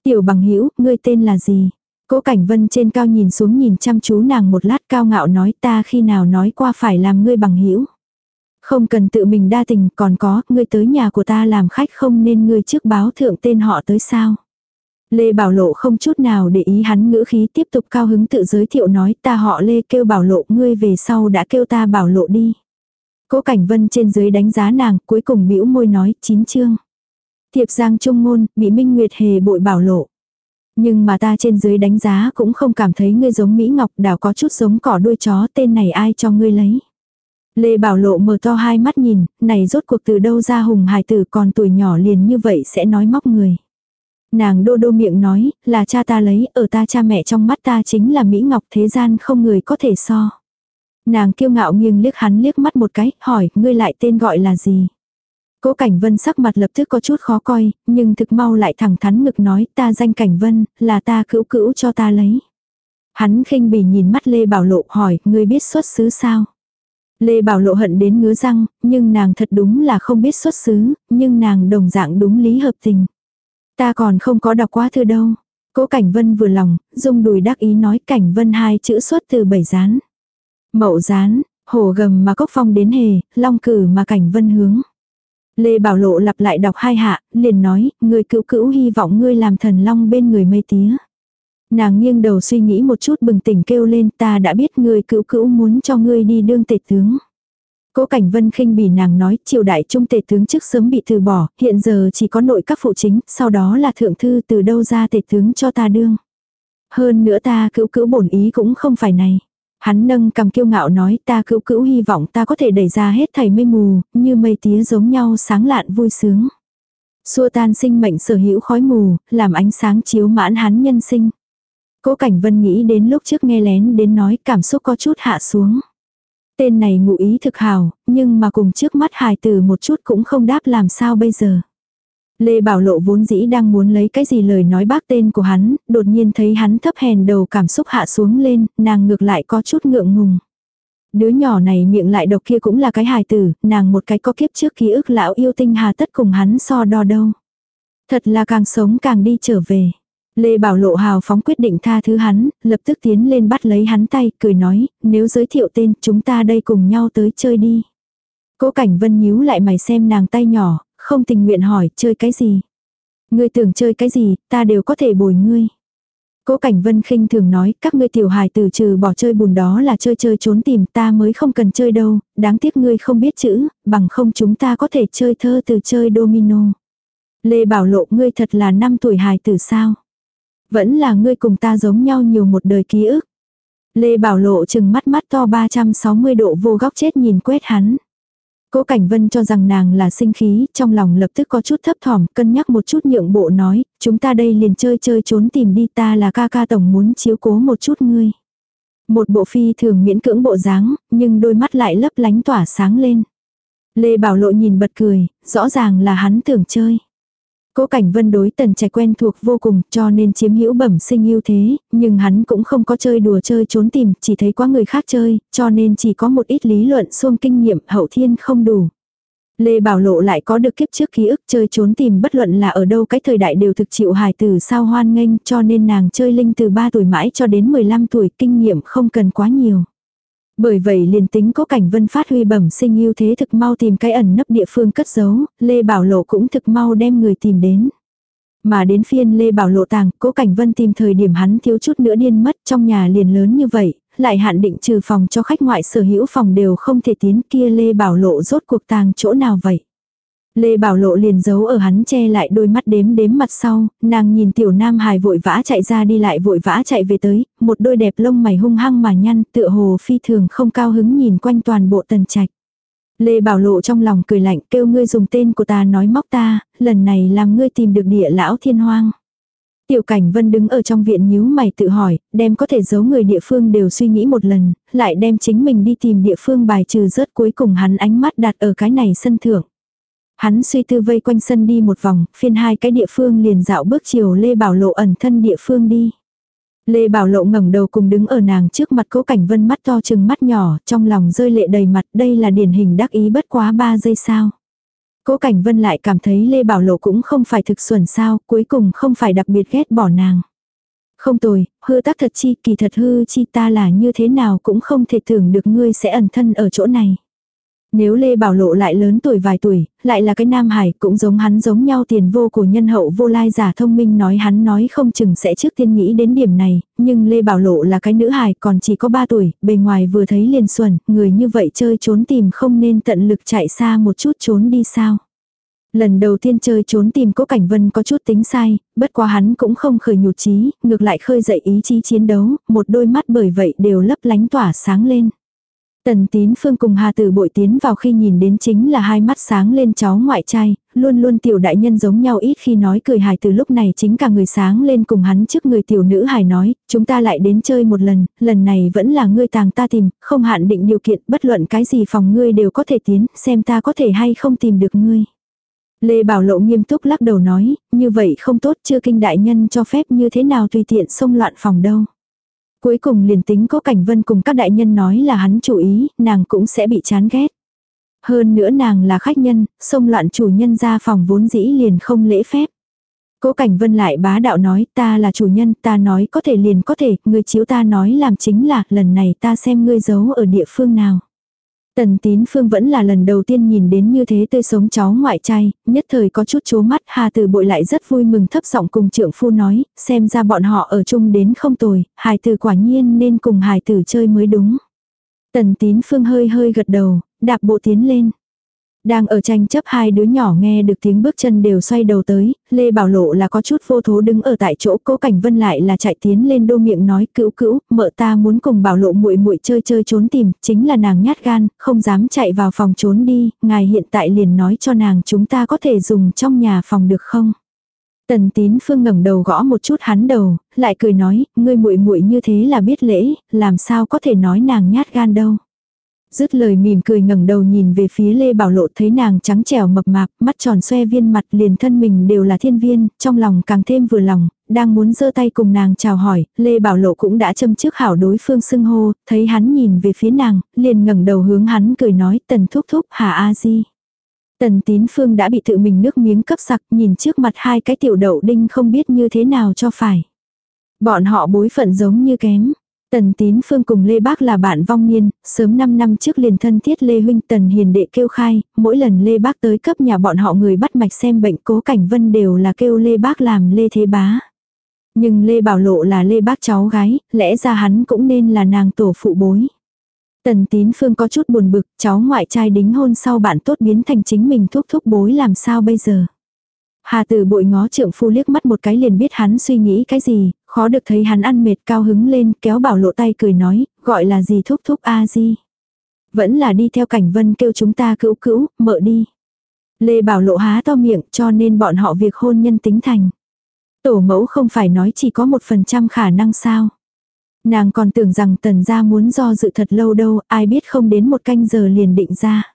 S1: Tiểu bằng hữu ngươi tên là gì? Cố Cảnh Vân trên cao nhìn xuống nhìn chăm chú nàng một lát cao ngạo nói ta khi nào nói qua phải làm ngươi bằng hữu Không cần tự mình đa tình, còn có, ngươi tới nhà của ta làm khách không nên ngươi trước báo thượng tên họ tới sao. Lê Bảo Lộ không chút nào để ý hắn ngữ khí tiếp tục cao hứng tự giới thiệu nói ta họ Lê kêu Bảo Lộ ngươi về sau đã kêu ta Bảo Lộ đi. Cố Cảnh Vân trên dưới đánh giá nàng cuối cùng bĩu môi nói chín chương. Thiệp giang trung ngôn bị Minh Nguyệt hề bội Bảo Lộ. Nhưng mà ta trên dưới đánh giá cũng không cảm thấy ngươi giống Mỹ Ngọc đảo có chút giống cỏ đuôi chó tên này ai cho ngươi lấy. Lê Bảo Lộ mở to hai mắt nhìn, này rốt cuộc từ đâu ra hùng hài tử còn tuổi nhỏ liền như vậy sẽ nói móc người. Nàng đô đô miệng nói, là cha ta lấy, ở ta cha mẹ trong mắt ta chính là Mỹ Ngọc thế gian không người có thể so. Nàng kiêu ngạo nghiêng liếc hắn liếc mắt một cái, hỏi, ngươi lại tên gọi là gì? Cố Cảnh Vân sắc mặt lập tức có chút khó coi, nhưng thực mau lại thẳng thắn ngực nói ta danh Cảnh Vân, là ta cữu cữu cho ta lấy. Hắn khinh bỉ nhìn mắt Lê Bảo Lộ hỏi, ngươi biết xuất xứ sao? Lê Bảo Lộ hận đến ngứa răng, nhưng nàng thật đúng là không biết xuất xứ, nhưng nàng đồng dạng đúng lý hợp tình. Ta còn không có đọc quá thư đâu. Cố Cảnh Vân vừa lòng, dung đùi đắc ý nói Cảnh Vân hai chữ xuất từ bảy gián. Mậu gián, hổ gầm mà cốc phong đến hề, long cử mà Cảnh Vân hướng. Lê Bảo Lộ lặp lại đọc hai hạ, liền nói, người cứu cữu hy vọng ngươi làm thần long bên người mây tía. Nàng nghiêng đầu suy nghĩ một chút bừng tỉnh kêu lên ta đã biết người cứu cữu muốn cho ngươi đi đương tể tướng. Cố Cảnh Vân khinh bỉ nàng nói, triều đại trung tể tướng trước sớm bị từ bỏ, hiện giờ chỉ có nội các phụ chính, sau đó là thượng thư từ đâu ra tể tướng cho ta đương. Hơn nữa ta cứu cữu bổn ý cũng không phải này. Hắn nâng cầm kiêu ngạo nói ta cữu cữu hy vọng ta có thể đẩy ra hết thầy mây mù, như mây tía giống nhau sáng lạn vui sướng. Xua tan sinh mệnh sở hữu khói mù, làm ánh sáng chiếu mãn hắn nhân sinh. Cố Cảnh Vân nghĩ đến lúc trước nghe lén đến nói cảm xúc có chút hạ xuống. Tên này ngụ ý thực hào, nhưng mà cùng trước mắt hài tử một chút cũng không đáp làm sao bây giờ. Lê Bảo Lộ vốn dĩ đang muốn lấy cái gì lời nói bác tên của hắn, đột nhiên thấy hắn thấp hèn đầu cảm xúc hạ xuống lên, nàng ngược lại có chút ngượng ngùng. Đứa nhỏ này miệng lại độc kia cũng là cái hài tử, nàng một cái có kiếp trước ký ức lão yêu tinh hà tất cùng hắn so đo đâu. Thật là càng sống càng đi trở về. Lê Bảo Lộ hào phóng quyết định tha thứ hắn, lập tức tiến lên bắt lấy hắn tay, cười nói, nếu giới thiệu tên, chúng ta đây cùng nhau tới chơi đi. Cố Cảnh Vân nhíu lại mày xem nàng tay nhỏ, không tình nguyện hỏi, chơi cái gì? Ngươi tưởng chơi cái gì, ta đều có thể bồi ngươi. Cố Cảnh Vân khinh thường nói, các ngươi tiểu hài từ trừ bỏ chơi bùn đó là chơi chơi trốn tìm ta mới không cần chơi đâu, đáng tiếc ngươi không biết chữ, bằng không chúng ta có thể chơi thơ từ chơi domino. Lê Bảo Lộ ngươi thật là năm tuổi hài tử sao? Vẫn là ngươi cùng ta giống nhau nhiều một đời ký ức. Lê Bảo Lộ chừng mắt mắt to 360 độ vô góc chết nhìn quét hắn. Cố Cảnh Vân cho rằng nàng là sinh khí, trong lòng lập tức có chút thấp thỏm, cân nhắc một chút nhượng bộ nói, chúng ta đây liền chơi chơi trốn tìm đi ta là ca ca tổng muốn chiếu cố một chút ngươi. Một bộ phi thường miễn cưỡng bộ dáng, nhưng đôi mắt lại lấp lánh tỏa sáng lên. Lê Bảo Lộ nhìn bật cười, rõ ràng là hắn tưởng chơi. Cố Cảnh Vân đối Tần Trạch quen thuộc vô cùng, cho nên chiếm hữu bẩm sinh ưu thế, nhưng hắn cũng không có chơi đùa chơi trốn tìm, chỉ thấy quá người khác chơi, cho nên chỉ có một ít lý luận xuông kinh nghiệm hậu thiên không đủ. Lê Bảo Lộ lại có được kiếp trước ký ức chơi trốn tìm bất luận là ở đâu cái thời đại đều thực chịu hài từ sao hoan nghênh cho nên nàng chơi linh từ 3 tuổi mãi cho đến 15 tuổi kinh nghiệm không cần quá nhiều. Bởi vậy liền tính có cảnh vân phát huy bẩm sinh ưu thế thực mau tìm cái ẩn nấp địa phương cất giấu, Lê Bảo Lộ cũng thực mau đem người tìm đến. Mà đến phiên Lê Bảo Lộ tàng, cố cảnh vân tìm thời điểm hắn thiếu chút nữa điên mất trong nhà liền lớn như vậy, lại hạn định trừ phòng cho khách ngoại sở hữu phòng đều không thể tiến kia Lê Bảo Lộ rốt cuộc tàng chỗ nào vậy. Lê Bảo Lộ liền giấu ở hắn che lại đôi mắt đếm đếm mặt sau, nàng nhìn tiểu nam hài vội vã chạy ra đi lại vội vã chạy về tới, một đôi đẹp lông mày hung hăng mà nhăn tựa hồ phi thường không cao hứng nhìn quanh toàn bộ tần trạch. Lê Bảo Lộ trong lòng cười lạnh kêu ngươi dùng tên của ta nói móc ta, lần này làm ngươi tìm được địa lão thiên hoang. Tiểu cảnh vân đứng ở trong viện nhíu mày tự hỏi, đem có thể giấu người địa phương đều suy nghĩ một lần, lại đem chính mình đi tìm địa phương bài trừ rớt cuối cùng hắn ánh mắt đặt ở cái này sân thượng. Hắn suy tư vây quanh sân đi một vòng, phiên hai cái địa phương liền dạo bước chiều Lê Bảo Lộ ẩn thân địa phương đi. Lê Bảo Lộ ngẩng đầu cùng đứng ở nàng trước mặt cố cảnh vân mắt to chừng mắt nhỏ, trong lòng rơi lệ đầy mặt, đây là điển hình đắc ý bất quá ba giây sao. Cố Cảnh Vân lại cảm thấy Lê Bảo Lộ cũng không phải thực xuẩn sao, cuối cùng không phải đặc biệt ghét bỏ nàng. Không tồi, hư tác thật chi, kỳ thật hư chi ta là như thế nào cũng không thể tưởng được ngươi sẽ ẩn thân ở chỗ này. Nếu Lê Bảo Lộ lại lớn tuổi vài tuổi, lại là cái nam hải cũng giống hắn giống nhau tiền vô của nhân hậu vô lai giả thông minh nói hắn nói không chừng sẽ trước tiên nghĩ đến điểm này, nhưng Lê Bảo Lộ là cái nữ hải còn chỉ có 3 tuổi, bề ngoài vừa thấy liền xuẩn, người như vậy chơi trốn tìm không nên tận lực chạy xa một chút trốn đi sao. Lần đầu tiên chơi trốn tìm cố cảnh vân có chút tính sai, bất quá hắn cũng không khởi nhụt chí, ngược lại khơi dậy ý chí chiến đấu, một đôi mắt bởi vậy đều lấp lánh tỏa sáng lên. Tần tín phương cùng Hà Tử bội tiến vào khi nhìn đến chính là hai mắt sáng lên cháu ngoại trai, luôn luôn tiểu đại nhân giống nhau ít khi nói cười hài từ lúc này chính cả người sáng lên cùng hắn trước người tiểu nữ hài nói, chúng ta lại đến chơi một lần, lần này vẫn là ngươi tàng ta tìm, không hạn định điều kiện, bất luận cái gì phòng ngươi đều có thể tiến, xem ta có thể hay không tìm được ngươi. Lê Bảo Lộ nghiêm túc lắc đầu nói, như vậy không tốt chưa kinh đại nhân cho phép như thế nào tùy tiện xông loạn phòng đâu. Cuối cùng liền tính có cảnh vân cùng các đại nhân nói là hắn chủ ý, nàng cũng sẽ bị chán ghét. Hơn nữa nàng là khách nhân, xông loạn chủ nhân ra phòng vốn dĩ liền không lễ phép. Cố Cảnh Vân lại bá đạo nói ta là chủ nhân, ta nói có thể liền có thể, người chiếu ta nói làm chính là lần này ta xem ngươi giấu ở địa phương nào. Tần tín phương vẫn là lần đầu tiên nhìn đến như thế tươi sống cháu ngoại trai, nhất thời có chút chố mắt Hà Tử bội lại rất vui mừng thấp giọng cùng trượng phu nói, xem ra bọn họ ở chung đến không tồi, hài tử quả nhiên nên cùng hài tử chơi mới đúng. Tần tín phương hơi hơi gật đầu, đạp bộ tiến lên. Đang ở tranh chấp hai đứa nhỏ nghe được tiếng bước chân đều xoay đầu tới, Lê Bảo Lộ là có chút vô thố đứng ở tại chỗ, Cố Cảnh Vân lại là chạy tiến lên đô miệng nói, "Cữu cữu, mợ ta muốn cùng Bảo Lộ muội muội chơi chơi trốn tìm." Chính là nàng nhát gan, không dám chạy vào phòng trốn đi, ngài hiện tại liền nói cho nàng chúng ta có thể dùng trong nhà phòng được không? Tần Tín Phương ngẩng đầu gõ một chút hắn đầu, lại cười nói, ngươi muội muội như thế là biết lễ, làm sao có thể nói nàng nhát gan đâu. Dứt lời mỉm cười ngẩng đầu nhìn về phía Lê Bảo Lộ thấy nàng trắng trẻo mập mạp, mắt tròn xoe viên mặt liền thân mình đều là thiên viên, trong lòng càng thêm vừa lòng, đang muốn giơ tay cùng nàng chào hỏi, Lê Bảo Lộ cũng đã châm trước hảo đối phương xưng hô, thấy hắn nhìn về phía nàng, liền ngẩng đầu hướng hắn cười nói tần thúc thúc hà a di. Tần tín phương đã bị tự mình nước miếng cấp sặc nhìn trước mặt hai cái tiểu đậu đinh không biết như thế nào cho phải. Bọn họ bối phận giống như kém. Tần Tín Phương cùng Lê Bác là bạn vong niên, sớm 5 năm trước liền thân thiết Lê Huynh Tần Hiền Đệ kêu khai, mỗi lần Lê Bác tới cấp nhà bọn họ người bắt mạch xem bệnh cố cảnh vân đều là kêu Lê Bác làm Lê Thế Bá. Nhưng Lê Bảo Lộ là Lê Bác cháu gái, lẽ ra hắn cũng nên là nàng tổ phụ bối. Tần Tín Phương có chút buồn bực, cháu ngoại trai đính hôn sau bạn tốt biến thành chính mình thúc thúc bối làm sao bây giờ. Hà tử bội ngó trượng phu liếc mắt một cái liền biết hắn suy nghĩ cái gì, khó được thấy hắn ăn mệt cao hứng lên kéo bảo lộ tay cười nói, gọi là gì thúc thúc a di. Vẫn là đi theo cảnh vân kêu chúng ta cữu cữu, mợ đi. Lê bảo lộ há to miệng cho nên bọn họ việc hôn nhân tính thành. Tổ mẫu không phải nói chỉ có một phần trăm khả năng sao. Nàng còn tưởng rằng tần gia muốn do dự thật lâu đâu, ai biết không đến một canh giờ liền định ra.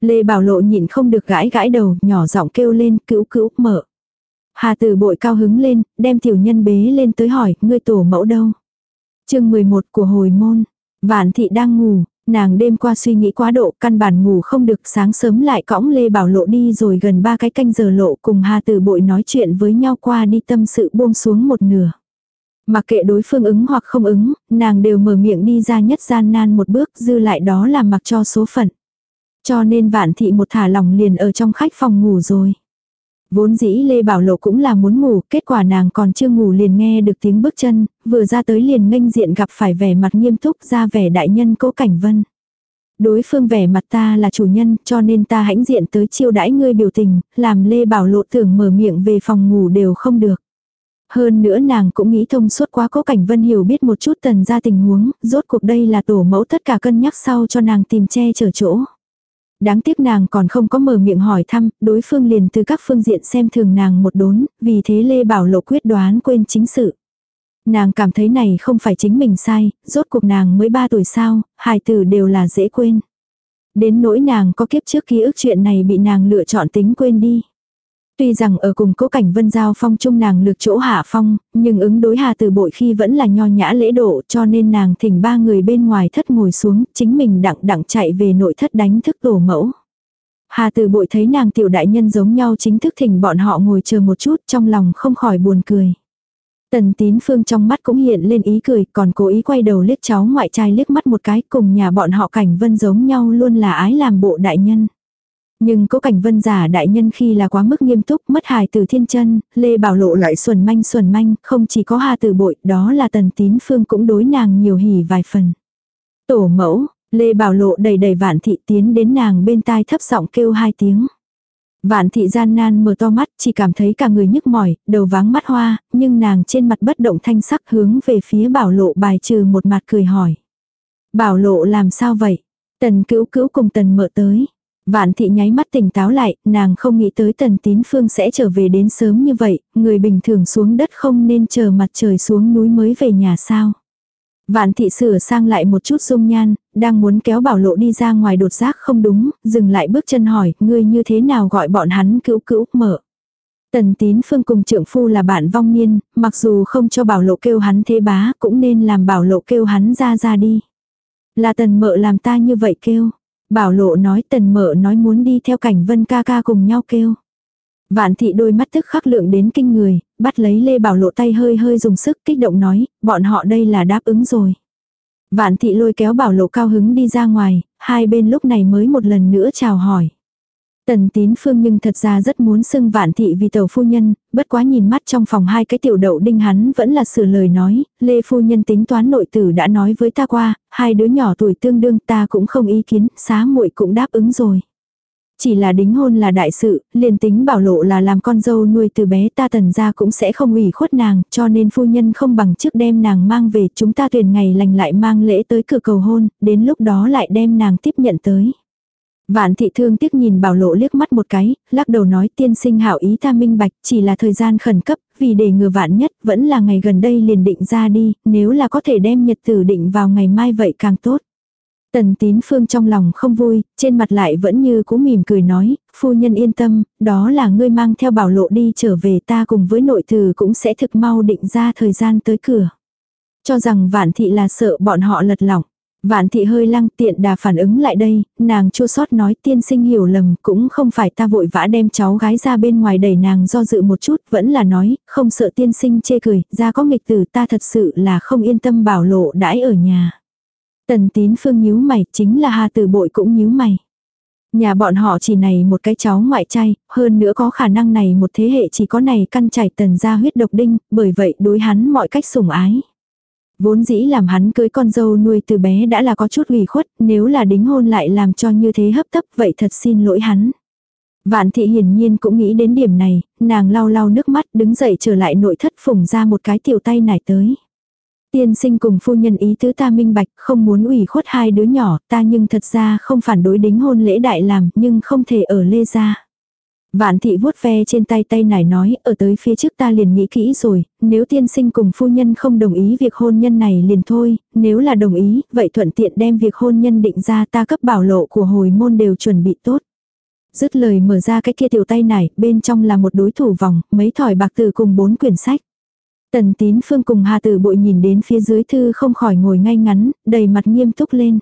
S1: Lê Bảo Lộ nhịn không được gãi gãi đầu, nhỏ giọng kêu lên, cữu cữu, mở. Hà tử bội cao hứng lên, đem tiểu nhân bế lên tới hỏi, ngươi tổ mẫu đâu? chương 11 của hồi môn. Vạn thị đang ngủ, nàng đêm qua suy nghĩ quá độ, căn bản ngủ không được, sáng sớm lại cõng Lê Bảo Lộ đi rồi gần ba cái canh giờ lộ cùng Hà tử bội nói chuyện với nhau qua đi tâm sự buông xuống một nửa. Mặc kệ đối phương ứng hoặc không ứng, nàng đều mở miệng đi ra nhất gian nan một bước dư lại đó là mặc cho số phận. Cho nên vạn thị một thả lòng liền ở trong khách phòng ngủ rồi. Vốn dĩ Lê Bảo Lộ cũng là muốn ngủ, kết quả nàng còn chưa ngủ liền nghe được tiếng bước chân, vừa ra tới liền nghênh diện gặp phải vẻ mặt nghiêm túc ra vẻ đại nhân cố cảnh vân. Đối phương vẻ mặt ta là chủ nhân cho nên ta hãnh diện tới chiêu đãi ngươi biểu tình, làm Lê Bảo Lộ tưởng mở miệng về phòng ngủ đều không được. Hơn nữa nàng cũng nghĩ thông suốt quá cố cảnh vân hiểu biết một chút tần ra tình huống, rốt cuộc đây là tổ mẫu tất cả cân nhắc sau cho nàng tìm che chở chỗ. Đáng tiếc nàng còn không có mở miệng hỏi thăm, đối phương liền từ các phương diện xem thường nàng một đốn, vì thế Lê Bảo Lộ quyết đoán quên chính sự. Nàng cảm thấy này không phải chính mình sai, rốt cuộc nàng mới 3 tuổi sao, hài tử đều là dễ quên. Đến nỗi nàng có kiếp trước ký ức chuyện này bị nàng lựa chọn tính quên đi. Tuy rằng ở cùng cố cảnh vân giao phong chung nàng lược chỗ hạ phong, nhưng ứng đối hà từ bội khi vẫn là nho nhã lễ độ cho nên nàng thỉnh ba người bên ngoài thất ngồi xuống, chính mình đặng đặng chạy về nội thất đánh thức tổ mẫu. Hà từ bội thấy nàng tiểu đại nhân giống nhau chính thức thỉnh bọn họ ngồi chờ một chút trong lòng không khỏi buồn cười. Tần tín phương trong mắt cũng hiện lên ý cười còn cố ý quay đầu liếc cháu ngoại trai liếc mắt một cái cùng nhà bọn họ cảnh vân giống nhau luôn là ái làm bộ đại nhân. Nhưng cố cảnh vân giả đại nhân khi là quá mức nghiêm túc mất hài từ thiên chân, Lê Bảo Lộ lại xuẩn manh xuẩn manh, không chỉ có hà từ bội, đó là tần tín phương cũng đối nàng nhiều hỉ vài phần. Tổ mẫu, Lê Bảo Lộ đầy đầy vạn thị tiến đến nàng bên tai thấp giọng kêu hai tiếng. Vạn thị gian nan mở to mắt, chỉ cảm thấy cả người nhức mỏi, đầu váng mắt hoa, nhưng nàng trên mặt bất động thanh sắc hướng về phía bảo lộ bài trừ một mặt cười hỏi. Bảo lộ làm sao vậy? Tần cữu cữu cùng tần mở tới. Vạn thị nháy mắt tỉnh táo lại, nàng không nghĩ tới tần tín phương sẽ trở về đến sớm như vậy, người bình thường xuống đất không nên chờ mặt trời xuống núi mới về nhà sao. Vạn thị sửa sang lại một chút dung nhan, đang muốn kéo bảo lộ đi ra ngoài đột giác không đúng, dừng lại bước chân hỏi, ngươi như thế nào gọi bọn hắn cữu cữu, mở. Tần tín phương cùng trưởng phu là bạn vong niên, mặc dù không cho bảo lộ kêu hắn thế bá, cũng nên làm bảo lộ kêu hắn ra ra đi. Là tần mợ làm ta như vậy kêu. Bảo lộ nói tần mợ nói muốn đi theo cảnh vân ca ca cùng nhau kêu. Vạn thị đôi mắt tức khắc lượng đến kinh người, bắt lấy Lê Bảo lộ tay hơi hơi dùng sức kích động nói, bọn họ đây là đáp ứng rồi. Vạn thị lôi kéo bảo lộ cao hứng đi ra ngoài, hai bên lúc này mới một lần nữa chào hỏi. Tần tín phương nhưng thật ra rất muốn xưng vạn thị vì tàu phu nhân, bất quá nhìn mắt trong phòng hai cái tiểu đậu đinh hắn vẫn là sửa lời nói, Lê phu nhân tính toán nội tử đã nói với ta qua, hai đứa nhỏ tuổi tương đương ta cũng không ý kiến, xá muội cũng đáp ứng rồi. Chỉ là đính hôn là đại sự, liền tính bảo lộ là làm con dâu nuôi từ bé ta tần ra cũng sẽ không ủy khuất nàng, cho nên phu nhân không bằng trước đem nàng mang về, chúng ta tuyển ngày lành lại mang lễ tới cửa cầu hôn, đến lúc đó lại đem nàng tiếp nhận tới. Vạn thị thương tiếc nhìn bảo lộ liếc mắt một cái, lắc đầu nói tiên sinh hảo ý ta minh bạch, chỉ là thời gian khẩn cấp, vì để ngừa vạn nhất, vẫn là ngày gần đây liền định ra đi, nếu là có thể đem nhật tử định vào ngày mai vậy càng tốt. Tần tín phương trong lòng không vui, trên mặt lại vẫn như cú mỉm cười nói, phu nhân yên tâm, đó là ngươi mang theo bảo lộ đi trở về ta cùng với nội tử cũng sẽ thực mau định ra thời gian tới cửa. Cho rằng vạn thị là sợ bọn họ lật lỏng. Vạn thị hơi lăng tiện đà phản ứng lại đây, nàng chua sót nói tiên sinh hiểu lầm, cũng không phải ta vội vã đem cháu gái ra bên ngoài đẩy nàng do dự một chút, vẫn là nói, không sợ tiên sinh chê cười, ra có nghịch tử ta thật sự là không yên tâm bảo lộ đãi ở nhà. Tần tín phương nhíu mày, chính là hà tử bội cũng nhíu mày. Nhà bọn họ chỉ này một cái cháu ngoại trai, hơn nữa có khả năng này một thế hệ chỉ có này căn trải tần ra huyết độc đinh, bởi vậy đối hắn mọi cách sủng ái. Vốn dĩ làm hắn cưới con dâu nuôi từ bé đã là có chút ủy khuất, nếu là đính hôn lại làm cho như thế hấp tấp vậy thật xin lỗi hắn. Vạn thị hiển nhiên cũng nghĩ đến điểm này, nàng lau lau nước mắt đứng dậy trở lại nội thất phùng ra một cái tiểu tay nải tới. Tiên sinh cùng phu nhân ý tứ ta minh bạch, không muốn ủy khuất hai đứa nhỏ, ta nhưng thật ra không phản đối đính hôn lễ đại làm, nhưng không thể ở lê gia. Vạn thị vuốt ve trên tay tay nải nói, ở tới phía trước ta liền nghĩ kỹ rồi, nếu tiên sinh cùng phu nhân không đồng ý việc hôn nhân này liền thôi, nếu là đồng ý, vậy thuận tiện đem việc hôn nhân định ra ta cấp bảo lộ của hồi môn đều chuẩn bị tốt. Dứt lời mở ra cái kia tiểu tay nải, bên trong là một đối thủ vòng, mấy thỏi bạc từ cùng bốn quyển sách. Tần tín phương cùng Hà Tử Bội nhìn đến phía dưới thư không khỏi ngồi ngay ngắn, đầy mặt nghiêm túc lên.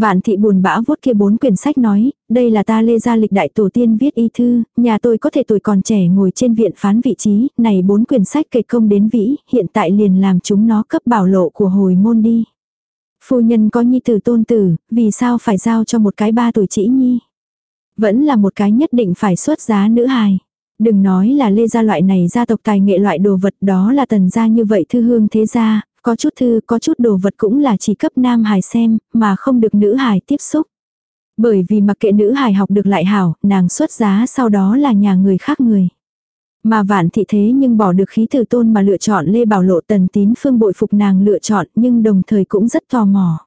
S1: Vạn thị buồn bã vuốt kia bốn quyển sách nói, đây là ta lê gia lịch đại tổ tiên viết y thư, nhà tôi có thể tuổi còn trẻ ngồi trên viện phán vị trí, này bốn quyển sách kể công đến vĩ, hiện tại liền làm chúng nó cấp bảo lộ của hồi môn đi. Phu nhân có nhi tử tôn tử, vì sao phải giao cho một cái ba tuổi chỉ nhi? Vẫn là một cái nhất định phải xuất giá nữ hài. Đừng nói là lê gia loại này gia tộc tài nghệ loại đồ vật đó là tần gia như vậy thư hương thế gia, có chút thư, có chút đồ vật cũng là chỉ cấp nam hài xem, mà không được nữ hài tiếp xúc. Bởi vì mặc kệ nữ hài học được lại hảo, nàng xuất giá sau đó là nhà người khác người. Mà vạn thị thế nhưng bỏ được khí từ tôn mà lựa chọn Lê Bảo Lộ tần tín phương bội phục nàng lựa chọn nhưng đồng thời cũng rất tò mò.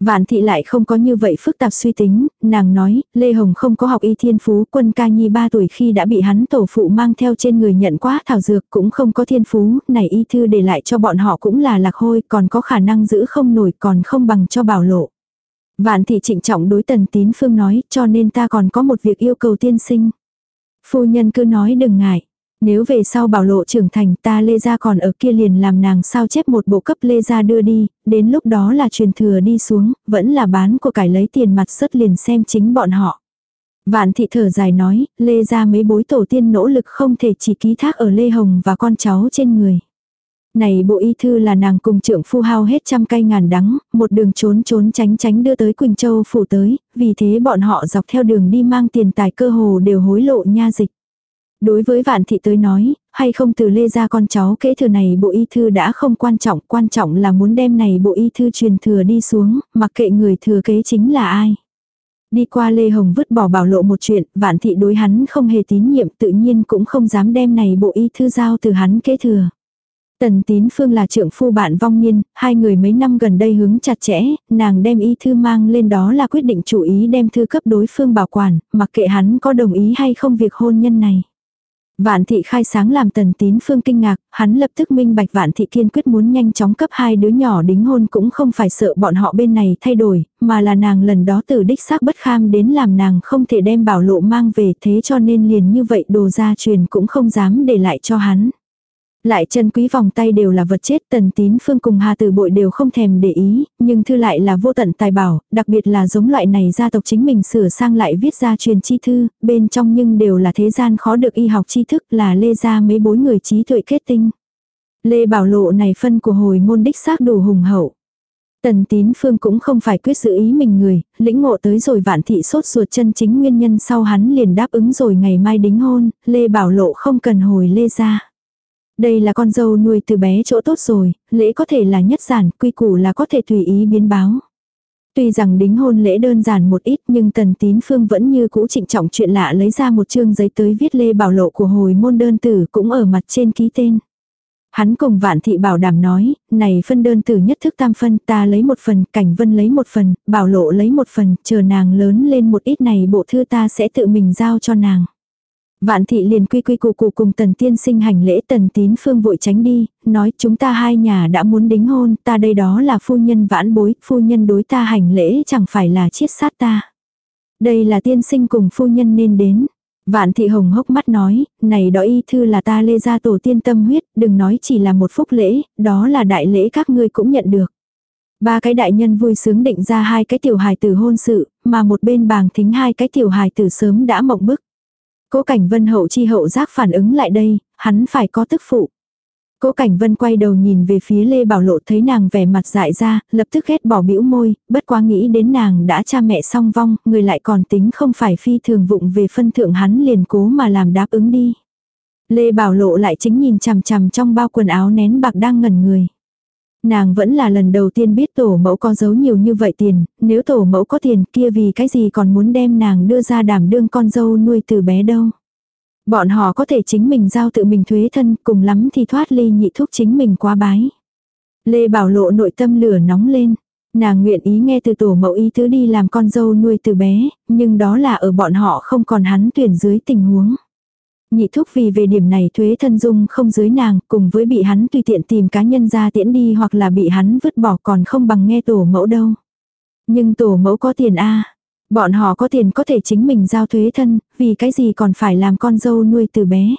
S1: Vạn thị lại không có như vậy phức tạp suy tính, nàng nói, Lê Hồng không có học y thiên phú, quân ca nhi 3 tuổi khi đã bị hắn tổ phụ mang theo trên người nhận quá thảo dược cũng không có thiên phú, này y thư để lại cho bọn họ cũng là lạc hôi, còn có khả năng giữ không nổi còn không bằng cho bảo lộ. Vạn thị trịnh trọng đối tần tín phương nói, cho nên ta còn có một việc yêu cầu tiên sinh. Phu nhân cứ nói đừng ngại. Nếu về sau bảo lộ trưởng thành ta Lê Gia còn ở kia liền làm nàng sao chép một bộ cấp Lê Gia đưa đi, đến lúc đó là truyền thừa đi xuống, vẫn là bán của cải lấy tiền mặt sất liền xem chính bọn họ. Vạn thị thở dài nói, Lê Gia mấy bối tổ tiên nỗ lực không thể chỉ ký thác ở Lê Hồng và con cháu trên người. Này bộ y thư là nàng cùng trưởng phu hao hết trăm cây ngàn đắng, một đường trốn trốn tránh tránh đưa tới Quỳnh Châu phủ tới, vì thế bọn họ dọc theo đường đi mang tiền tài cơ hồ đều hối lộ nha dịch. Đối với vạn thị tới nói, hay không từ lê ra con cháu kế thừa này bộ y thư đã không quan trọng, quan trọng là muốn đem này bộ y thư truyền thừa đi xuống, mặc kệ người thừa kế chính là ai. Đi qua Lê Hồng vứt bỏ bảo lộ một chuyện, vạn thị đối hắn không hề tín nhiệm tự nhiên cũng không dám đem này bộ y thư giao từ hắn kế thừa. Tần tín phương là trưởng phu bạn vong niên, hai người mấy năm gần đây hướng chặt chẽ, nàng đem y thư mang lên đó là quyết định chủ ý đem thư cấp đối phương bảo quản, mặc kệ hắn có đồng ý hay không việc hôn nhân này. Vạn thị khai sáng làm tần tín phương kinh ngạc, hắn lập tức minh bạch vạn thị kiên quyết muốn nhanh chóng cấp hai đứa nhỏ đính hôn cũng không phải sợ bọn họ bên này thay đổi, mà là nàng lần đó từ đích xác bất kham đến làm nàng không thể đem bảo lộ mang về thế cho nên liền như vậy đồ gia truyền cũng không dám để lại cho hắn. Lại chân quý vòng tay đều là vật chết tần tín phương cùng hà từ bội đều không thèm để ý, nhưng thư lại là vô tận tài bảo, đặc biệt là giống loại này gia tộc chính mình sửa sang lại viết ra truyền chi thư, bên trong nhưng đều là thế gian khó được y học tri thức là lê ra mấy bối người trí tuệ kết tinh. Lê bảo lộ này phân của hồi môn đích xác đủ hùng hậu. Tần tín phương cũng không phải quyết giữ ý mình người, lĩnh ngộ tới rồi vạn thị sốt ruột chân chính nguyên nhân sau hắn liền đáp ứng rồi ngày mai đính hôn, Lê bảo lộ không cần hồi Lê ra. Đây là con dâu nuôi từ bé chỗ tốt rồi, lễ có thể là nhất giản, quy củ là có thể tùy ý biến báo. Tuy rằng đính hôn lễ đơn giản một ít nhưng tần tín phương vẫn như cũ trịnh trọng chuyện lạ lấy ra một chương giấy tới viết lê bảo lộ của hồi môn đơn tử cũng ở mặt trên ký tên. Hắn cùng vạn thị bảo đảm nói, này phân đơn tử nhất thức tam phân ta lấy một phần, cảnh vân lấy một phần, bảo lộ lấy một phần, chờ nàng lớn lên một ít này bộ thư ta sẽ tự mình giao cho nàng. Vạn thị liền quy quy cụ cụ cùng tần tiên sinh hành lễ tần tín phương vội tránh đi, nói chúng ta hai nhà đã muốn đính hôn, ta đây đó là phu nhân vãn bối, phu nhân đối ta hành lễ chẳng phải là chiết sát ta. Đây là tiên sinh cùng phu nhân nên đến. Vạn thị hồng hốc mắt nói, này đó y thư là ta lê ra tổ tiên tâm huyết, đừng nói chỉ là một phúc lễ, đó là đại lễ các ngươi cũng nhận được. Ba cái đại nhân vui sướng định ra hai cái tiểu hài tử hôn sự, mà một bên bàng thính hai cái tiểu hài tử sớm đã mộng bức. Cố Cảnh Vân hậu chi hậu giác phản ứng lại đây, hắn phải có tức phụ. Cố Cảnh Vân quay đầu nhìn về phía Lê Bảo Lộ thấy nàng vẻ mặt dại ra, lập tức ghét bỏ bĩu môi, bất quá nghĩ đến nàng đã cha mẹ song vong, người lại còn tính không phải phi thường vụng về phân thượng hắn liền cố mà làm đáp ứng đi. Lê Bảo Lộ lại chính nhìn chằm chằm trong bao quần áo nén bạc đang ngẩn người. Nàng vẫn là lần đầu tiên biết tổ mẫu có giấu nhiều như vậy tiền, nếu tổ mẫu có tiền kia vì cái gì còn muốn đem nàng đưa ra đảm đương con dâu nuôi từ bé đâu. Bọn họ có thể chính mình giao tự mình thuế thân cùng lắm thì thoát ly nhị thuốc chính mình quá bái. Lê Bảo Lộ nội tâm lửa nóng lên. Nàng nguyện ý nghe từ tổ mẫu ý tứ đi làm con dâu nuôi từ bé, nhưng đó là ở bọn họ không còn hắn tuyển dưới tình huống. Nhị thúc vì về điểm này thuế thân dung không dưới nàng, cùng với bị hắn tùy tiện tìm cá nhân ra tiễn đi hoặc là bị hắn vứt bỏ còn không bằng nghe tổ mẫu đâu. Nhưng tổ mẫu có tiền a Bọn họ có tiền có thể chính mình giao thuế thân, vì cái gì còn phải làm con dâu nuôi từ bé.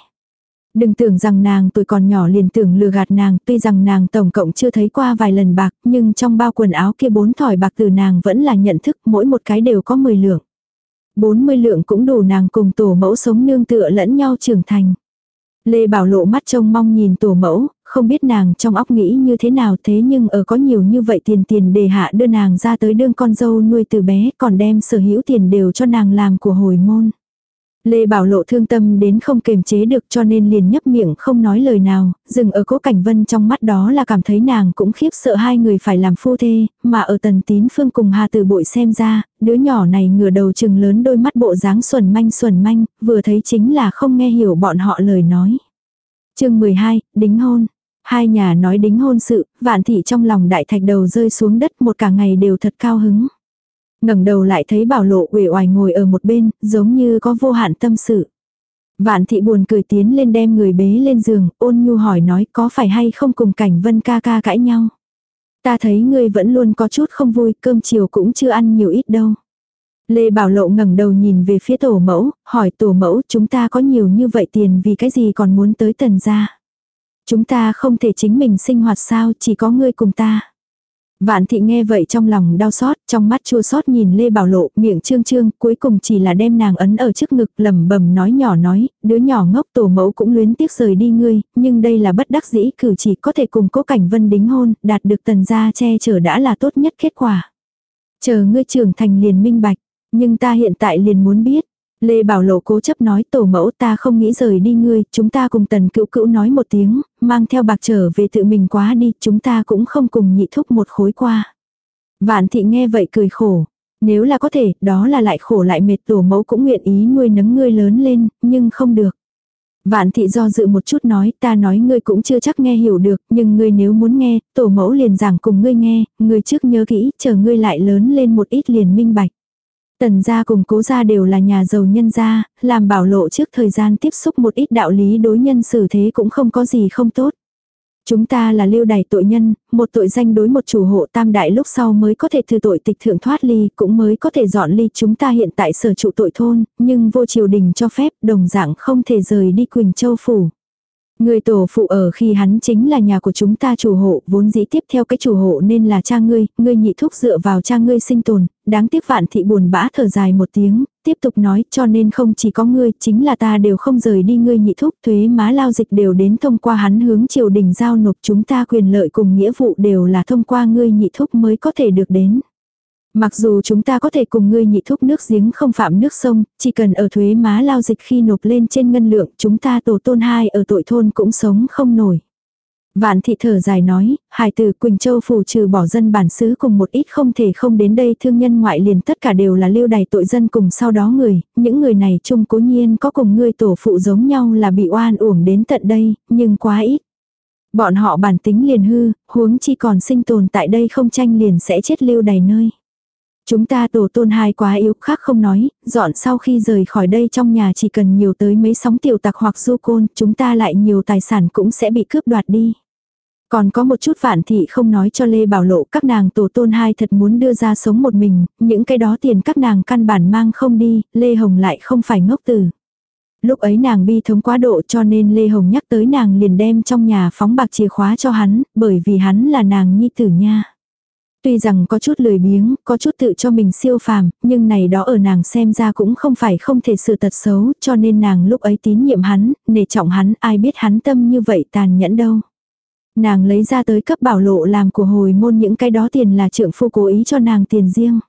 S1: Đừng tưởng rằng nàng tuổi còn nhỏ liền tưởng lừa gạt nàng, tuy rằng nàng tổng cộng chưa thấy qua vài lần bạc, nhưng trong bao quần áo kia bốn thỏi bạc từ nàng vẫn là nhận thức mỗi một cái đều có 10 lượng. 40 lượng cũng đủ nàng cùng tổ mẫu sống nương tựa lẫn nhau trưởng thành. Lê Bảo Lộ mắt trông mong nhìn tổ mẫu, không biết nàng trong óc nghĩ như thế nào thế nhưng ở có nhiều như vậy tiền tiền để hạ đưa nàng ra tới đương con dâu nuôi từ bé còn đem sở hữu tiền đều cho nàng làm của hồi môn. Lê Bảo Lộ thương tâm đến không kềm chế được cho nên liền nhấp miệng không nói lời nào, dừng ở cố cảnh vân trong mắt đó là cảm thấy nàng cũng khiếp sợ hai người phải làm phu thê, mà ở tần tín phương cùng Hà Tử Bội xem ra, đứa nhỏ này ngửa đầu chừng lớn đôi mắt bộ dáng xuẩn manh xuẩn manh, vừa thấy chính là không nghe hiểu bọn họ lời nói. chương 12, đính hôn. Hai nhà nói đính hôn sự, vạn thị trong lòng đại thạch đầu rơi xuống đất một cả ngày đều thật cao hứng ngẩng đầu lại thấy bảo lộ uể oải ngồi ở một bên, giống như có vô hạn tâm sự. Vạn thị buồn cười tiến lên đem người bế lên giường, ôn nhu hỏi nói có phải hay không cùng cảnh vân ca ca cãi nhau. Ta thấy ngươi vẫn luôn có chút không vui, cơm chiều cũng chưa ăn nhiều ít đâu. Lê Bảo Lộ ngẩng đầu nhìn về phía tổ mẫu, hỏi tổ mẫu chúng ta có nhiều như vậy tiền vì cái gì còn muốn tới tần gia. Chúng ta không thể chính mình sinh hoạt sao, chỉ có ngươi cùng ta. Vạn thị nghe vậy trong lòng đau xót, trong mắt chua xót nhìn Lê Bảo Lộ, miệng trương trương, cuối cùng chỉ là đem nàng ấn ở trước ngực lầm bầm nói nhỏ nói, đứa nhỏ ngốc tổ mẫu cũng luyến tiếc rời đi ngươi, nhưng đây là bất đắc dĩ cử chỉ có thể cùng cố cảnh vân đính hôn, đạt được tần gia che chở đã là tốt nhất kết quả. Chờ ngươi trưởng thành liền minh bạch, nhưng ta hiện tại liền muốn biết, Lê Bảo Lộ cố chấp nói tổ mẫu ta không nghĩ rời đi ngươi, chúng ta cùng tần cữu cữu nói một tiếng, mang theo bạc trở về tự mình quá đi, chúng ta cũng không cùng nhị thúc một khối qua. Vạn thị nghe vậy cười khổ. Nếu là có thể, đó là lại khổ lại mệt tổ mẫu cũng nguyện ý nuôi nấng ngươi lớn lên, nhưng không được. Vạn thị do dự một chút nói, ta nói ngươi cũng chưa chắc nghe hiểu được, nhưng ngươi nếu muốn nghe, tổ mẫu liền giảng cùng ngươi nghe, ngươi trước nhớ kỹ, chờ ngươi lại lớn lên một ít liền minh bạch. Tần gia cùng cố gia đều là nhà giàu nhân gia, làm bảo lộ trước thời gian tiếp xúc một ít đạo lý đối nhân xử thế cũng không có gì không tốt. Chúng ta là lưu đày tội nhân, một tội danh đối một chủ hộ tam đại lúc sau mới có thể từ tội tịch thượng thoát ly, cũng mới có thể dọn ly chúng ta hiện tại sở trụ tội thôn, nhưng vô triều đình cho phép đồng dạng không thể rời đi Quỳnh Châu Phủ. Người tổ phụ ở khi hắn chính là nhà của chúng ta chủ hộ, vốn dĩ tiếp theo cái chủ hộ nên là cha ngươi, ngươi nhị thúc dựa vào cha ngươi sinh tồn, đáng tiếc vạn thị buồn bã thở dài một tiếng, tiếp tục nói cho nên không chỉ có ngươi, chính là ta đều không rời đi ngươi nhị thúc, thuế má lao dịch đều đến thông qua hắn hướng triều đình giao nộp chúng ta quyền lợi cùng nghĩa vụ đều là thông qua ngươi nhị thúc mới có thể được đến. Mặc dù chúng ta có thể cùng ngươi nhị thúc nước giếng không phạm nước sông, chỉ cần ở thuế má lao dịch khi nộp lên trên ngân lượng, chúng ta tổ tôn hai ở tội thôn cũng sống không nổi. Vạn thị thở dài nói, hải tử Quỳnh Châu phủ trừ bỏ dân bản xứ cùng một ít không thể không đến đây thương nhân ngoại liền tất cả đều là lưu đày tội dân cùng sau đó người, những người này chung cố nhiên có cùng ngươi tổ phụ giống nhau là bị oan uổng đến tận đây, nhưng quá ít. Bọn họ bản tính liền hư, huống chi còn sinh tồn tại đây không tranh liền sẽ chết lưu đày nơi. Chúng ta tổ tôn hai quá yếu khác không nói, dọn sau khi rời khỏi đây trong nhà chỉ cần nhiều tới mấy sóng tiểu tặc hoặc du côn, chúng ta lại nhiều tài sản cũng sẽ bị cướp đoạt đi. Còn có một chút vạn thị không nói cho Lê Bảo Lộ các nàng tổ tôn hai thật muốn đưa ra sống một mình, những cái đó tiền các nàng căn bản mang không đi, Lê Hồng lại không phải ngốc tử. Lúc ấy nàng bi thống quá độ cho nên Lê Hồng nhắc tới nàng liền đem trong nhà phóng bạc chìa khóa cho hắn, bởi vì hắn là nàng nhi tử nha. Tuy rằng có chút lười biếng, có chút tự cho mình siêu phàm, nhưng này đó ở nàng xem ra cũng không phải không thể sự tật xấu, cho nên nàng lúc ấy tín nhiệm hắn, nể trọng hắn, ai biết hắn tâm như vậy tàn nhẫn đâu. Nàng lấy ra tới cấp bảo lộ làm của hồi môn những cái đó tiền là trượng phu cố ý cho nàng tiền riêng.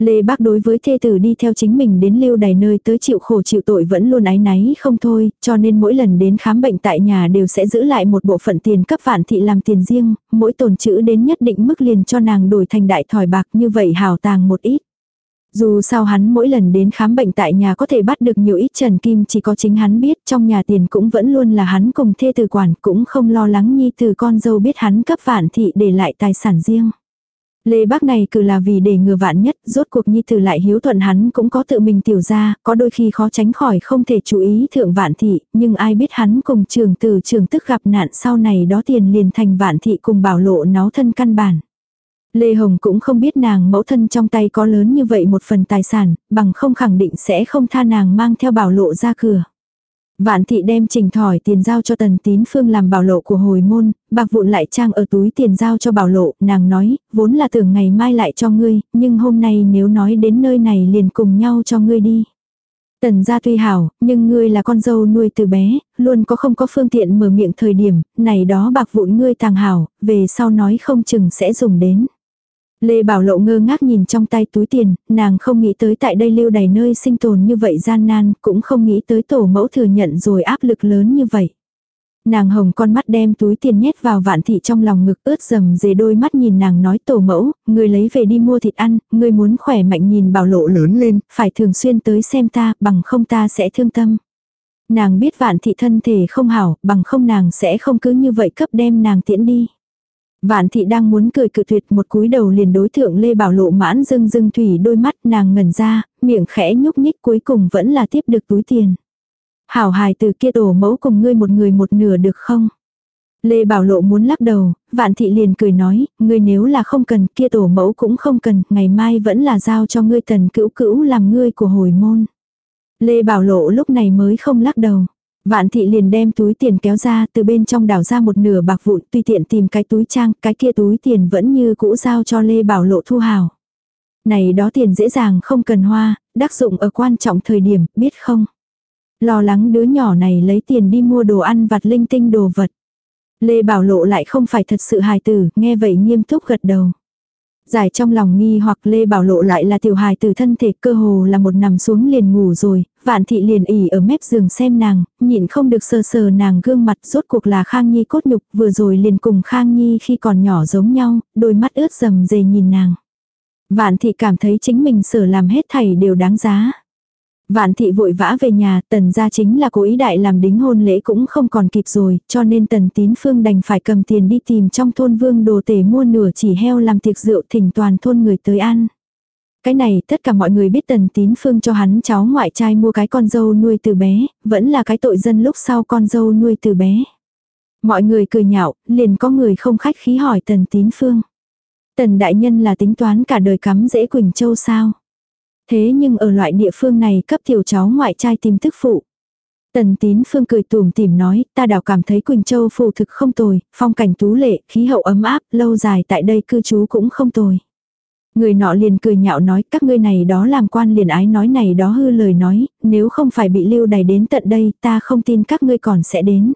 S1: Lê Bác đối với thê tử đi theo chính mình đến lưu đày nơi tới chịu khổ chịu tội vẫn luôn áy náy không thôi, cho nên mỗi lần đến khám bệnh tại nhà đều sẽ giữ lại một bộ phận tiền cấp vạn thị làm tiền riêng, mỗi tồn chữ đến nhất định mức liền cho nàng đổi thành đại thỏi bạc như vậy hào tàng một ít. Dù sao hắn mỗi lần đến khám bệnh tại nhà có thể bắt được nhiều ít trần kim chỉ có chính hắn biết trong nhà tiền cũng vẫn luôn là hắn cùng thê tử quản cũng không lo lắng nhi từ con dâu biết hắn cấp vạn thị để lại tài sản riêng. Lê Bác này cử là vì để ngừa vạn nhất, rốt cuộc nhi tử lại hiếu thuận hắn cũng có tự mình tiểu ra, có đôi khi khó tránh khỏi không thể chú ý thượng vạn thị, nhưng ai biết hắn cùng trường từ trường tức gặp nạn sau này đó tiền liền thành vạn thị cùng bảo lộ náo thân căn bản. Lê Hồng cũng không biết nàng mẫu thân trong tay có lớn như vậy một phần tài sản, bằng không khẳng định sẽ không tha nàng mang theo bảo lộ ra cửa. Vạn thị đem trình thỏi tiền giao cho tần tín phương làm bảo lộ của hồi môn, bạc vụn lại trang ở túi tiền giao cho bảo lộ, nàng nói, vốn là tưởng ngày mai lại cho ngươi, nhưng hôm nay nếu nói đến nơi này liền cùng nhau cho ngươi đi. Tần gia tuy hảo, nhưng ngươi là con dâu nuôi từ bé, luôn có không có phương tiện mở miệng thời điểm, này đó bạc vụn ngươi tàng hảo, về sau nói không chừng sẽ dùng đến. Lê Bảo Lộ ngơ ngác nhìn trong tay túi tiền, nàng không nghĩ tới tại đây lưu đầy nơi sinh tồn như vậy gian nan, cũng không nghĩ tới tổ mẫu thừa nhận rồi áp lực lớn như vậy. Nàng hồng con mắt đem túi tiền nhét vào vạn thị trong lòng ngực ướt dầm dề đôi mắt nhìn nàng nói tổ mẫu, người lấy về đi mua thịt ăn, người muốn khỏe mạnh nhìn bảo lộ lớn lên, phải thường xuyên tới xem ta, bằng không ta sẽ thương tâm. Nàng biết vạn thị thân thể không hảo, bằng không nàng sẽ không cứ như vậy cấp đem nàng tiễn đi. Vạn thị đang muốn cười cự tuyệt một cúi đầu liền đối thượng Lê Bảo Lộ mãn dưng dưng thủy đôi mắt nàng ngẩn ra, miệng khẽ nhúc nhích cuối cùng vẫn là tiếp được túi tiền. Hảo hài từ kia tổ mẫu cùng ngươi một người một nửa được không? Lê Bảo Lộ muốn lắc đầu, vạn thị liền cười nói, ngươi nếu là không cần kia tổ mẫu cũng không cần, ngày mai vẫn là giao cho ngươi tần cữu cữu làm ngươi của hồi môn. Lê Bảo Lộ lúc này mới không lắc đầu. Vạn thị liền đem túi tiền kéo ra từ bên trong đảo ra một nửa bạc vụn tùy tiện tìm cái túi trang, cái kia túi tiền vẫn như cũ giao cho Lê Bảo Lộ thu hào. Này đó tiền dễ dàng không cần hoa, đắc dụng ở quan trọng thời điểm, biết không? Lo lắng đứa nhỏ này lấy tiền đi mua đồ ăn vặt linh tinh đồ vật. Lê Bảo Lộ lại không phải thật sự hài tử, nghe vậy nghiêm túc gật đầu. Giải trong lòng nghi hoặc Lê Bảo Lộ lại là tiểu hài tử thân thể cơ hồ là một nằm xuống liền ngủ rồi, vạn thị liền ỉ ở mép giường xem nàng, nhịn không được sờ sờ nàng gương mặt rốt cuộc là Khang Nhi cốt nhục vừa rồi liền cùng Khang Nhi khi còn nhỏ giống nhau, đôi mắt ướt rầm dề nhìn nàng. Vạn thị cảm thấy chính mình sở làm hết thảy đều đáng giá. Vạn thị vội vã về nhà, tần gia chính là cố ý đại làm đính hôn lễ cũng không còn kịp rồi, cho nên tần tín phương đành phải cầm tiền đi tìm trong thôn vương đồ tể mua nửa chỉ heo làm tiệc rượu thỉnh toàn thôn người tới ăn. Cái này tất cả mọi người biết tần tín phương cho hắn cháu ngoại trai mua cái con dâu nuôi từ bé, vẫn là cái tội dân lúc sau con dâu nuôi từ bé. Mọi người cười nhạo, liền có người không khách khí hỏi tần tín phương. Tần đại nhân là tính toán cả đời cắm dễ Quỳnh Châu sao? Thế nhưng ở loại địa phương này cấp tiểu cháu ngoại trai tìm thức phụ. Tần tín phương cười tùm tìm nói, ta đảo cảm thấy Quỳnh Châu phù thực không tồi, phong cảnh tú lệ, khí hậu ấm áp, lâu dài tại đây cư trú cũng không tồi. Người nọ liền cười nhạo nói, các ngươi này đó làm quan liền ái nói này đó hư lời nói, nếu không phải bị lưu đày đến tận đây, ta không tin các ngươi còn sẽ đến.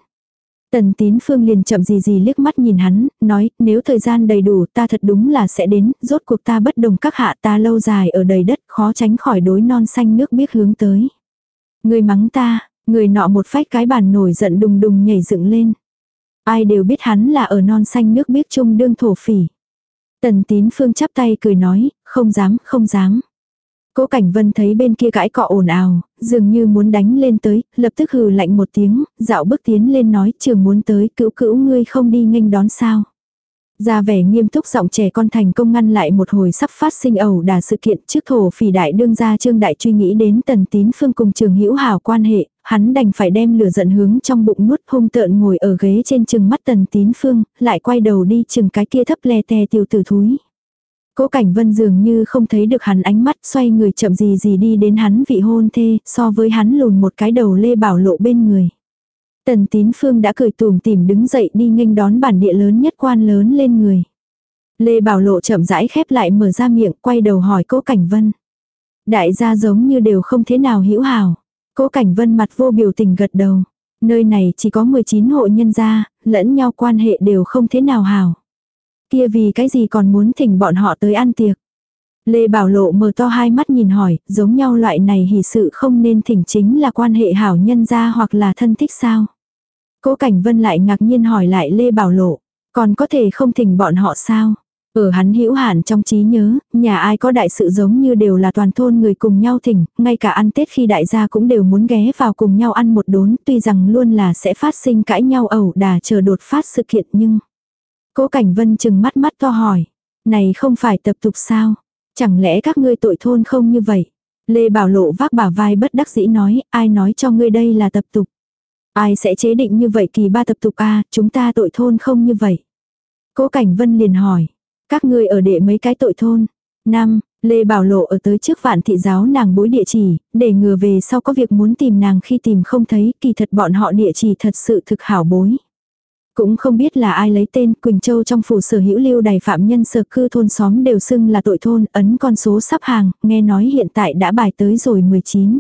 S1: Tần tín phương liền chậm gì gì liếc mắt nhìn hắn, nói, nếu thời gian đầy đủ ta thật đúng là sẽ đến, rốt cuộc ta bất đồng các hạ ta lâu dài ở đầy đất, khó tránh khỏi đối non xanh nước biết hướng tới. Người mắng ta, người nọ một phách cái bàn nổi giận đùng đùng nhảy dựng lên. Ai đều biết hắn là ở non xanh nước biết chung đương thổ phỉ. Tần tín phương chắp tay cười nói, không dám, không dám. Cố Cảnh Vân thấy bên kia gãi cọ ồn ào, dường như muốn đánh lên tới, lập tức hừ lạnh một tiếng, dạo bước tiến lên nói trường muốn tới cữu cữu ngươi không đi nghênh đón sao. Ra vẻ nghiêm túc giọng trẻ con thành công ngăn lại một hồi sắp phát sinh ẩu đà sự kiện trước thổ phỉ đại đương gia trương đại truy nghĩ đến tần tín phương cùng trường hữu hảo quan hệ, hắn đành phải đem lửa giận hướng trong bụng nuốt hung tợn ngồi ở ghế trên chừng mắt tần tín phương, lại quay đầu đi chừng cái kia thấp le te tiêu tử thúi. Cố Cảnh Vân dường như không thấy được hắn ánh mắt xoay người chậm gì gì đi đến hắn vị hôn thê, so với hắn lùn một cái đầu lê bảo lộ bên người. Tần Tín Phương đã cười tùm tìm đứng dậy đi nghênh đón bản địa lớn nhất quan lớn lên người. Lê Bảo Lộ chậm rãi khép lại mở ra miệng quay đầu hỏi Cố Cảnh Vân. Đại gia giống như đều không thế nào hữu hảo. Cố Cảnh Vân mặt vô biểu tình gật đầu. Nơi này chỉ có 19 hộ nhân gia, lẫn nhau quan hệ đều không thế nào hảo. Kia vì cái gì còn muốn thỉnh bọn họ tới ăn tiệc. Lê Bảo Lộ mở to hai mắt nhìn hỏi, giống nhau loại này hỉ sự không nên thỉnh chính là quan hệ hảo nhân gia hoặc là thân thích sao. Cố Cảnh Vân lại ngạc nhiên hỏi lại Lê Bảo Lộ, còn có thể không thỉnh bọn họ sao? Ở hắn hữu hạn trong trí nhớ, nhà ai có đại sự giống như đều là toàn thôn người cùng nhau thỉnh, ngay cả ăn Tết khi đại gia cũng đều muốn ghé vào cùng nhau ăn một đốn, tuy rằng luôn là sẽ phát sinh cãi nhau ẩu đà chờ đột phát sự kiện nhưng... Cố Cảnh Vân chừng mắt mắt to hỏi. Này không phải tập tục sao? Chẳng lẽ các ngươi tội thôn không như vậy? Lê Bảo Lộ vác bả vai bất đắc dĩ nói, ai nói cho ngươi đây là tập tục? Ai sẽ chế định như vậy kỳ ba tập tục a chúng ta tội thôn không như vậy? Cố Cảnh Vân liền hỏi, các ngươi ở đệ mấy cái tội thôn? Năm, Lê Bảo Lộ ở tới trước vạn thị giáo nàng bối địa chỉ, để ngừa về sau có việc muốn tìm nàng khi tìm không thấy, kỳ thật bọn họ địa chỉ thật sự thực hảo bối. Cũng không biết là ai lấy tên Quỳnh Châu trong phủ sở hữu lưu đài phạm nhân sở cư thôn xóm đều xưng là tội thôn, ấn con số sắp hàng, nghe nói hiện tại đã bài tới rồi 19.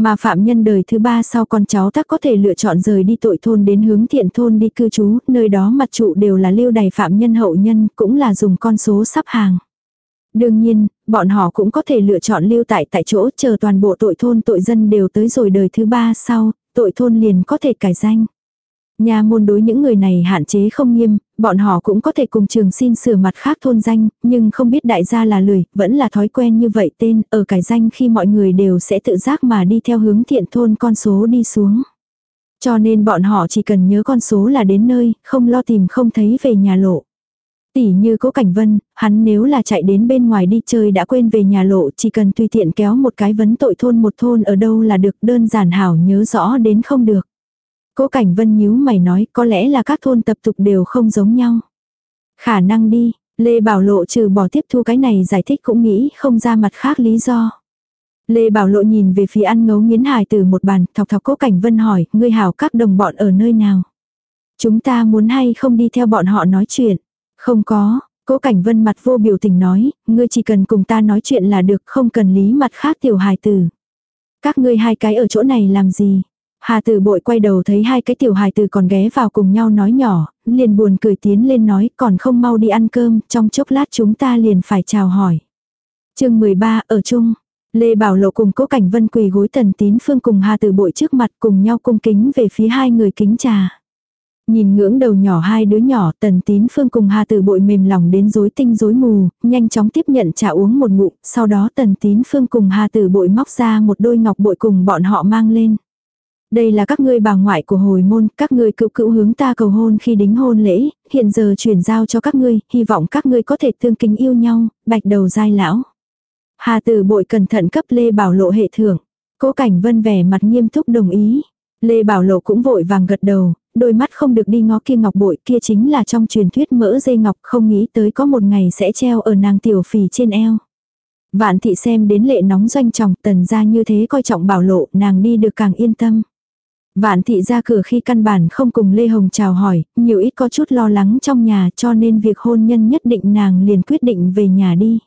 S1: Mà phạm nhân đời thứ ba sau con cháu tắc có thể lựa chọn rời đi tội thôn đến hướng thiện thôn đi cư trú, nơi đó mặt trụ đều là lưu đày phạm nhân hậu nhân, cũng là dùng con số sắp hàng. Đương nhiên, bọn họ cũng có thể lựa chọn lưu tại tại chỗ chờ toàn bộ tội thôn tội dân đều tới rồi đời thứ ba sau, tội thôn liền có thể cải danh. Nhà môn đối những người này hạn chế không nghiêm, bọn họ cũng có thể cùng trường xin sửa mặt khác thôn danh, nhưng không biết đại gia là lười, vẫn là thói quen như vậy tên, ở cải danh khi mọi người đều sẽ tự giác mà đi theo hướng thiện thôn con số đi xuống. Cho nên bọn họ chỉ cần nhớ con số là đến nơi, không lo tìm không thấy về nhà lộ. Tỉ như cố cảnh vân, hắn nếu là chạy đến bên ngoài đi chơi đã quên về nhà lộ chỉ cần tùy tiện kéo một cái vấn tội thôn một thôn ở đâu là được đơn giản hảo nhớ rõ đến không được. Cố Cảnh Vân nhíu mày nói có lẽ là các thôn tập tục đều không giống nhau. Khả năng đi, Lê Bảo Lộ trừ bỏ tiếp thu cái này giải thích cũng nghĩ không ra mặt khác lý do. Lê Bảo Lộ nhìn về phía ăn ngấu nghiến hài từ một bàn, thọc thọc Cố Cảnh Vân hỏi, ngươi hảo các đồng bọn ở nơi nào? Chúng ta muốn hay không đi theo bọn họ nói chuyện? Không có, Cố Cảnh Vân mặt vô biểu tình nói, ngươi chỉ cần cùng ta nói chuyện là được, không cần lý mặt khác tiểu hài tử. Các ngươi hai cái ở chỗ này làm gì? Hà tử bội quay đầu thấy hai cái tiểu hài tử còn ghé vào cùng nhau nói nhỏ, liền buồn cười tiến lên nói còn không mau đi ăn cơm, trong chốc lát chúng ta liền phải chào hỏi. chương 13 ở chung, Lê Bảo Lộ cùng cố cảnh vân quỳ gối tần tín phương cùng Hà tử bội trước mặt cùng nhau cung kính về phía hai người kính trà. Nhìn ngưỡng đầu nhỏ hai đứa nhỏ tần tín phương cùng Hà tử bội mềm lòng đến rối tinh rối mù, nhanh chóng tiếp nhận trà uống một ngụm, sau đó tần tín phương cùng Hà tử bội móc ra một đôi ngọc bội cùng bọn họ mang lên. Đây là các ngươi bà ngoại của hồi môn, các ngươi cựu cựu hướng ta cầu hôn khi đính hôn lễ, hiện giờ chuyển giao cho các ngươi, hy vọng các ngươi có thể tương kính yêu nhau, bạch đầu giai lão. Hà tử bội cẩn thận cấp Lê Bảo Lộ hệ thưởng. Cố cảnh vân vẻ mặt nghiêm túc đồng ý. Lê Bảo Lộ cũng vội vàng gật đầu, đôi mắt không được đi ngó kia ngọc bội kia chính là trong truyền thuyết mỡ dây ngọc không nghĩ tới có một ngày sẽ treo ở nàng tiểu phì trên eo. Vạn thị xem đến lệ nóng doanh trọng tần ra như thế coi trọng bảo lộ nàng đi được càng yên tâm. Vạn thị ra cửa khi căn bản không cùng Lê Hồng chào hỏi, nhiều ít có chút lo lắng trong nhà cho nên việc hôn nhân nhất định nàng liền quyết định về nhà đi.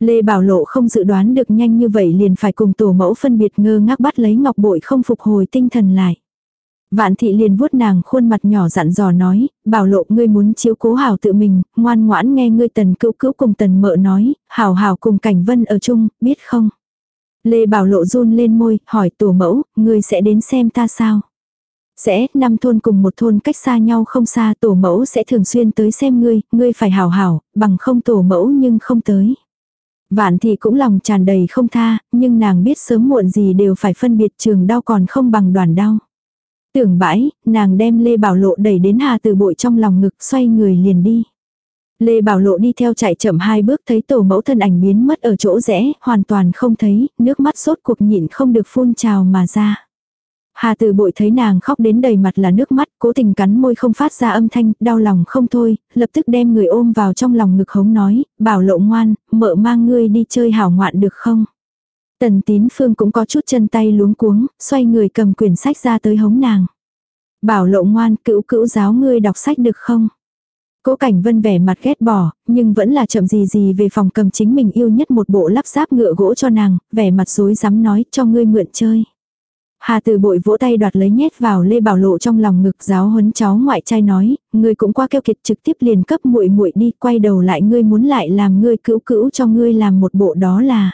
S1: Lê Bảo Lộ không dự đoán được nhanh như vậy liền phải cùng tổ mẫu phân biệt ngơ ngác bắt lấy ngọc bội không phục hồi tinh thần lại. Vạn thị liền vuốt nàng khuôn mặt nhỏ dặn dò nói, bảo lộ ngươi muốn chiếu cố hảo tự mình, ngoan ngoãn nghe ngươi tần cữu cữu cùng tần mợ nói, hảo hảo cùng cảnh vân ở chung, biết không? Lê Bảo Lộ run lên môi, hỏi tổ mẫu, ngươi sẽ đến xem ta sao? Sẽ, năm thôn cùng một thôn cách xa nhau không xa, tổ mẫu sẽ thường xuyên tới xem ngươi, ngươi phải hảo hảo, bằng không tổ mẫu nhưng không tới. Vạn thì cũng lòng tràn đầy không tha, nhưng nàng biết sớm muộn gì đều phải phân biệt trường đau còn không bằng đoàn đau. Tưởng bãi, nàng đem Lê Bảo Lộ đẩy đến Hà Từ Bội trong lòng ngực xoay người liền đi. Lê Bảo Lộ đi theo chạy chậm hai bước thấy tổ mẫu thân ảnh biến mất ở chỗ rẽ, hoàn toàn không thấy, nước mắt sốt cuộc nhịn không được phun trào mà ra. Hà Từ Bội thấy nàng khóc đến đầy mặt là nước mắt, cố tình cắn môi không phát ra âm thanh, đau lòng không thôi, lập tức đem người ôm vào trong lòng ngực hống nói, bảo lộ ngoan, mợ mang ngươi đi chơi hảo ngoạn được không? Tần tín phương cũng có chút chân tay luống cuống, xoay người cầm quyển sách ra tới hống nàng. Bảo lộ ngoan, cữu cữu giáo ngươi đọc sách được không? Cố Cảnh Vân vẻ mặt ghét bỏ, nhưng vẫn là chậm gì gì về phòng cầm chính mình yêu nhất một bộ lắp ráp ngựa gỗ cho nàng, vẻ mặt rối rắm nói cho ngươi mượn chơi. Hà Từ Bội vỗ tay đoạt lấy nhét vào Lê Bảo Lộ trong lòng ngực giáo huấn cháu ngoại trai nói, ngươi cũng qua keo kiệt trực tiếp liền cấp muội muội đi, quay đầu lại ngươi muốn lại làm ngươi cữu cữu cho ngươi làm một bộ đó là.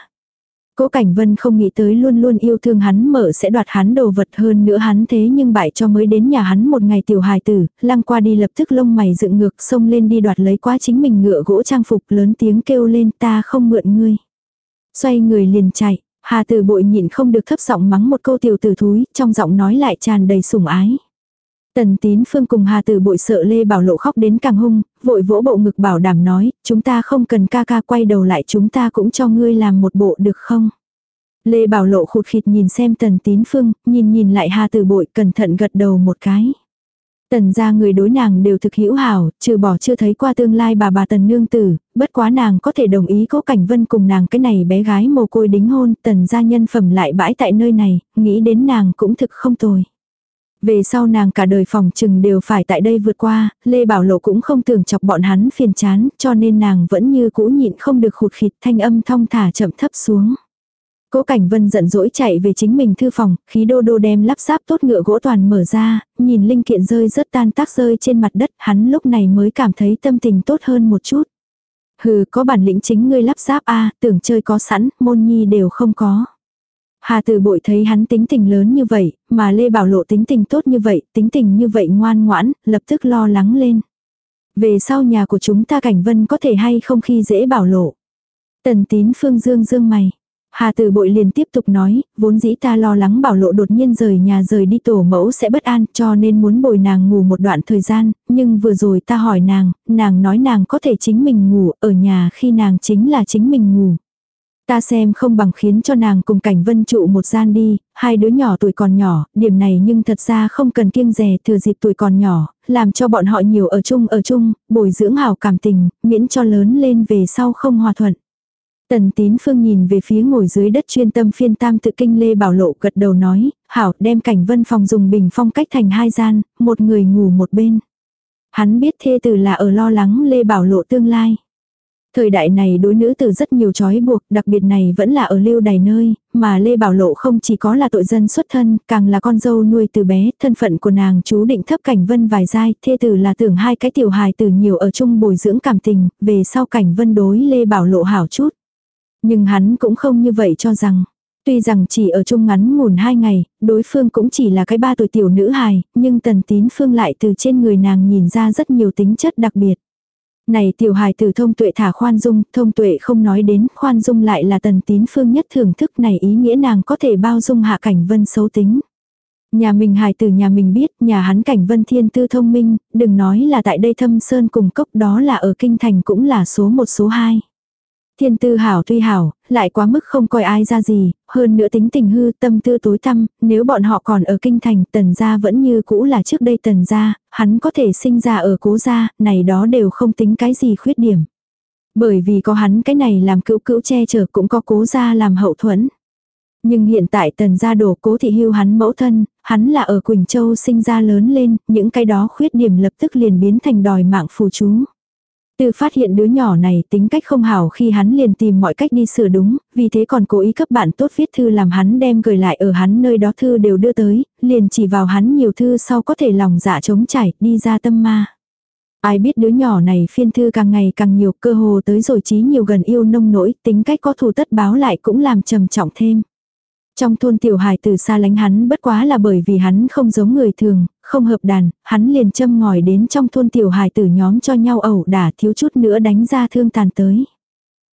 S1: Cố Cảnh Vân không nghĩ tới luôn luôn yêu thương hắn mở sẽ đoạt hắn đồ vật hơn nữa hắn thế nhưng bại cho mới đến nhà hắn một ngày tiểu hài tử, lăng qua đi lập tức lông mày dựng ngược xông lên đi đoạt lấy quá chính mình ngựa gỗ trang phục lớn tiếng kêu lên ta không mượn ngươi. Xoay người liền chạy, Hà Tử bội nhịn không được thấp giọng mắng một câu tiểu tử thúi, trong giọng nói lại tràn đầy sủng ái. Tần tín phương cùng Hà Tử bội sợ Lê Bảo Lộ khóc đến càng hung, vội vỗ bộ ngực bảo đảm nói, chúng ta không cần ca ca quay đầu lại chúng ta cũng cho ngươi làm một bộ được không? Lê Bảo Lộ khụt khịt nhìn xem tần tín phương, nhìn nhìn lại Hà Tử bội cẩn thận gật đầu một cái. Tần ra người đối nàng đều thực hữu hảo, trừ bỏ chưa thấy qua tương lai bà bà tần nương tử, bất quá nàng có thể đồng ý cố cảnh vân cùng nàng cái này bé gái mồ côi đính hôn, tần gia nhân phẩm lại bãi tại nơi này, nghĩ đến nàng cũng thực không tồi. Về sau nàng cả đời phòng trừng đều phải tại đây vượt qua, Lê Bảo Lộ cũng không tưởng chọc bọn hắn phiền chán, cho nên nàng vẫn như cũ nhịn không được khụt khịt thanh âm thong thả chậm thấp xuống. Cố Cảnh Vân giận dỗi chạy về chính mình thư phòng, khí đô đô đem lắp ráp tốt ngựa gỗ toàn mở ra, nhìn linh kiện rơi rất tan tác rơi trên mặt đất, hắn lúc này mới cảm thấy tâm tình tốt hơn một chút. Hừ, có bản lĩnh chính ngươi lắp ráp a, tưởng chơi có sẵn, môn nhi đều không có. Hà Từ Bội thấy hắn tính tình lớn như vậy, mà Lê Bảo Lộ tính tình tốt như vậy, tính tình như vậy ngoan ngoãn, lập tức lo lắng lên. Về sau nhà của chúng ta Cảnh Vân có thể hay không khi dễ Bảo Lộ. Tần tín phương dương dương mày. Hà Từ Bội liền tiếp tục nói, vốn dĩ ta lo lắng bảo lộ đột nhiên rời nhà rời đi tổ mẫu sẽ bất an cho nên muốn bồi nàng ngủ một đoạn thời gian, nhưng vừa rồi ta hỏi nàng, nàng nói nàng có thể chính mình ngủ ở nhà khi nàng chính là chính mình ngủ. Ta xem không bằng khiến cho nàng cùng cảnh vân trụ một gian đi, hai đứa nhỏ tuổi còn nhỏ, điểm này nhưng thật ra không cần kiêng rè thừa dịp tuổi còn nhỏ, làm cho bọn họ nhiều ở chung ở chung, bồi dưỡng hảo cảm tình, miễn cho lớn lên về sau không hòa thuận. Tần tín phương nhìn về phía ngồi dưới đất chuyên tâm phiên tam tự kinh Lê Bảo Lộ gật đầu nói, hảo đem cảnh vân phòng dùng bình phong cách thành hai gian, một người ngủ một bên. Hắn biết thê tử là ở lo lắng Lê Bảo Lộ tương lai. Thời đại này đối nữ tử rất nhiều trói buộc, đặc biệt này vẫn là ở lưu đày nơi, mà Lê Bảo Lộ không chỉ có là tội dân xuất thân, càng là con dâu nuôi từ bé, thân phận của nàng chú định thấp cảnh vân vài giai, thê tử là tưởng hai cái tiểu hài tử nhiều ở chung bồi dưỡng cảm tình, về sau cảnh vân đối Lê Bảo Lộ hảo chút. Nhưng hắn cũng không như vậy cho rằng. Tuy rằng chỉ ở chung ngắn ngủn hai ngày, đối phương cũng chỉ là cái ba tuổi tiểu nữ hài, nhưng tần tín phương lại từ trên người nàng nhìn ra rất nhiều tính chất đặc biệt. Này tiểu hài từ thông tuệ thả khoan dung, thông tuệ không nói đến, khoan dung lại là tần tín phương nhất thưởng thức này ý nghĩa nàng có thể bao dung hạ cảnh vân xấu tính. Nhà mình hài từ nhà mình biết, nhà hắn cảnh vân thiên tư thông minh, đừng nói là tại đây thâm sơn cùng cốc đó là ở kinh thành cũng là số một số hai. Thiên tư hảo tuy hảo, lại quá mức không coi ai ra gì, hơn nữa tính tình hư tâm tư tối tăm, nếu bọn họ còn ở kinh thành tần gia vẫn như cũ là trước đây tần gia, hắn có thể sinh ra ở cố gia, này đó đều không tính cái gì khuyết điểm. Bởi vì có hắn cái này làm cữu cữu che chở cũng có cố gia làm hậu thuẫn. Nhưng hiện tại tần gia đổ cố thị hưu hắn mẫu thân, hắn là ở Quỳnh Châu sinh ra lớn lên, những cái đó khuyết điểm lập tức liền biến thành đòi mạng phù chú. Từ phát hiện đứa nhỏ này tính cách không hảo khi hắn liền tìm mọi cách đi sửa đúng, vì thế còn cố ý cấp bạn tốt viết thư làm hắn đem gửi lại ở hắn nơi đó thư đều đưa tới, liền chỉ vào hắn nhiều thư sau có thể lòng dạ chống chảy, đi ra tâm ma. Ai biết đứa nhỏ này phiên thư càng ngày càng nhiều cơ hồ tới rồi trí nhiều gần yêu nông nỗi, tính cách có thù tất báo lại cũng làm trầm trọng thêm. Trong thôn tiểu hài từ xa lánh hắn bất quá là bởi vì hắn không giống người thường, không hợp đàn, hắn liền châm ngòi đến trong thôn tiểu hài tử nhóm cho nhau ẩu đả thiếu chút nữa đánh ra thương tàn tới.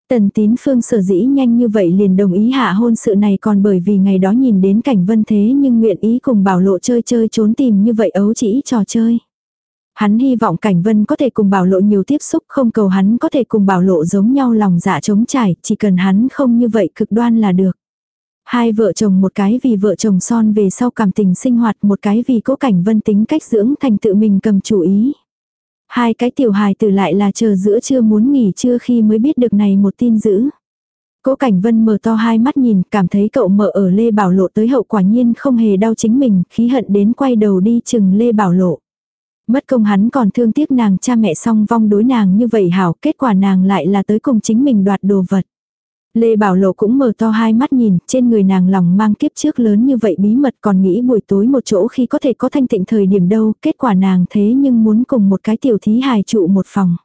S1: Tần tín phương sở dĩ nhanh như vậy liền đồng ý hạ hôn sự này còn bởi vì ngày đó nhìn đến cảnh vân thế nhưng nguyện ý cùng bảo lộ chơi chơi trốn tìm như vậy ấu chỉ trò chơi. Hắn hy vọng cảnh vân có thể cùng bảo lộ nhiều tiếp xúc không cầu hắn có thể cùng bảo lộ giống nhau lòng dạ trống trải, chỉ cần hắn không như vậy cực đoan là được. Hai vợ chồng một cái vì vợ chồng son về sau cảm tình sinh hoạt một cái vì cố cảnh vân tính cách dưỡng thành tự mình cầm chủ ý. Hai cái tiểu hài tử lại là chờ giữa chưa muốn nghỉ trưa khi mới biết được này một tin dữ. Cố Cảnh Vân mở to hai mắt nhìn, cảm thấy cậu mở ở Lê Bảo Lộ tới hậu quả nhiên không hề đau chính mình, khí hận đến quay đầu đi chừng Lê Bảo Lộ. Mất công hắn còn thương tiếc nàng cha mẹ song vong đối nàng như vậy hảo, kết quả nàng lại là tới cùng chính mình đoạt đồ vật. Lê Bảo Lộ cũng mở to hai mắt nhìn, trên người nàng lòng mang kiếp trước lớn như vậy bí mật còn nghĩ buổi tối một chỗ khi có thể có thanh tịnh thời điểm đâu, kết quả nàng thế nhưng muốn cùng một cái tiểu thí hài trụ một phòng.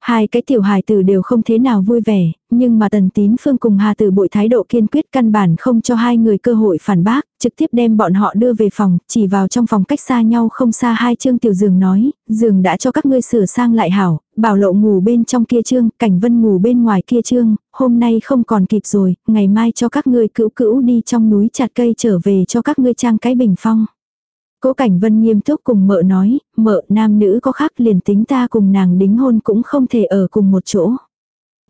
S1: Hai cái tiểu hài tử đều không thế nào vui vẻ, nhưng mà tần tín phương cùng hà tử bội thái độ kiên quyết căn bản không cho hai người cơ hội phản bác, trực tiếp đem bọn họ đưa về phòng, chỉ vào trong phòng cách xa nhau không xa hai chương tiểu giường nói, giường đã cho các ngươi sửa sang lại hảo, bảo lộ ngủ bên trong kia chương, cảnh vân ngủ bên ngoài kia chương, hôm nay không còn kịp rồi, ngày mai cho các ngươi cữu cữu đi trong núi chặt cây trở về cho các ngươi trang cái bình phong. Cố Cảnh Vân nghiêm túc cùng mợ nói, mợ nam nữ có khác liền tính ta cùng nàng đính hôn cũng không thể ở cùng một chỗ.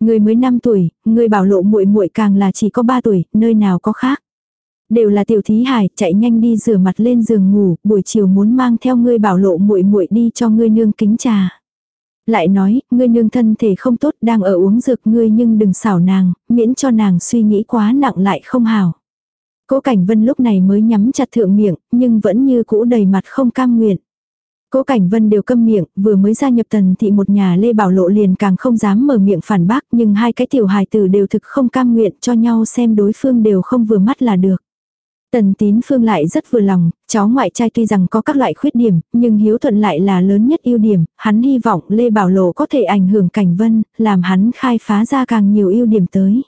S1: Người mới 5 tuổi, người bảo lộ muội muội càng là chỉ có 3 tuổi, nơi nào có khác. Đều là tiểu thí hải, chạy nhanh đi rửa mặt lên giường ngủ, buổi chiều muốn mang theo ngươi bảo lộ muội muội đi cho ngươi nương kính trà. Lại nói, ngươi nương thân thể không tốt đang ở uống dược ngươi nhưng đừng xảo nàng, miễn cho nàng suy nghĩ quá nặng lại không hảo. Cố Cảnh Vân lúc này mới nhắm chặt thượng miệng, nhưng vẫn như cũ đầy mặt không cam nguyện. Cố Cảnh Vân đều câm miệng, vừa mới gia nhập tần thị một nhà Lê Bảo Lộ liền càng không dám mở miệng phản bác nhưng hai cái tiểu hài tử đều thực không cam nguyện cho nhau xem đối phương đều không vừa mắt là được. Tần tín phương lại rất vừa lòng, cháu ngoại trai tuy rằng có các loại khuyết điểm, nhưng hiếu thuận lại là lớn nhất ưu điểm, hắn hy vọng Lê Bảo Lộ có thể ảnh hưởng cảnh vân, làm hắn khai phá ra càng nhiều ưu điểm tới.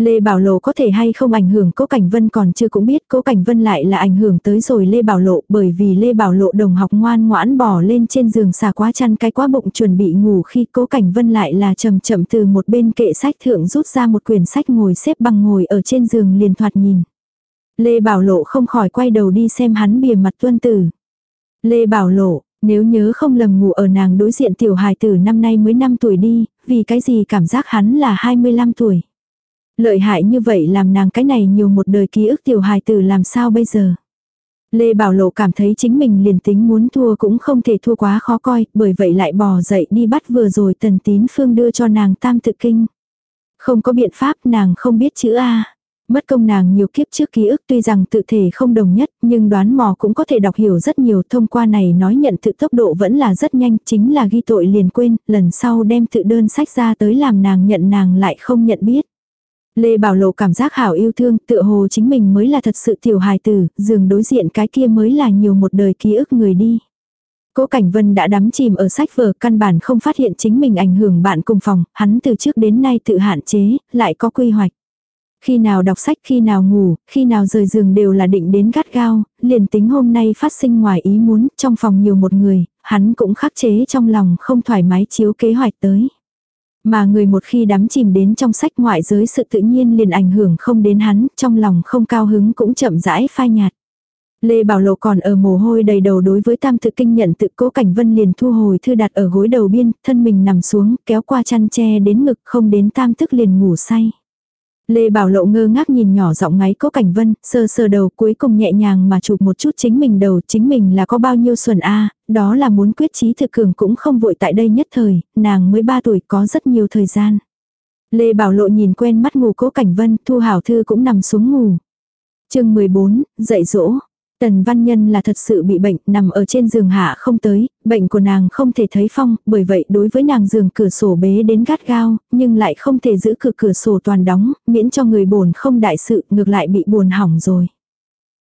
S1: Lê Bảo Lộ có thể hay không ảnh hưởng Cố Cảnh Vân còn chưa cũng biết Cố Cảnh Vân lại là ảnh hưởng tới rồi Lê Bảo Lộ bởi vì Lê Bảo Lộ đồng học ngoan ngoãn bỏ lên trên giường xà quá chăn cái quá bụng chuẩn bị ngủ khi Cố Cảnh Vân lại là chậm chậm từ một bên kệ sách thượng rút ra một quyển sách ngồi xếp bằng ngồi ở trên giường liền thoạt nhìn. Lê Bảo Lộ không khỏi quay đầu đi xem hắn bìa mặt tuân tử. Lê Bảo Lộ, nếu nhớ không lầm ngủ ở nàng đối diện tiểu hài tử năm nay mới 5 tuổi đi, vì cái gì cảm giác hắn là 25 tuổi. Lợi hại như vậy làm nàng cái này nhiều một đời ký ức tiểu hài tử làm sao bây giờ. Lê Bảo Lộ cảm thấy chính mình liền tính muốn thua cũng không thể thua quá khó coi, bởi vậy lại bò dậy đi bắt vừa rồi tần tín phương đưa cho nàng tam tự kinh. Không có biện pháp nàng không biết chữ A. Mất công nàng nhiều kiếp trước ký ức tuy rằng tự thể không đồng nhất, nhưng đoán mò cũng có thể đọc hiểu rất nhiều thông qua này nói nhận tự tốc độ vẫn là rất nhanh, chính là ghi tội liền quên, lần sau đem tự đơn sách ra tới làm nàng nhận nàng lại không nhận biết. Lê Bảo Lộ cảm giác hảo yêu thương, tựa hồ chính mình mới là thật sự tiểu hài tử, giường đối diện cái kia mới là nhiều một đời ký ức người đi. Cố Cảnh Vân đã đắm chìm ở sách vở, căn bản không phát hiện chính mình ảnh hưởng bạn cùng phòng, hắn từ trước đến nay tự hạn chế, lại có quy hoạch. Khi nào đọc sách, khi nào ngủ, khi nào rời giường đều là định đến gắt gao, liền tính hôm nay phát sinh ngoài ý muốn, trong phòng nhiều một người, hắn cũng khắc chế trong lòng không thoải mái chiếu kế hoạch tới. Mà người một khi đắm chìm đến trong sách ngoại giới sự tự nhiên liền ảnh hưởng không đến hắn, trong lòng không cao hứng cũng chậm rãi phai nhạt. Lê Bảo Lộ còn ở mồ hôi đầy đầu đối với tam tự kinh nhận tự cố cảnh vân liền thu hồi thư đặt ở gối đầu biên, thân mình nằm xuống, kéo qua chăn tre đến ngực không đến tam tức liền ngủ say. Lê Bảo Lộ ngơ ngác nhìn nhỏ giọng ngáy cố cảnh vân, sơ sơ đầu cuối cùng nhẹ nhàng mà chụp một chút chính mình đầu, chính mình là có bao nhiêu xuẩn a đó là muốn quyết trí thực cường cũng không vội tại đây nhất thời, nàng mới 3 tuổi có rất nhiều thời gian. Lê Bảo Lộ nhìn quen mắt ngủ cố cảnh vân, thu hảo thư cũng nằm xuống ngủ. chương 14, dạy dỗ. Tần Văn Nhân là thật sự bị bệnh, nằm ở trên giường hạ không tới, bệnh của nàng không thể thấy phong, bởi vậy đối với nàng giường cửa sổ bế đến gắt gao, nhưng lại không thể giữ cửa cửa sổ toàn đóng, miễn cho người buồn không đại sự, ngược lại bị buồn hỏng rồi.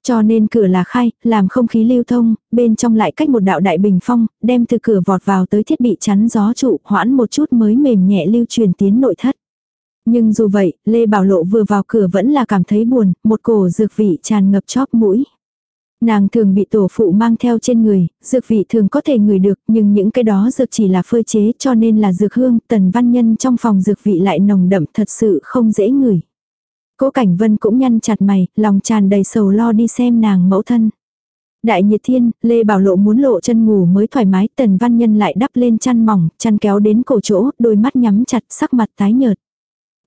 S1: Cho nên cửa là khai, làm không khí lưu thông, bên trong lại cách một đạo đại bình phong, đem từ cửa vọt vào tới thiết bị chắn gió trụ, hoãn một chút mới mềm nhẹ lưu truyền tiến nội thất. Nhưng dù vậy, Lê Bảo Lộ vừa vào cửa vẫn là cảm thấy buồn, một cổ dược vị tràn ngập chóp mũi. Nàng thường bị tổ phụ mang theo trên người, dược vị thường có thể ngửi được, nhưng những cái đó dược chỉ là phơi chế cho nên là dược hương, tần văn nhân trong phòng dược vị lại nồng đậm thật sự không dễ ngửi. Cố Cảnh Vân cũng nhăn chặt mày, lòng tràn đầy sầu lo đi xem nàng mẫu thân. Đại nhiệt thiên, Lê Bảo Lộ muốn lộ chân ngủ mới thoải mái, tần văn nhân lại đắp lên chăn mỏng, chăn kéo đến cổ chỗ, đôi mắt nhắm chặt, sắc mặt tái nhợt.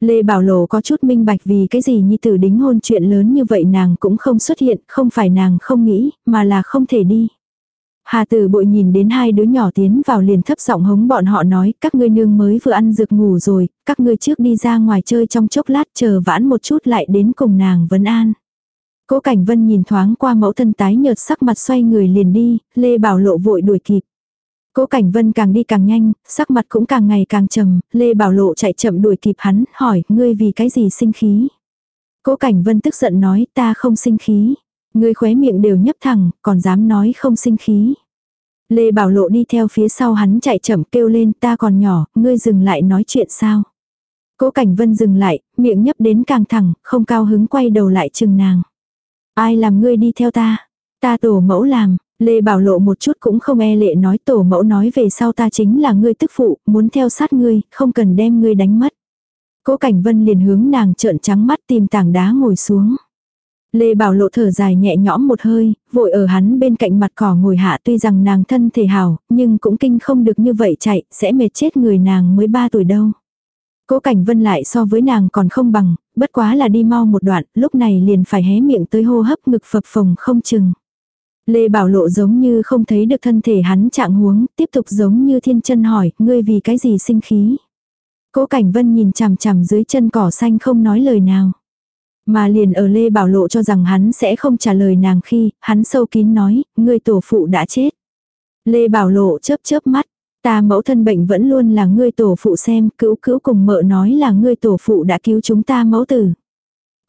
S1: Lê Bảo Lộ có chút minh bạch vì cái gì nhi tử đính hôn chuyện lớn như vậy nàng cũng không xuất hiện, không phải nàng không nghĩ, mà là không thể đi. Hà tử bội nhìn đến hai đứa nhỏ tiến vào liền thấp giọng hống bọn họ nói, các ngươi nương mới vừa ăn dược ngủ rồi, các ngươi trước đi ra ngoài chơi trong chốc lát chờ vãn một chút lại đến cùng nàng vấn an. Cố Cảnh Vân nhìn thoáng qua mẫu thân tái nhợt sắc mặt xoay người liền đi, Lê Bảo Lộ vội đuổi kịp. Cố Cảnh Vân càng đi càng nhanh, sắc mặt cũng càng ngày càng trầm, Lê Bảo Lộ chạy chậm đuổi kịp hắn, hỏi, ngươi vì cái gì sinh khí? Cố Cảnh Vân tức giận nói, ta không sinh khí. Ngươi khóe miệng đều nhấp thẳng, còn dám nói không sinh khí. Lê Bảo Lộ đi theo phía sau hắn chạy chậm kêu lên ta còn nhỏ, ngươi dừng lại nói chuyện sao. Cố Cảnh Vân dừng lại, miệng nhấp đến càng thẳng, không cao hứng quay đầu lại chừng nàng. Ai làm ngươi đi theo ta? Ta tổ mẫu làm, Lê Bảo Lộ một chút cũng không e lệ nói tổ mẫu nói về sau ta chính là ngươi tức phụ, muốn theo sát ngươi, không cần đem ngươi đánh mất. Cố Cảnh Vân liền hướng nàng trợn trắng mắt tìm tảng đá ngồi xuống. Lê Bảo Lộ thở dài nhẹ nhõm một hơi, vội ở hắn bên cạnh mặt cỏ ngồi hạ tuy rằng nàng thân thể hào nhưng cũng kinh không được như vậy chạy, sẽ mệt chết người nàng mới 3 tuổi đâu. Cố Cảnh Vân lại so với nàng còn không bằng, bất quá là đi mau một đoạn, lúc này liền phải hé miệng tới hô hấp ngực phập phồng không chừng. Lê Bảo Lộ giống như không thấy được thân thể hắn trạng huống, tiếp tục giống như thiên chân hỏi, ngươi vì cái gì sinh khí. Cố Cảnh Vân nhìn chằm chằm dưới chân cỏ xanh không nói lời nào. Mà liền ở Lê Bảo Lộ cho rằng hắn sẽ không trả lời nàng khi, hắn sâu kín nói, ngươi tổ phụ đã chết. Lê Bảo Lộ chớp chớp mắt, ta mẫu thân bệnh vẫn luôn là ngươi tổ phụ xem, cữu cữu cùng mợ nói là ngươi tổ phụ đã cứu chúng ta mẫu tử.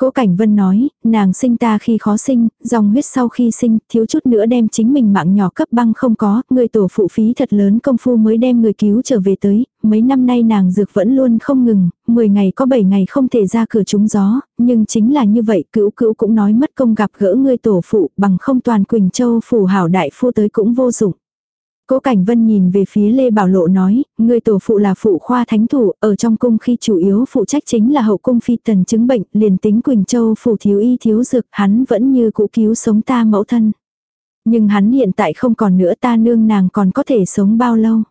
S1: Cố Cảnh Vân nói, nàng sinh ta khi khó sinh, dòng huyết sau khi sinh, thiếu chút nữa đem chính mình mạng nhỏ cấp băng không có, người tổ phụ phí thật lớn công phu mới đem người cứu trở về tới, mấy năm nay nàng dược vẫn luôn không ngừng, 10 ngày có 7 ngày không thể ra cửa trúng gió, nhưng chính là như vậy cữu cữu cũng nói mất công gặp gỡ người tổ phụ bằng không toàn Quỳnh Châu phủ hảo đại phu tới cũng vô dụng. Cố Cảnh Vân nhìn về phía Lê Bảo Lộ nói, người tổ phụ là phụ khoa thánh thủ, ở trong cung khi chủ yếu phụ trách chính là hậu cung phi tần chứng bệnh, liền tính Quỳnh Châu phủ thiếu y thiếu dược, hắn vẫn như cũ cứu sống ta mẫu thân. Nhưng hắn hiện tại không còn nữa ta nương nàng còn có thể sống bao lâu.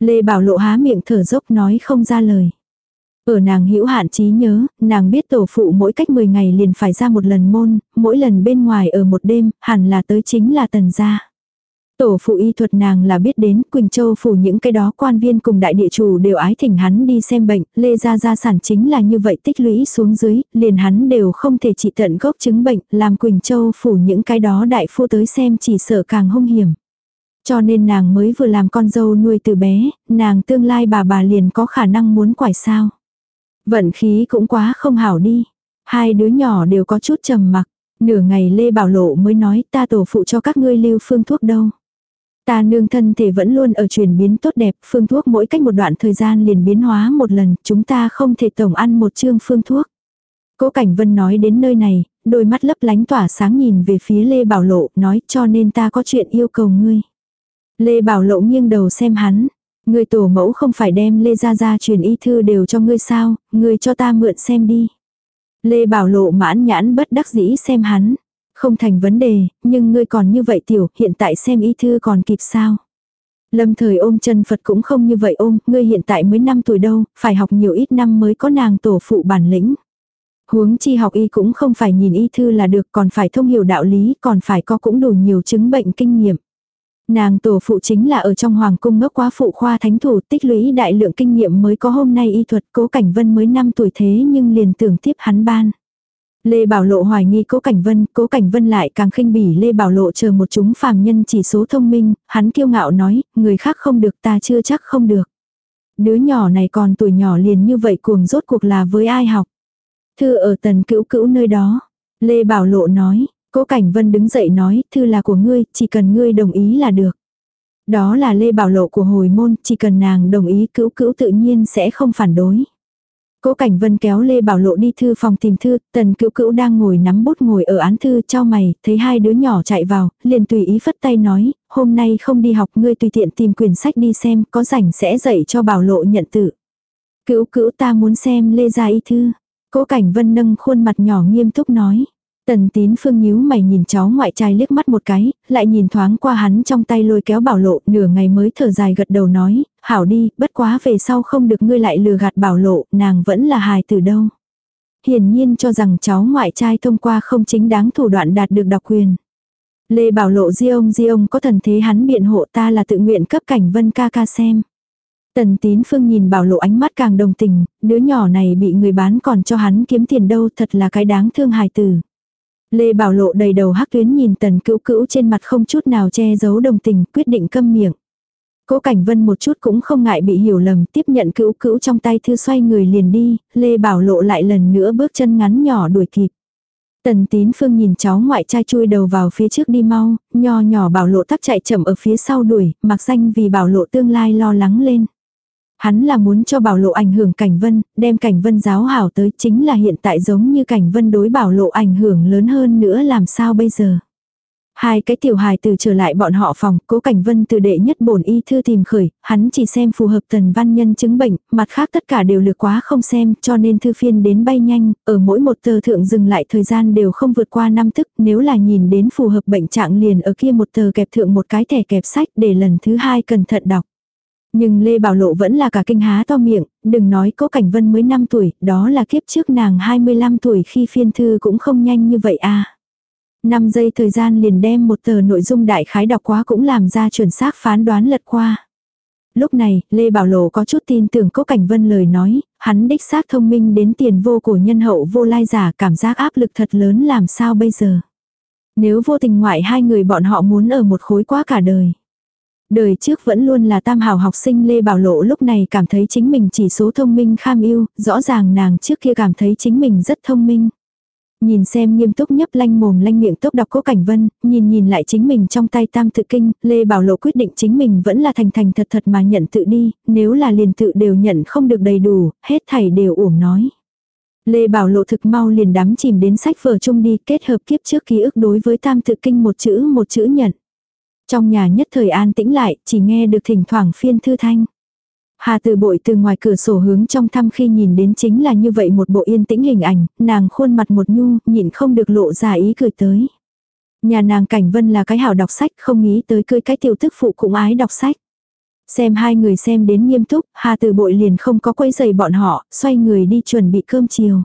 S1: Lê Bảo Lộ há miệng thở dốc nói không ra lời. Ở nàng hữu hạn trí nhớ, nàng biết tổ phụ mỗi cách 10 ngày liền phải ra một lần môn, mỗi lần bên ngoài ở một đêm, hẳn là tới chính là tần gia. Tổ phụ y thuật nàng là biết đến, Quỳnh Châu phủ những cái đó quan viên cùng đại địa chủ đều ái thỉnh hắn đi xem bệnh, lê gia gia sản chính là như vậy tích lũy xuống dưới, liền hắn đều không thể trị tận gốc chứng bệnh, làm Quỳnh Châu phủ những cái đó đại phu tới xem chỉ sợ càng hung hiểm. Cho nên nàng mới vừa làm con dâu nuôi từ bé, nàng tương lai bà bà liền có khả năng muốn quải sao. Vận khí cũng quá không hảo đi. Hai đứa nhỏ đều có chút trầm mặc. Nửa ngày Lê Bảo Lộ mới nói ta tổ phụ cho các ngươi lưu phương thuốc đâu. Ta nương thân thể vẫn luôn ở chuyển biến tốt đẹp, phương thuốc mỗi cách một đoạn thời gian liền biến hóa một lần, chúng ta không thể tổng ăn một chương phương thuốc. Cố Cảnh Vân nói đến nơi này, đôi mắt lấp lánh tỏa sáng nhìn về phía Lê Bảo Lộ, nói cho nên ta có chuyện yêu cầu ngươi. Lê Bảo Lộ nghiêng đầu xem hắn, ngươi tổ mẫu không phải đem Lê Gia Gia truyền y thư đều cho ngươi sao, ngươi cho ta mượn xem đi. Lê Bảo Lộ mãn nhãn bất đắc dĩ xem hắn. Không thành vấn đề, nhưng ngươi còn như vậy tiểu, hiện tại xem y thư còn kịp sao. Lâm thời ôm chân Phật cũng không như vậy ôm, ngươi hiện tại mới năm tuổi đâu, phải học nhiều ít năm mới có nàng tổ phụ bản lĩnh. Huống chi học y cũng không phải nhìn y thư là được, còn phải thông hiểu đạo lý, còn phải có cũng đủ nhiều chứng bệnh kinh nghiệm. Nàng tổ phụ chính là ở trong hoàng cung ngốc quá phụ khoa thánh thủ tích lũy đại lượng kinh nghiệm mới có hôm nay y thuật cố cảnh vân mới năm tuổi thế nhưng liền tưởng tiếp hắn ban. Lê Bảo Lộ hoài nghi Cố Cảnh Vân, Cố Cảnh Vân lại càng khinh bỉ Lê Bảo Lộ chờ một chúng phàm nhân chỉ số thông minh, hắn kiêu ngạo nói, người khác không được ta chưa chắc không được. Đứa nhỏ này còn tuổi nhỏ liền như vậy cuồng rốt cuộc là với ai học. Thư ở tần cữu cữu nơi đó. Lê Bảo Lộ nói, Cố Cảnh Vân đứng dậy nói, thư là của ngươi, chỉ cần ngươi đồng ý là được. Đó là Lê Bảo Lộ của hồi môn, chỉ cần nàng đồng ý cữu cữu tự nhiên sẽ không phản đối. Cố Cảnh Vân kéo Lê Bảo Lộ đi thư phòng tìm thư, tần cữu cữu đang ngồi nắm bút ngồi ở án thư cho mày, thấy hai đứa nhỏ chạy vào, liền tùy ý phất tay nói, hôm nay không đi học ngươi tùy tiện tìm quyển sách đi xem, có rảnh sẽ dạy cho Bảo Lộ nhận tự. Cữu cữu ta muốn xem Lê Gia Y Thư. Cố Cảnh Vân nâng khuôn mặt nhỏ nghiêm túc nói. Tần tín phương nhíu mày nhìn cháu ngoại trai liếc mắt một cái, lại nhìn thoáng qua hắn trong tay lôi kéo bảo lộ, nửa ngày mới thở dài gật đầu nói, hảo đi, bất quá về sau không được ngươi lại lừa gạt bảo lộ, nàng vẫn là hài từ đâu. Hiển nhiên cho rằng cháu ngoại trai thông qua không chính đáng thủ đoạn đạt được độc quyền. Lê bảo lộ di ông di ông có thần thế hắn biện hộ ta là tự nguyện cấp cảnh vân ca ca xem. Tần tín phương nhìn bảo lộ ánh mắt càng đồng tình, đứa nhỏ này bị người bán còn cho hắn kiếm tiền đâu thật là cái đáng thương hài tử. Lê Bảo Lộ đầy đầu hắc tuyến nhìn tần cữu cữu trên mặt không chút nào che giấu đồng tình, quyết định câm miệng. Cố Cảnh Vân một chút cũng không ngại bị hiểu lầm, tiếp nhận cữu cữu trong tay thư xoay người liền đi, Lê Bảo Lộ lại lần nữa bước chân ngắn nhỏ đuổi kịp. Tần tín phương nhìn cháu ngoại trai chui đầu vào phía trước đi mau, nho nhỏ bảo lộ tắc chạy chậm ở phía sau đuổi, mặc danh vì bảo lộ tương lai lo lắng lên. Hắn là muốn cho bảo lộ ảnh hưởng cảnh vân, đem cảnh vân giáo hảo tới chính là hiện tại giống như cảnh vân đối bảo lộ ảnh hưởng lớn hơn nữa làm sao bây giờ. Hai cái tiểu hài từ trở lại bọn họ phòng, cố cảnh vân từ đệ nhất bổn y thư tìm khởi, hắn chỉ xem phù hợp tần văn nhân chứng bệnh, mặt khác tất cả đều lược quá không xem, cho nên thư phiên đến bay nhanh, ở mỗi một tờ thượng dừng lại thời gian đều không vượt qua năm thức, nếu là nhìn đến phù hợp bệnh trạng liền ở kia một tờ kẹp thượng một cái thẻ kẹp sách để lần thứ hai cẩn thận đọc. Nhưng Lê Bảo Lộ vẫn là cả kinh há to miệng, đừng nói Cố Cảnh Vân mới 5 tuổi, đó là kiếp trước nàng 25 tuổi khi phiên thư cũng không nhanh như vậy à. 5 giây thời gian liền đem một tờ nội dung đại khái đọc quá cũng làm ra chuẩn xác phán đoán lật qua. Lúc này, Lê Bảo Lộ có chút tin tưởng Cố Cảnh Vân lời nói, hắn đích xác thông minh đến tiền vô của nhân hậu vô lai giả cảm giác áp lực thật lớn làm sao bây giờ. Nếu vô tình ngoại hai người bọn họ muốn ở một khối quá cả đời. Đời trước vẫn luôn là tam hảo học sinh Lê Bảo Lộ lúc này cảm thấy chính mình chỉ số thông minh kham yêu, rõ ràng nàng trước kia cảm thấy chính mình rất thông minh. Nhìn xem nghiêm túc nhấp lanh mồm lanh miệng tốc đọc cố cảnh vân, nhìn nhìn lại chính mình trong tay tam tự kinh, Lê Bảo Lộ quyết định chính mình vẫn là thành thành thật thật mà nhận tự đi, nếu là liền tự đều nhận không được đầy đủ, hết thảy đều uổng nói. Lê Bảo Lộ thực mau liền đắm chìm đến sách vở chung đi kết hợp kiếp trước ký ức đối với tam tự kinh một chữ một chữ nhận. Trong nhà nhất thời an tĩnh lại, chỉ nghe được thỉnh thoảng phiên thư thanh. Hà từ bội từ ngoài cửa sổ hướng trong thăm khi nhìn đến chính là như vậy một bộ yên tĩnh hình ảnh, nàng khuôn mặt một nhu, nhịn không được lộ ra ý cười tới. Nhà nàng Cảnh Vân là cái hảo đọc sách, không nghĩ tới cưới cái tiểu tức phụ cũng ái đọc sách. Xem hai người xem đến nghiêm túc, Hà từ bội liền không có quấy giày bọn họ, xoay người đi chuẩn bị cơm chiều.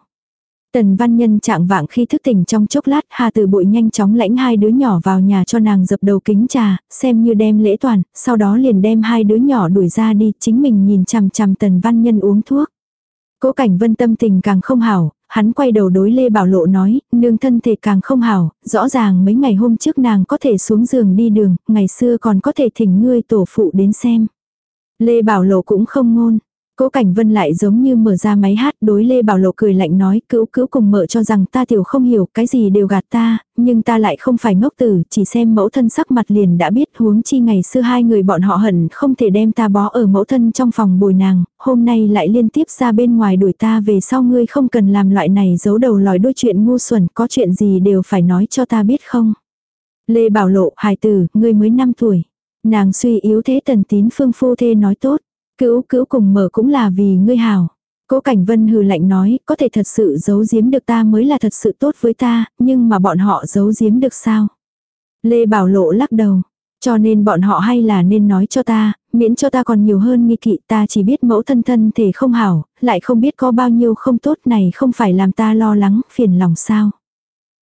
S1: Tần văn nhân trạng vạng khi thức tỉnh trong chốc lát Hà Tử Bội nhanh chóng lãnh hai đứa nhỏ vào nhà cho nàng dập đầu kính trà, xem như đem lễ toàn, sau đó liền đem hai đứa nhỏ đuổi ra đi, chính mình nhìn chằm chằm tần văn nhân uống thuốc. Cố cảnh vân tâm tình càng không hảo, hắn quay đầu đối Lê Bảo Lộ nói, nương thân thể càng không hảo, rõ ràng mấy ngày hôm trước nàng có thể xuống giường đi đường, ngày xưa còn có thể thỉnh ngươi tổ phụ đến xem. Lê Bảo Lộ cũng không ngôn, Cố Cảnh Vân lại giống như mở ra máy hát đối Lê Bảo Lộ cười lạnh nói cữu cữu cùng mợ cho rằng ta tiểu không hiểu cái gì đều gạt ta, nhưng ta lại không phải ngốc tử, chỉ xem mẫu thân sắc mặt liền đã biết huống chi ngày xưa hai người bọn họ hận không thể đem ta bó ở mẫu thân trong phòng bồi nàng, hôm nay lại liên tiếp ra bên ngoài đuổi ta về sau ngươi không cần làm loại này giấu đầu lòi đôi chuyện ngu xuẩn, có chuyện gì đều phải nói cho ta biết không. Lê Bảo Lộ, hài tử, ngươi mới 5 tuổi. Nàng suy yếu thế tần tín phương phu thê nói tốt. Cữu cữu cùng mở cũng là vì ngươi hảo. Cố Cảnh Vân hừ lạnh nói, có thể thật sự giấu giếm được ta mới là thật sự tốt với ta, nhưng mà bọn họ giấu giếm được sao? Lê Bảo Lộ lắc đầu, cho nên bọn họ hay là nên nói cho ta, miễn cho ta còn nhiều hơn nghi kỵ ta chỉ biết mẫu thân thân thể không hảo, lại không biết có bao nhiêu không tốt này không phải làm ta lo lắng, phiền lòng sao.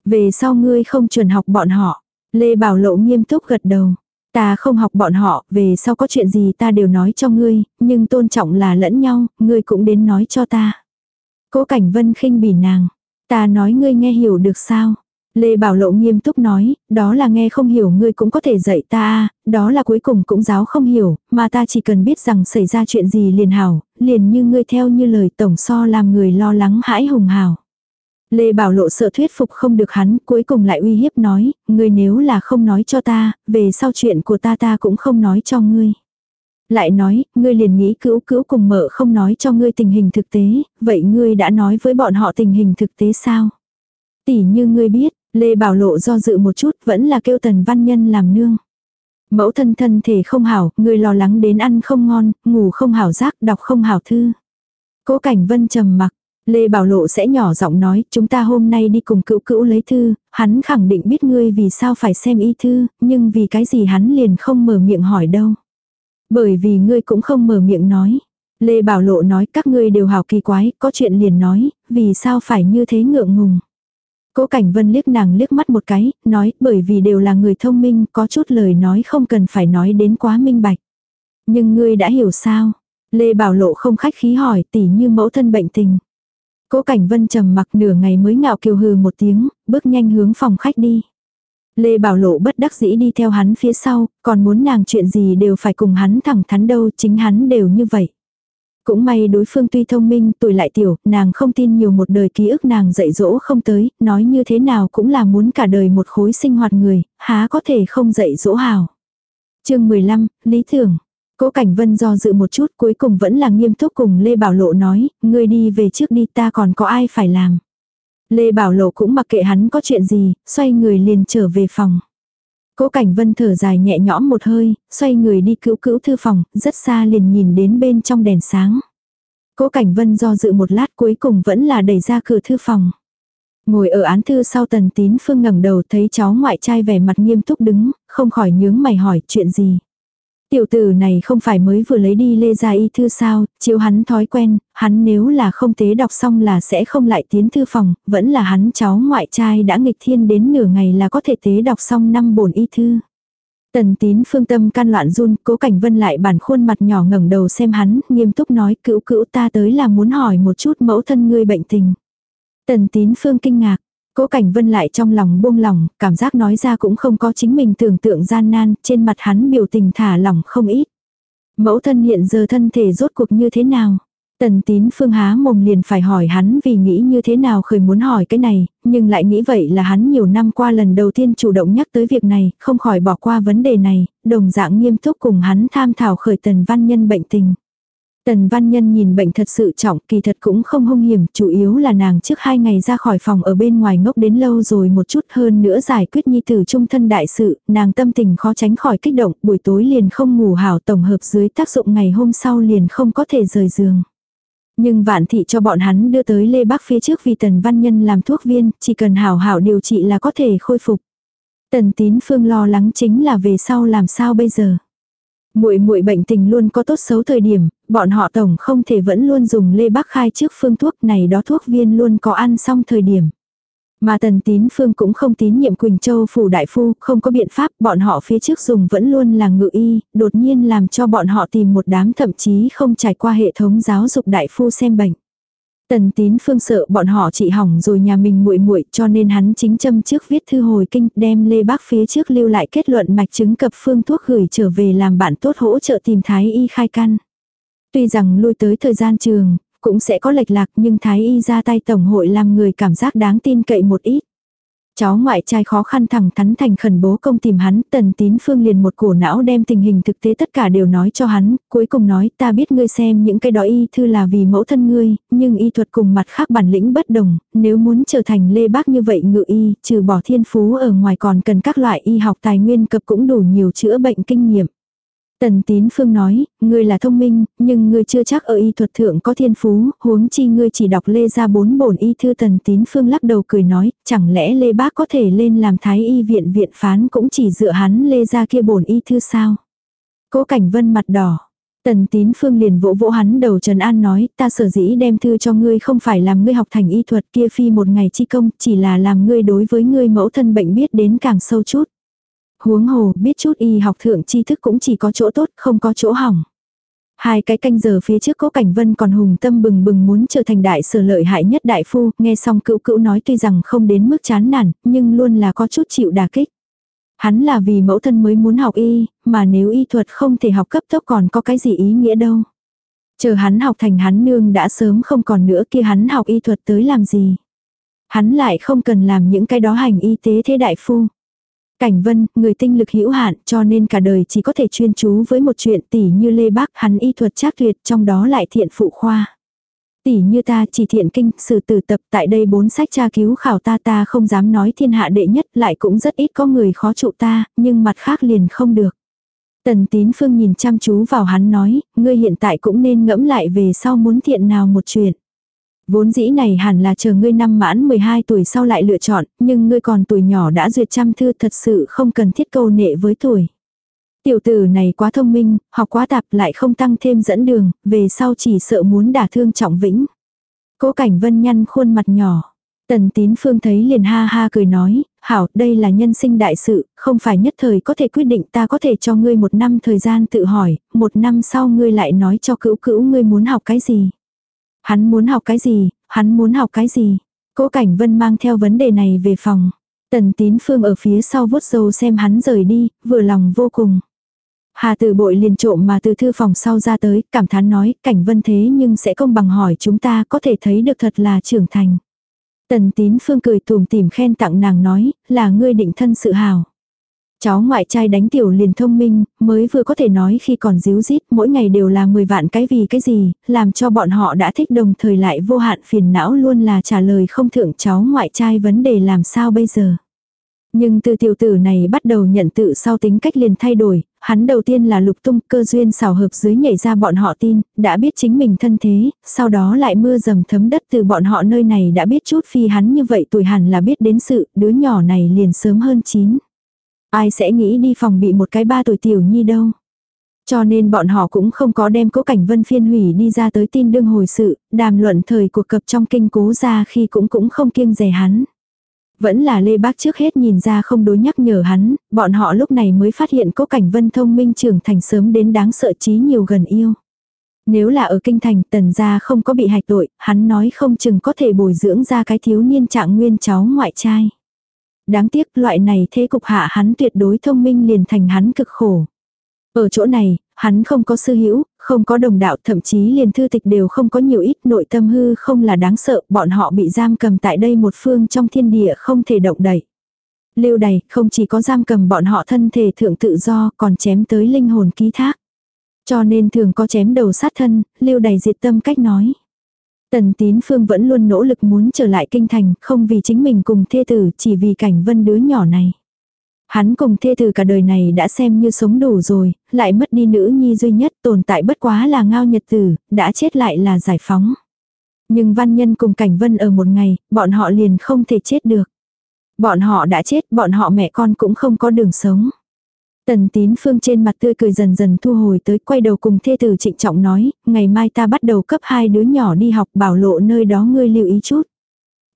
S1: Về sau ngươi không chuẩn học bọn họ, Lê Bảo Lộ nghiêm túc gật đầu. Ta không học bọn họ, về sau có chuyện gì ta đều nói cho ngươi, nhưng tôn trọng là lẫn nhau, ngươi cũng đến nói cho ta. Cố Cảnh Vân khinh bỉ nàng. Ta nói ngươi nghe hiểu được sao? Lê Bảo Lộ nghiêm túc nói, đó là nghe không hiểu ngươi cũng có thể dạy ta, đó là cuối cùng cũng giáo không hiểu, mà ta chỉ cần biết rằng xảy ra chuyện gì liền hảo, liền như ngươi theo như lời tổng so làm người lo lắng hãi hùng hảo. Lê Bảo Lộ sợ thuyết phục không được hắn, cuối cùng lại uy hiếp nói, ngươi nếu là không nói cho ta, về sau chuyện của ta ta cũng không nói cho ngươi. Lại nói, ngươi liền nghĩ cữu cữu cùng mợ không nói cho ngươi tình hình thực tế, vậy ngươi đã nói với bọn họ tình hình thực tế sao? Tỷ như ngươi biết, Lê Bảo Lộ do dự một chút vẫn là kêu tần văn nhân làm nương. Mẫu thân thân thể không hảo, ngươi lo lắng đến ăn không ngon, ngủ không hảo giác, đọc không hảo thư. Cố cảnh vân trầm mặc, Lê Bảo Lộ sẽ nhỏ giọng nói, chúng ta hôm nay đi cùng cữu cữu lấy thư, hắn khẳng định biết ngươi vì sao phải xem y thư, nhưng vì cái gì hắn liền không mở miệng hỏi đâu. Bởi vì ngươi cũng không mở miệng nói. Lê Bảo Lộ nói các ngươi đều hào kỳ quái, có chuyện liền nói, vì sao phải như thế ngượng ngùng. Cố Cảnh Vân liếc nàng liếc mắt một cái, nói bởi vì đều là người thông minh, có chút lời nói không cần phải nói đến quá minh bạch. Nhưng ngươi đã hiểu sao? Lê Bảo Lộ không khách khí hỏi tỉ như mẫu thân bệnh tình. Cố Cảnh Vân trầm mặc nửa ngày mới ngạo kiều hừ một tiếng, bước nhanh hướng phòng khách đi. Lê Bảo Lộ bất đắc dĩ đi theo hắn phía sau, còn muốn nàng chuyện gì đều phải cùng hắn thẳng thắn đâu, chính hắn đều như vậy. Cũng may đối phương tuy thông minh, tuổi lại tiểu, nàng không tin nhiều một đời ký ức nàng dạy dỗ không tới, nói như thế nào cũng là muốn cả đời một khối sinh hoạt người, há có thể không dạy dỗ hào. chương 15, Lý Tưởng. Cố Cảnh Vân do dự một chút cuối cùng vẫn là nghiêm túc cùng Lê Bảo Lộ nói, ngươi đi về trước đi ta còn có ai phải làm. Lê Bảo Lộ cũng mặc kệ hắn có chuyện gì, xoay người liền trở về phòng. Cố Cảnh Vân thở dài nhẹ nhõm một hơi, xoay người đi cứu cứu thư phòng, rất xa liền nhìn đến bên trong đèn sáng. Cố Cảnh Vân do dự một lát cuối cùng vẫn là đẩy ra cửa thư phòng. Ngồi ở án thư sau tần tín phương ngẩng đầu thấy cháu ngoại trai vẻ mặt nghiêm túc đứng, không khỏi nhướng mày hỏi chuyện gì. Tiểu tử này không phải mới vừa lấy đi lê gia y thư sao, chiếu hắn thói quen, hắn nếu là không tế đọc xong là sẽ không lại tiến thư phòng, vẫn là hắn cháu ngoại trai đã nghịch thiên đến nửa ngày là có thể tế đọc xong năm bổn y thư. Tần tín phương tâm can loạn run, cố cảnh vân lại bản khuôn mặt nhỏ ngẩng đầu xem hắn, nghiêm túc nói cữu cữu ta tới là muốn hỏi một chút mẫu thân ngươi bệnh tình. Tần tín phương kinh ngạc, cố cảnh vân lại trong lòng buông lòng, cảm giác nói ra cũng không có chính mình tưởng tượng gian nan, trên mặt hắn biểu tình thả lỏng không ít. Mẫu thân hiện giờ thân thể rốt cuộc như thế nào? Tần tín phương há mồm liền phải hỏi hắn vì nghĩ như thế nào khởi muốn hỏi cái này, nhưng lại nghĩ vậy là hắn nhiều năm qua lần đầu tiên chủ động nhắc tới việc này, không khỏi bỏ qua vấn đề này, đồng dạng nghiêm túc cùng hắn tham thảo khởi tần văn nhân bệnh tình. Tần văn nhân nhìn bệnh thật sự trọng, kỳ thật cũng không hung hiểm, chủ yếu là nàng trước hai ngày ra khỏi phòng ở bên ngoài ngốc đến lâu rồi một chút hơn nữa giải quyết nhi tử trung thân đại sự, nàng tâm tình khó tránh khỏi kích động, buổi tối liền không ngủ hảo tổng hợp dưới tác dụng ngày hôm sau liền không có thể rời giường. Nhưng vạn thị cho bọn hắn đưa tới Lê Bắc phía trước vì Tần Văn Nhân làm thuốc viên, chỉ cần hảo hảo điều trị là có thể khôi phục. Tần Tín Phương lo lắng chính là về sau làm sao bây giờ. Muội muội bệnh tình luôn có tốt xấu thời điểm, bọn họ tổng không thể vẫn luôn dùng Lê Bắc khai trước phương thuốc này đó thuốc viên luôn có ăn xong thời điểm. Mà tần tín phương cũng không tín nhiệm Quỳnh Châu phủ đại phu, không có biện pháp, bọn họ phía trước dùng vẫn luôn là ngự y, đột nhiên làm cho bọn họ tìm một đám thậm chí không trải qua hệ thống giáo dục đại phu xem bệnh. Tần tín phương sợ bọn họ trị hỏng rồi nhà mình muội muội cho nên hắn chính châm trước viết thư hồi kinh đem Lê Bác phía trước lưu lại kết luận mạch chứng cập phương thuốc gửi trở về làm bạn tốt hỗ trợ tìm thái y khai căn. Tuy rằng lui tới thời gian trường, cũng sẽ có lệch lạc nhưng Thái Y ra tay Tổng hội làm người cảm giác đáng tin cậy một ít. Cháu ngoại trai khó khăn thẳng thắn thành khẩn bố công tìm hắn, tần tín phương liền một cổ não đem tình hình thực tế tất cả đều nói cho hắn, cuối cùng nói ta biết ngươi xem những cái đó y thư là vì mẫu thân ngươi, nhưng y thuật cùng mặt khác bản lĩnh bất đồng, nếu muốn trở thành lê bác như vậy ngự y, trừ bỏ thiên phú ở ngoài còn cần các loại y học tài nguyên cập cũng đủ nhiều chữa bệnh kinh nghiệm. Tần tín phương nói, ngươi là thông minh, nhưng ngươi chưa chắc ở y thuật thượng có thiên phú, huống chi ngươi chỉ đọc lê ra bốn bổn y thư tần tín phương lắc đầu cười nói, chẳng lẽ lê bác có thể lên làm thái y viện viện phán cũng chỉ dựa hắn lê ra kia bổn y thư sao. Cố cảnh vân mặt đỏ. Tần tín phương liền vỗ vỗ hắn đầu Trần An nói, ta sở dĩ đem thư cho ngươi không phải làm ngươi học thành y thuật kia phi một ngày chi công, chỉ là làm ngươi đối với ngươi mẫu thân bệnh biết đến càng sâu chút. Huống hồ, biết chút y học thượng tri thức cũng chỉ có chỗ tốt, không có chỗ hỏng. Hai cái canh giờ phía trước cố cảnh vân còn hùng tâm bừng bừng muốn trở thành đại sở lợi hại nhất đại phu, nghe xong cựu cựu nói tuy rằng không đến mức chán nản, nhưng luôn là có chút chịu đà kích. Hắn là vì mẫu thân mới muốn học y, mà nếu y thuật không thể học cấp tốc còn có cái gì ý nghĩa đâu. Chờ hắn học thành hắn nương đã sớm không còn nữa kia hắn học y thuật tới làm gì. Hắn lại không cần làm những cái đó hành y tế thế đại phu. Cảnh vân, người tinh lực hữu hạn cho nên cả đời chỉ có thể chuyên chú với một chuyện tỷ như Lê Bác hắn y thuật trác tuyệt trong đó lại thiện phụ khoa. Tỷ như ta chỉ thiện kinh, sử tử tập tại đây bốn sách tra cứu khảo ta ta không dám nói thiên hạ đệ nhất lại cũng rất ít có người khó trụ ta, nhưng mặt khác liền không được. Tần tín phương nhìn chăm chú vào hắn nói, ngươi hiện tại cũng nên ngẫm lại về sau muốn thiện nào một chuyện. Vốn dĩ này hẳn là chờ ngươi năm mãn 12 tuổi sau lại lựa chọn, nhưng ngươi còn tuổi nhỏ đã duyệt trăm thư thật sự không cần thiết câu nệ với tuổi. Tiểu tử này quá thông minh, học quá tạp lại không tăng thêm dẫn đường, về sau chỉ sợ muốn đả thương trọng vĩnh. Cố cảnh vân nhăn khuôn mặt nhỏ. Tần tín phương thấy liền ha ha cười nói, hảo, đây là nhân sinh đại sự, không phải nhất thời có thể quyết định ta có thể cho ngươi một năm thời gian tự hỏi, một năm sau ngươi lại nói cho cữu cữu ngươi muốn học cái gì. Hắn muốn học cái gì, hắn muốn học cái gì. Cố Cảnh Vân mang theo vấn đề này về phòng. Tần Tín Phương ở phía sau vuốt râu xem hắn rời đi, vừa lòng vô cùng. Hà Tử Bội liền trộm mà từ thư phòng sau ra tới, cảm thán nói, Cảnh Vân thế nhưng sẽ công bằng hỏi chúng ta có thể thấy được thật là trưởng thành. Tần Tín Phương cười tùm tìm khen tặng nàng nói, là ngươi định thân sự hào. Cháu ngoại trai đánh tiểu liền thông minh, mới vừa có thể nói khi còn díu dít, mỗi ngày đều là 10 vạn cái vì cái gì, làm cho bọn họ đã thích đồng thời lại vô hạn phiền não luôn là trả lời không thượng cháu ngoại trai vấn đề làm sao bây giờ. Nhưng từ tiểu tử này bắt đầu nhận tự sau tính cách liền thay đổi, hắn đầu tiên là lục tung cơ duyên xảo hợp dưới nhảy ra bọn họ tin, đã biết chính mình thân thế, sau đó lại mưa dầm thấm đất từ bọn họ nơi này đã biết chút phi hắn như vậy tuổi hẳn là biết đến sự, đứa nhỏ này liền sớm hơn chín. Ai sẽ nghĩ đi phòng bị một cái ba tuổi tiểu nhi đâu. Cho nên bọn họ cũng không có đem cố cảnh vân phiên hủy đi ra tới tin đương hồi sự, đàm luận thời cuộc cập trong kinh cố ra khi cũng cũng không kiêng rẻ hắn. Vẫn là Lê Bác trước hết nhìn ra không đối nhắc nhở hắn, bọn họ lúc này mới phát hiện cố cảnh vân thông minh trưởng thành sớm đến đáng sợ trí nhiều gần yêu. Nếu là ở kinh thành tần gia không có bị hạch tội, hắn nói không chừng có thể bồi dưỡng ra cái thiếu niên trạng nguyên cháu ngoại trai. Đáng tiếc loại này thế cục hạ hắn tuyệt đối thông minh liền thành hắn cực khổ. Ở chỗ này, hắn không có sư hữu, không có đồng đạo, thậm chí liền thư tịch đều không có nhiều ít nội tâm hư không là đáng sợ, bọn họ bị giam cầm tại đây một phương trong thiên địa không thể động đẩy. Lưu đày không chỉ có giam cầm bọn họ thân thể thượng tự do còn chém tới linh hồn ký thác. Cho nên thường có chém đầu sát thân, lưu đày diệt tâm cách nói. Tần tín phương vẫn luôn nỗ lực muốn trở lại kinh thành, không vì chính mình cùng thê tử, chỉ vì cảnh vân đứa nhỏ này. Hắn cùng thê tử cả đời này đã xem như sống đủ rồi, lại mất đi nữ nhi duy nhất tồn tại bất quá là ngao nhật tử, đã chết lại là giải phóng. Nhưng văn nhân cùng cảnh vân ở một ngày, bọn họ liền không thể chết được. Bọn họ đã chết, bọn họ mẹ con cũng không có đường sống. Tần tín phương trên mặt tươi cười dần dần thu hồi tới quay đầu cùng thê tử trịnh trọng nói, ngày mai ta bắt đầu cấp hai đứa nhỏ đi học bảo lộ nơi đó ngươi lưu ý chút.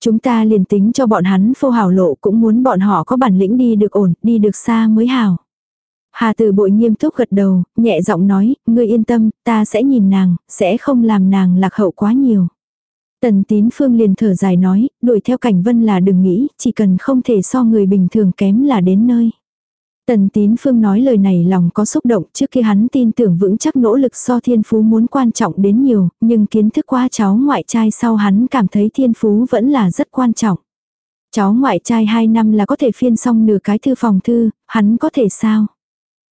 S1: Chúng ta liền tính cho bọn hắn phô hảo lộ cũng muốn bọn họ có bản lĩnh đi được ổn, đi được xa mới hảo. Hà tử bội nghiêm túc gật đầu, nhẹ giọng nói, ngươi yên tâm, ta sẽ nhìn nàng, sẽ không làm nàng lạc hậu quá nhiều. Tần tín phương liền thở dài nói, đuổi theo cảnh vân là đừng nghĩ, chỉ cần không thể so người bình thường kém là đến nơi. Tần tín phương nói lời này lòng có xúc động trước khi hắn tin tưởng vững chắc nỗ lực so thiên phú muốn quan trọng đến nhiều, nhưng kiến thức qua cháu ngoại trai sau hắn cảm thấy thiên phú vẫn là rất quan trọng. Cháu ngoại trai 2 năm là có thể phiên xong nửa cái thư phòng thư, hắn có thể sao?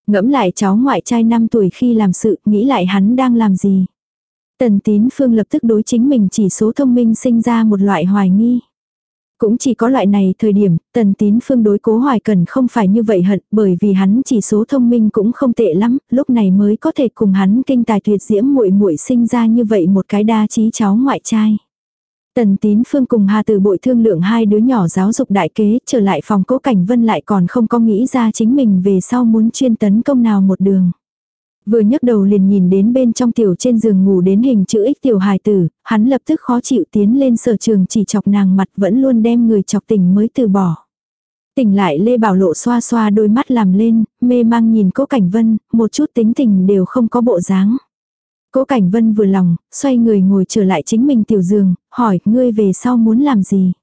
S1: Ngẫm lại cháu ngoại trai 5 tuổi khi làm sự, nghĩ lại hắn đang làm gì? Tần tín phương lập tức đối chính mình chỉ số thông minh sinh ra một loại hoài nghi. Cũng chỉ có loại này thời điểm, tần tín phương đối cố hoài cần không phải như vậy hận, bởi vì hắn chỉ số thông minh cũng không tệ lắm, lúc này mới có thể cùng hắn kinh tài tuyệt diễm muội muội sinh ra như vậy một cái đa trí cháu ngoại trai. Tần tín phương cùng Hà từ bội thương lượng hai đứa nhỏ giáo dục đại kế, trở lại phòng cố cảnh vân lại còn không có nghĩ ra chính mình về sau muốn chuyên tấn công nào một đường. Vừa nhấc đầu liền nhìn đến bên trong tiểu trên giường ngủ đến hình chữ X tiểu hài tử, hắn lập tức khó chịu tiến lên sở trường chỉ chọc nàng mặt vẫn luôn đem người chọc tỉnh mới từ bỏ. Tỉnh lại Lê Bảo Lộ xoa xoa đôi mắt làm lên, mê mang nhìn cố Cảnh Vân, một chút tính tình đều không có bộ dáng. Cố Cảnh Vân vừa lòng, xoay người ngồi trở lại chính mình tiểu giường, hỏi ngươi về sau muốn làm gì.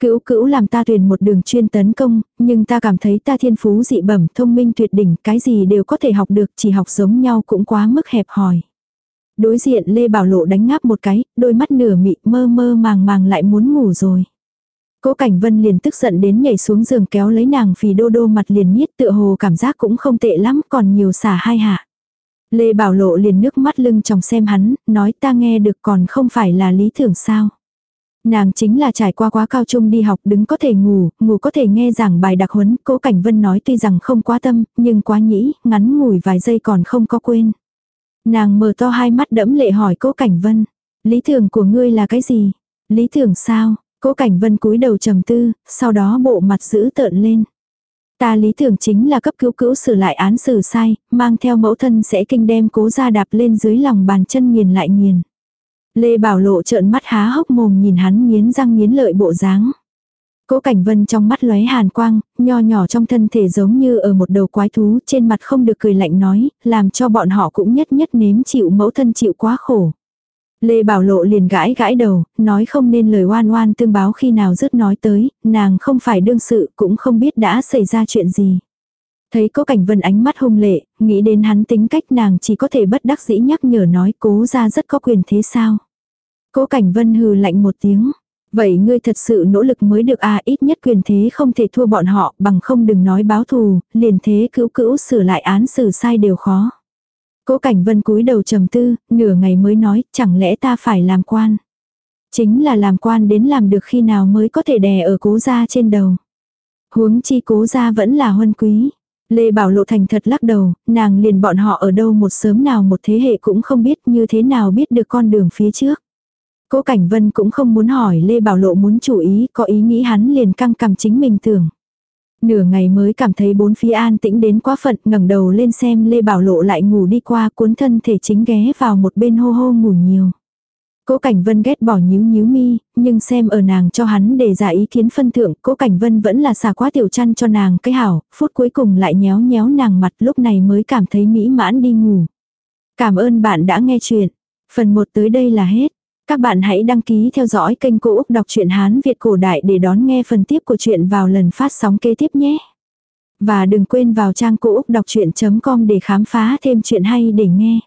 S1: Cữu cữu làm ta tuyển một đường chuyên tấn công, nhưng ta cảm thấy ta thiên phú dị bẩm, thông minh tuyệt đỉnh, cái gì đều có thể học được, chỉ học giống nhau cũng quá mức hẹp hòi. Đối diện Lê Bảo Lộ đánh ngáp một cái, đôi mắt nửa mị mơ mơ màng màng lại muốn ngủ rồi. Cố Cảnh Vân liền tức giận đến nhảy xuống giường kéo lấy nàng phì đô đô mặt liền niết tựa hồ cảm giác cũng không tệ lắm còn nhiều xả hai hạ. Lê Bảo Lộ liền nước mắt lưng chồng xem hắn, nói ta nghe được còn không phải là lý tưởng sao. Nàng chính là trải qua quá cao trung đi học đứng có thể ngủ, ngủ có thể nghe giảng bài đặc huấn, cố Cảnh Vân nói tuy rằng không quá tâm, nhưng quá nhĩ, ngắn ngủi vài giây còn không có quên. Nàng mở to hai mắt đẫm lệ hỏi cố Cảnh Vân, lý tưởng của ngươi là cái gì? Lý tưởng sao? Cố Cảnh Vân cúi đầu trầm tư, sau đó bộ mặt giữ tợn lên. Ta lý tưởng chính là cấp cứu cữu sửa lại án xử sai, mang theo mẫu thân sẽ kinh đem cố ra đạp lên dưới lòng bàn chân nghiền lại nghiền. Lê Bảo Lộ trợn mắt há hốc mồm nhìn hắn nghiến răng nghiến lợi bộ dáng. Cố Cảnh Vân trong mắt lóe hàn quang, nho nhỏ trong thân thể giống như ở một đầu quái thú, trên mặt không được cười lạnh nói, làm cho bọn họ cũng nhất nhất nếm chịu mẫu thân chịu quá khổ. Lê Bảo Lộ liền gãi gãi đầu, nói không nên lời oan oan tương báo khi nào dứt nói tới, nàng không phải đương sự cũng không biết đã xảy ra chuyện gì. Thấy cố cảnh vân ánh mắt hung lệ, nghĩ đến hắn tính cách nàng chỉ có thể bất đắc dĩ nhắc nhở nói cố ra rất có quyền thế sao. Cố cảnh vân hừ lạnh một tiếng. Vậy ngươi thật sự nỗ lực mới được à ít nhất quyền thế không thể thua bọn họ bằng không đừng nói báo thù, liền thế cữu cữu sửa lại án xử sai đều khó. Cố cảnh vân cúi đầu trầm tư, nửa ngày mới nói chẳng lẽ ta phải làm quan. Chính là làm quan đến làm được khi nào mới có thể đè ở cố gia trên đầu. Huống chi cố gia vẫn là huân quý. Lê Bảo Lộ thành thật lắc đầu, nàng liền bọn họ ở đâu một sớm nào một thế hệ cũng không biết như thế nào biết được con đường phía trước. Cố Cảnh Vân cũng không muốn hỏi Lê Bảo Lộ muốn chủ ý, có ý nghĩ hắn liền căng cằm chính mình tưởng. Nửa ngày mới cảm thấy bốn phía an tĩnh đến quá phận ngẩng đầu lên xem Lê Bảo Lộ lại ngủ đi qua cuốn thân thể chính ghé vào một bên hô hô ngủ nhiều. Cố Cảnh Vân ghét bỏ nhíu nhíu mi, nhưng xem ở nàng cho hắn để ra ý kiến phân thượng, Cố Cảnh Vân vẫn là xả quá tiểu chăn cho nàng cái hảo, phút cuối cùng lại nhéo nhéo nàng mặt lúc này mới cảm thấy mỹ mãn đi ngủ. Cảm ơn bạn đã nghe chuyện. Phần 1 tới đây là hết. Các bạn hãy đăng ký theo dõi kênh Cô Úc Đọc truyện Hán Việt Cổ Đại để đón nghe phần tiếp của chuyện vào lần phát sóng kế tiếp nhé. Và đừng quên vào trang Cô Úc Đọc Chuyện.com để khám phá thêm chuyện hay để nghe.